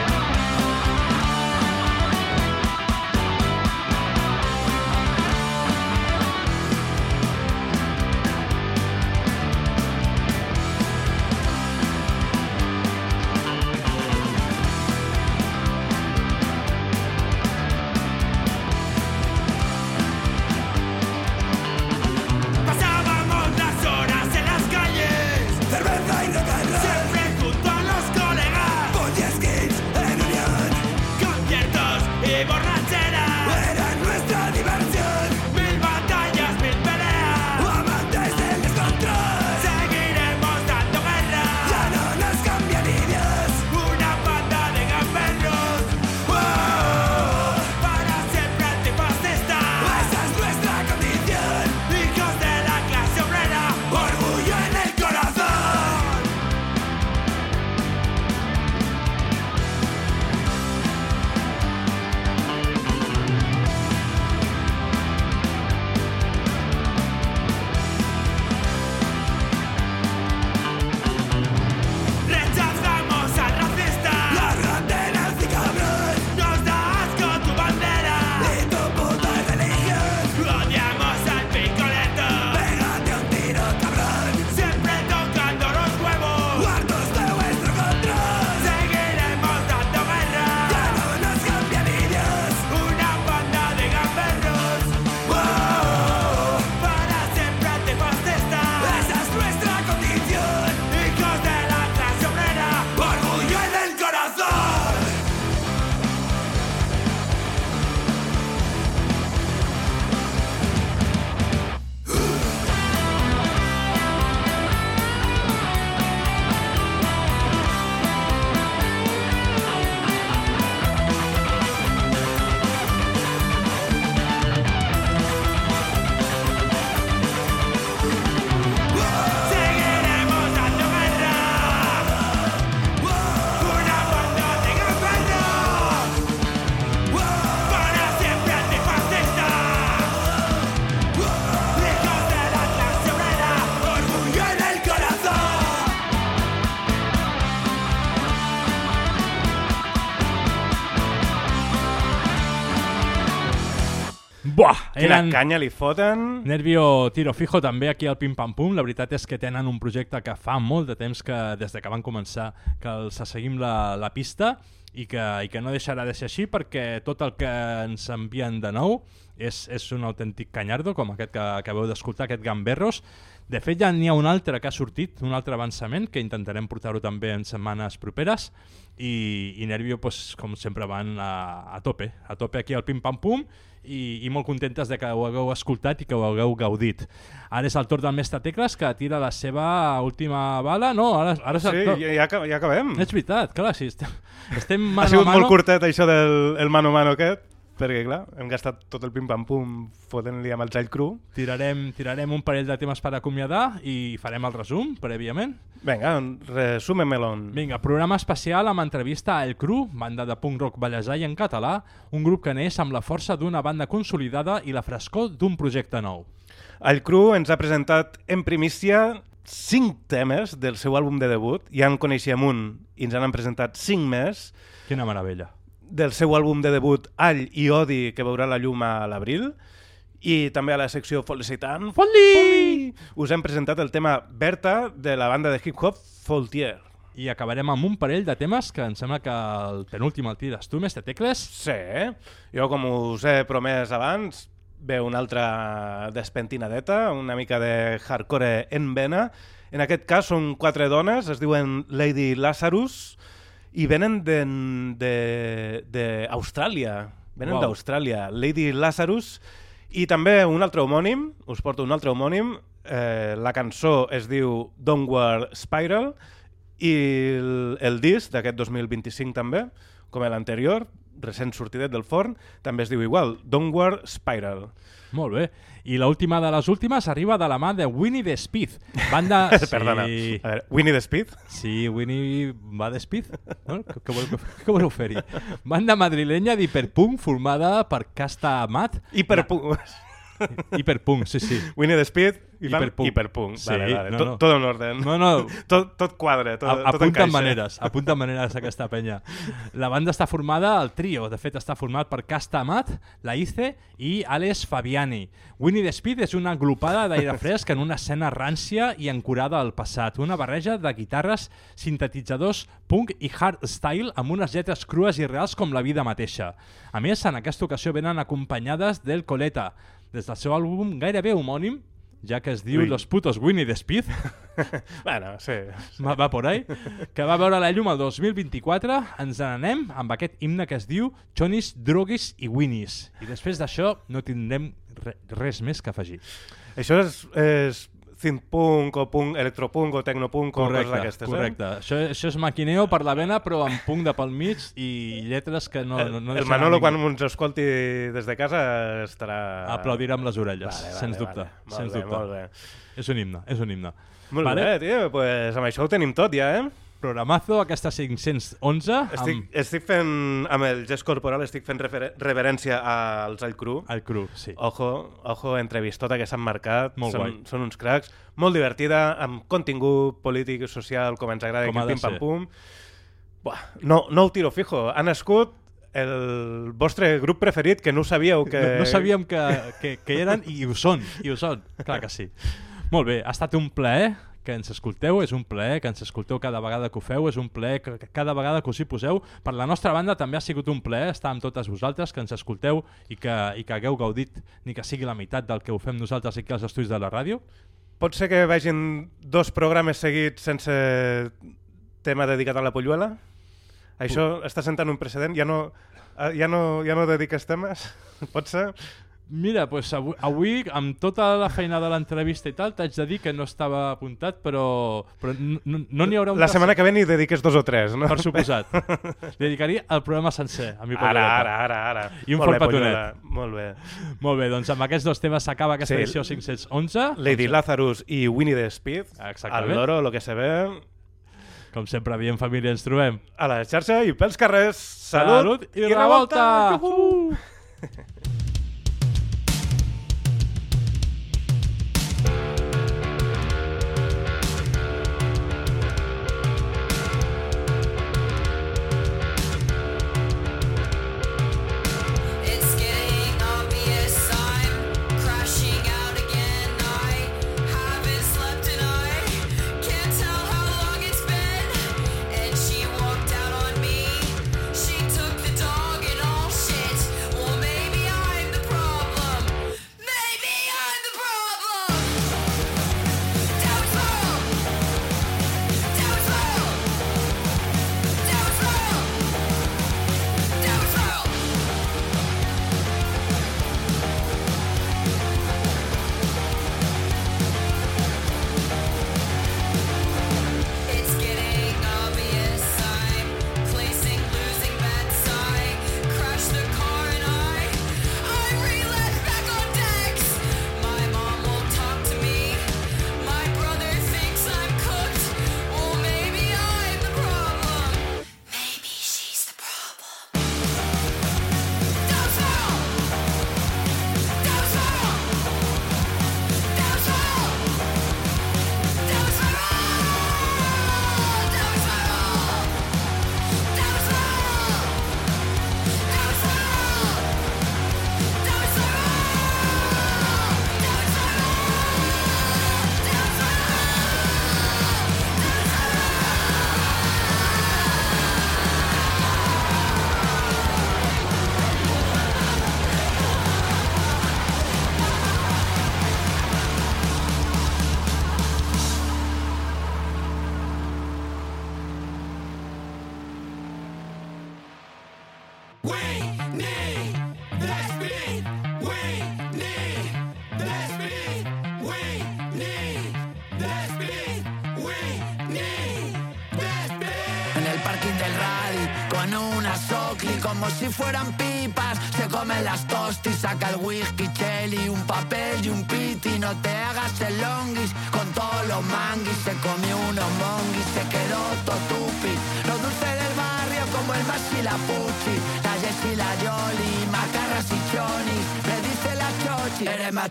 Buah! Quina canya li foten. Nervio Tiro Fijo també aquí al Pim Pam Pum. La veritat és que tenen un projecte que fa molt de temps que des de que van començar que els seguim la, la pista i que, i que no deixarà de ser així perquè tot el que ens envien de nou és, és un autèntic canyardo com aquest que acabeu d'escoltar, aquest Gamberros. De fet ja n'hi ha un altre que ha sortit, un altre avançament que intentarem portar-ho també en setmanes properes i, i Nervio, pues, com sempre, van a, a tope, a tope aquí al Pim Pam Pum i, i molt contentes de que ho hagueu escoltat i que ho hagueu gaudit. Ara és el torn del mestre Tecles que tira la seva última bala. No, ara, ara és Sí, el torn... ja, ja, ja acabem. És veritat, clar, sí, estem, estem Ha mano sigut a mano. molt curtet això del el mano a mano aquest, perquè clar, hem gastat tot el pim-pam-pum fotent-li amb el gel cru. Tirarem, tirarem un parell de temes per acomiadar i farem el resum, prèviament. Vinga, resúmemelo. Vinga, programa especial amb entrevista a El Cru, banda de punk rock ballesai en català, un grup que neix amb la força d'una banda consolidada i la frescor d'un projecte nou. El Cru ens ha presentat en primícia cinc temes del seu àlbum de debut, ja en coneixíem un i ens han presentat cinc més, Quina meravella. Del seu àlbum de debut All i Odi, que veurà la llum a l'abril, i també a la secció Felicitant Foli! us hem presentat el tema Berta de la banda de hip-hop Faultier. i acabarem amb un parell de temes que em sembla que el penúltim el tires tu, mestre Tecles. Sí, jo com us he promès abans, ve una altra despentinadeta, una mica de hardcore en vena. En aquest cas són quatre dones, es diuen Lady Lazarus i venen d'Austràlia. De, de, d'Austràlia. venen Uau. d'Austràlia. Lady Lazarus i també un altre homònim, us porto un altre homònim, eh, la cançó es diu Downward Spiral i el, el disc d'aquest 2025 també, com l'anterior, recent sortidet del forn, també es diu igual, Downward Spiral. Molt bé. I l'última de les últimes arriba de la mà de Winnie the Speed. Banda... Perdona, Sí, a veure, Winnie the Speed? sí Winnie va de Speed. No? Què, què, voleu, què voleu fer-hi? Banda madrilenya d'hiperpunk formada per Casta Amat. Hiperpunk. Hiperpunk, sí, sí. Winnie the Speed i Hiperpunk. hiperpunk. Sí, vale, vale. no, tot, no. tot en orden. No, no, Tot, tot quadra, tot, A, tot apunten encaixa. maneres, apunten maneres aquesta penya. La banda està formada, el trio, de fet, està format per Casta Amat, la Ice i Alex Fabiani. Winnie the Speed és una agrupada d'aire fresc en una escena rància i encurada al passat, una barreja de guitarres, sintetitzadors, punk i hardstyle amb unes lletres crues i reals com la vida mateixa. A més, en aquesta ocasió venen acompanyades del Coleta, des del seu àlbum gairebé homònim, ja que es diu Ui. Los putos Winnie the Speed, Bueno, sí. va, va por ahí, que va veure la llum el 2024, ens n'anem amb aquest himne que es diu Chonis, Droguis i Winnies. I després d'això no tindrem re res més que afegir. Això és, és synthpunk o punk, electropunk o tecnopunk o coses Correcte, d'aquestes, correcte. Això, això és maquineo per la vena, però amb punk de pel mig i lletres que no, eh? no, El, no el Manolo, quan ens escolti des de casa, estarà... Aplaudirà amb les orelles, Vale, vale, sens dubte. Vale. Molt sens bé, dubte. molt bé. És un himne, és un himne. Molt Vale. bé, tio, pues amb això ho tenim tot ja, eh? Programazo, aquesta 511, Estic, amb estic fent, amb el gest corporal, estic fent reverència als All Crew. el cru, sí. Ojo, ojo, entrevistota que s'han marcat. Molt són, guai. són uns cracs. Molt divertida, amb contingut polític i social, com ens agrada, Com aquí ha de pim pam ser. pum. Buah, no, no ho tiro fijo. Ha nascut el vostre grup preferit, que no sabíeu que... No, no sabíem que, que, que eren i ho són, i ho són, clar que sí. Molt bé, ha estat un plaer que ens escolteu, és un plaer que ens escolteu cada vegada que ho feu, és un plaer que, que cada vegada que us hi poseu. Per la nostra banda també ha sigut un plaer estar amb totes vosaltres, que ens escolteu i que, i que hagueu gaudit ni que sigui la meitat del que ho fem nosaltres aquí als estudis de la ràdio. Pot ser que vagin dos programes seguits sense tema dedicat a la polluela? Això està sentant un precedent? Ja no, eh, ja no, ja no dediques temes? Pot ser? Mira, pues avui, avui, amb tota la feina de l'entrevista i tal, t'haig de dir que no estava apuntat, però, però no n'hi haurà un La setmana que ve n'hi dediques dos o tres, no? Per suposat. Dedicaria el programa sencer a mi Ara, ara, ara, ara. I un Molt fort bé, Molt bé. Molt bé, doncs amb aquests dos temes s'acaba aquesta Sí. edició 511. Lady Lazarus i Winnie the Speed. Exactament. Al loro, lo que se ve. Com sempre, diem família, ens trobem. A la xarxa i pels carrers. Salut, i, revolta! Juhu! It's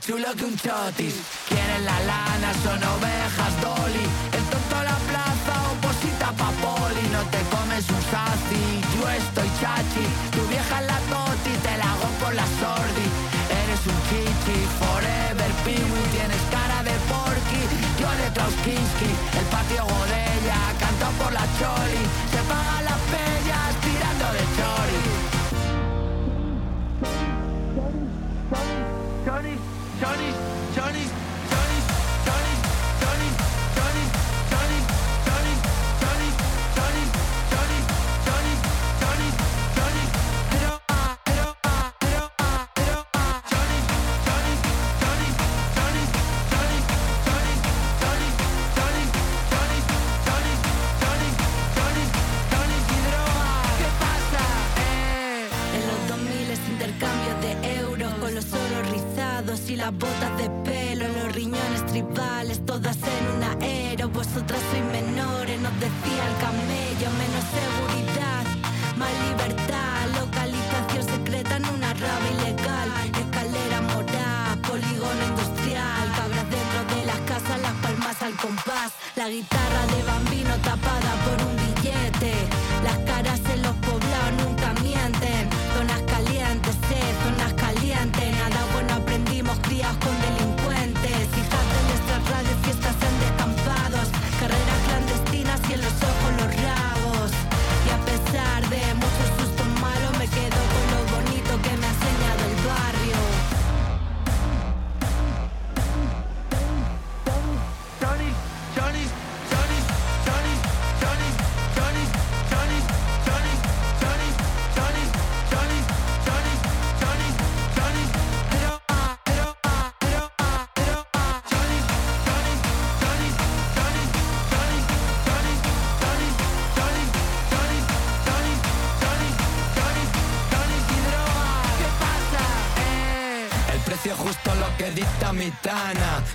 chulo que un chotis. Quieren la lana, son ovejas, dolly. El tonto la plaza oposita pa' poli. No te comes un saci, yo estoy chachi. Tu vieja es la toti, te la hago por la sordi. Eres un chichi, forever piwi. Tienes cara de porky, yo de Trauskinski. El patio Godella, canto por la choli.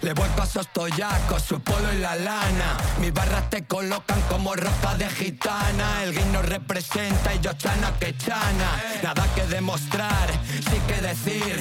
Le voy paso a su polo y la lana. Mis barras te colocan como ropa de gitana. El guino representa y yo chana que chana. Nada que demostrar, sí que decir.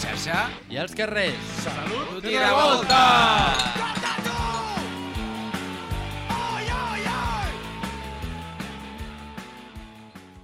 xarxa i els carrers. Salut i revolta! revolta!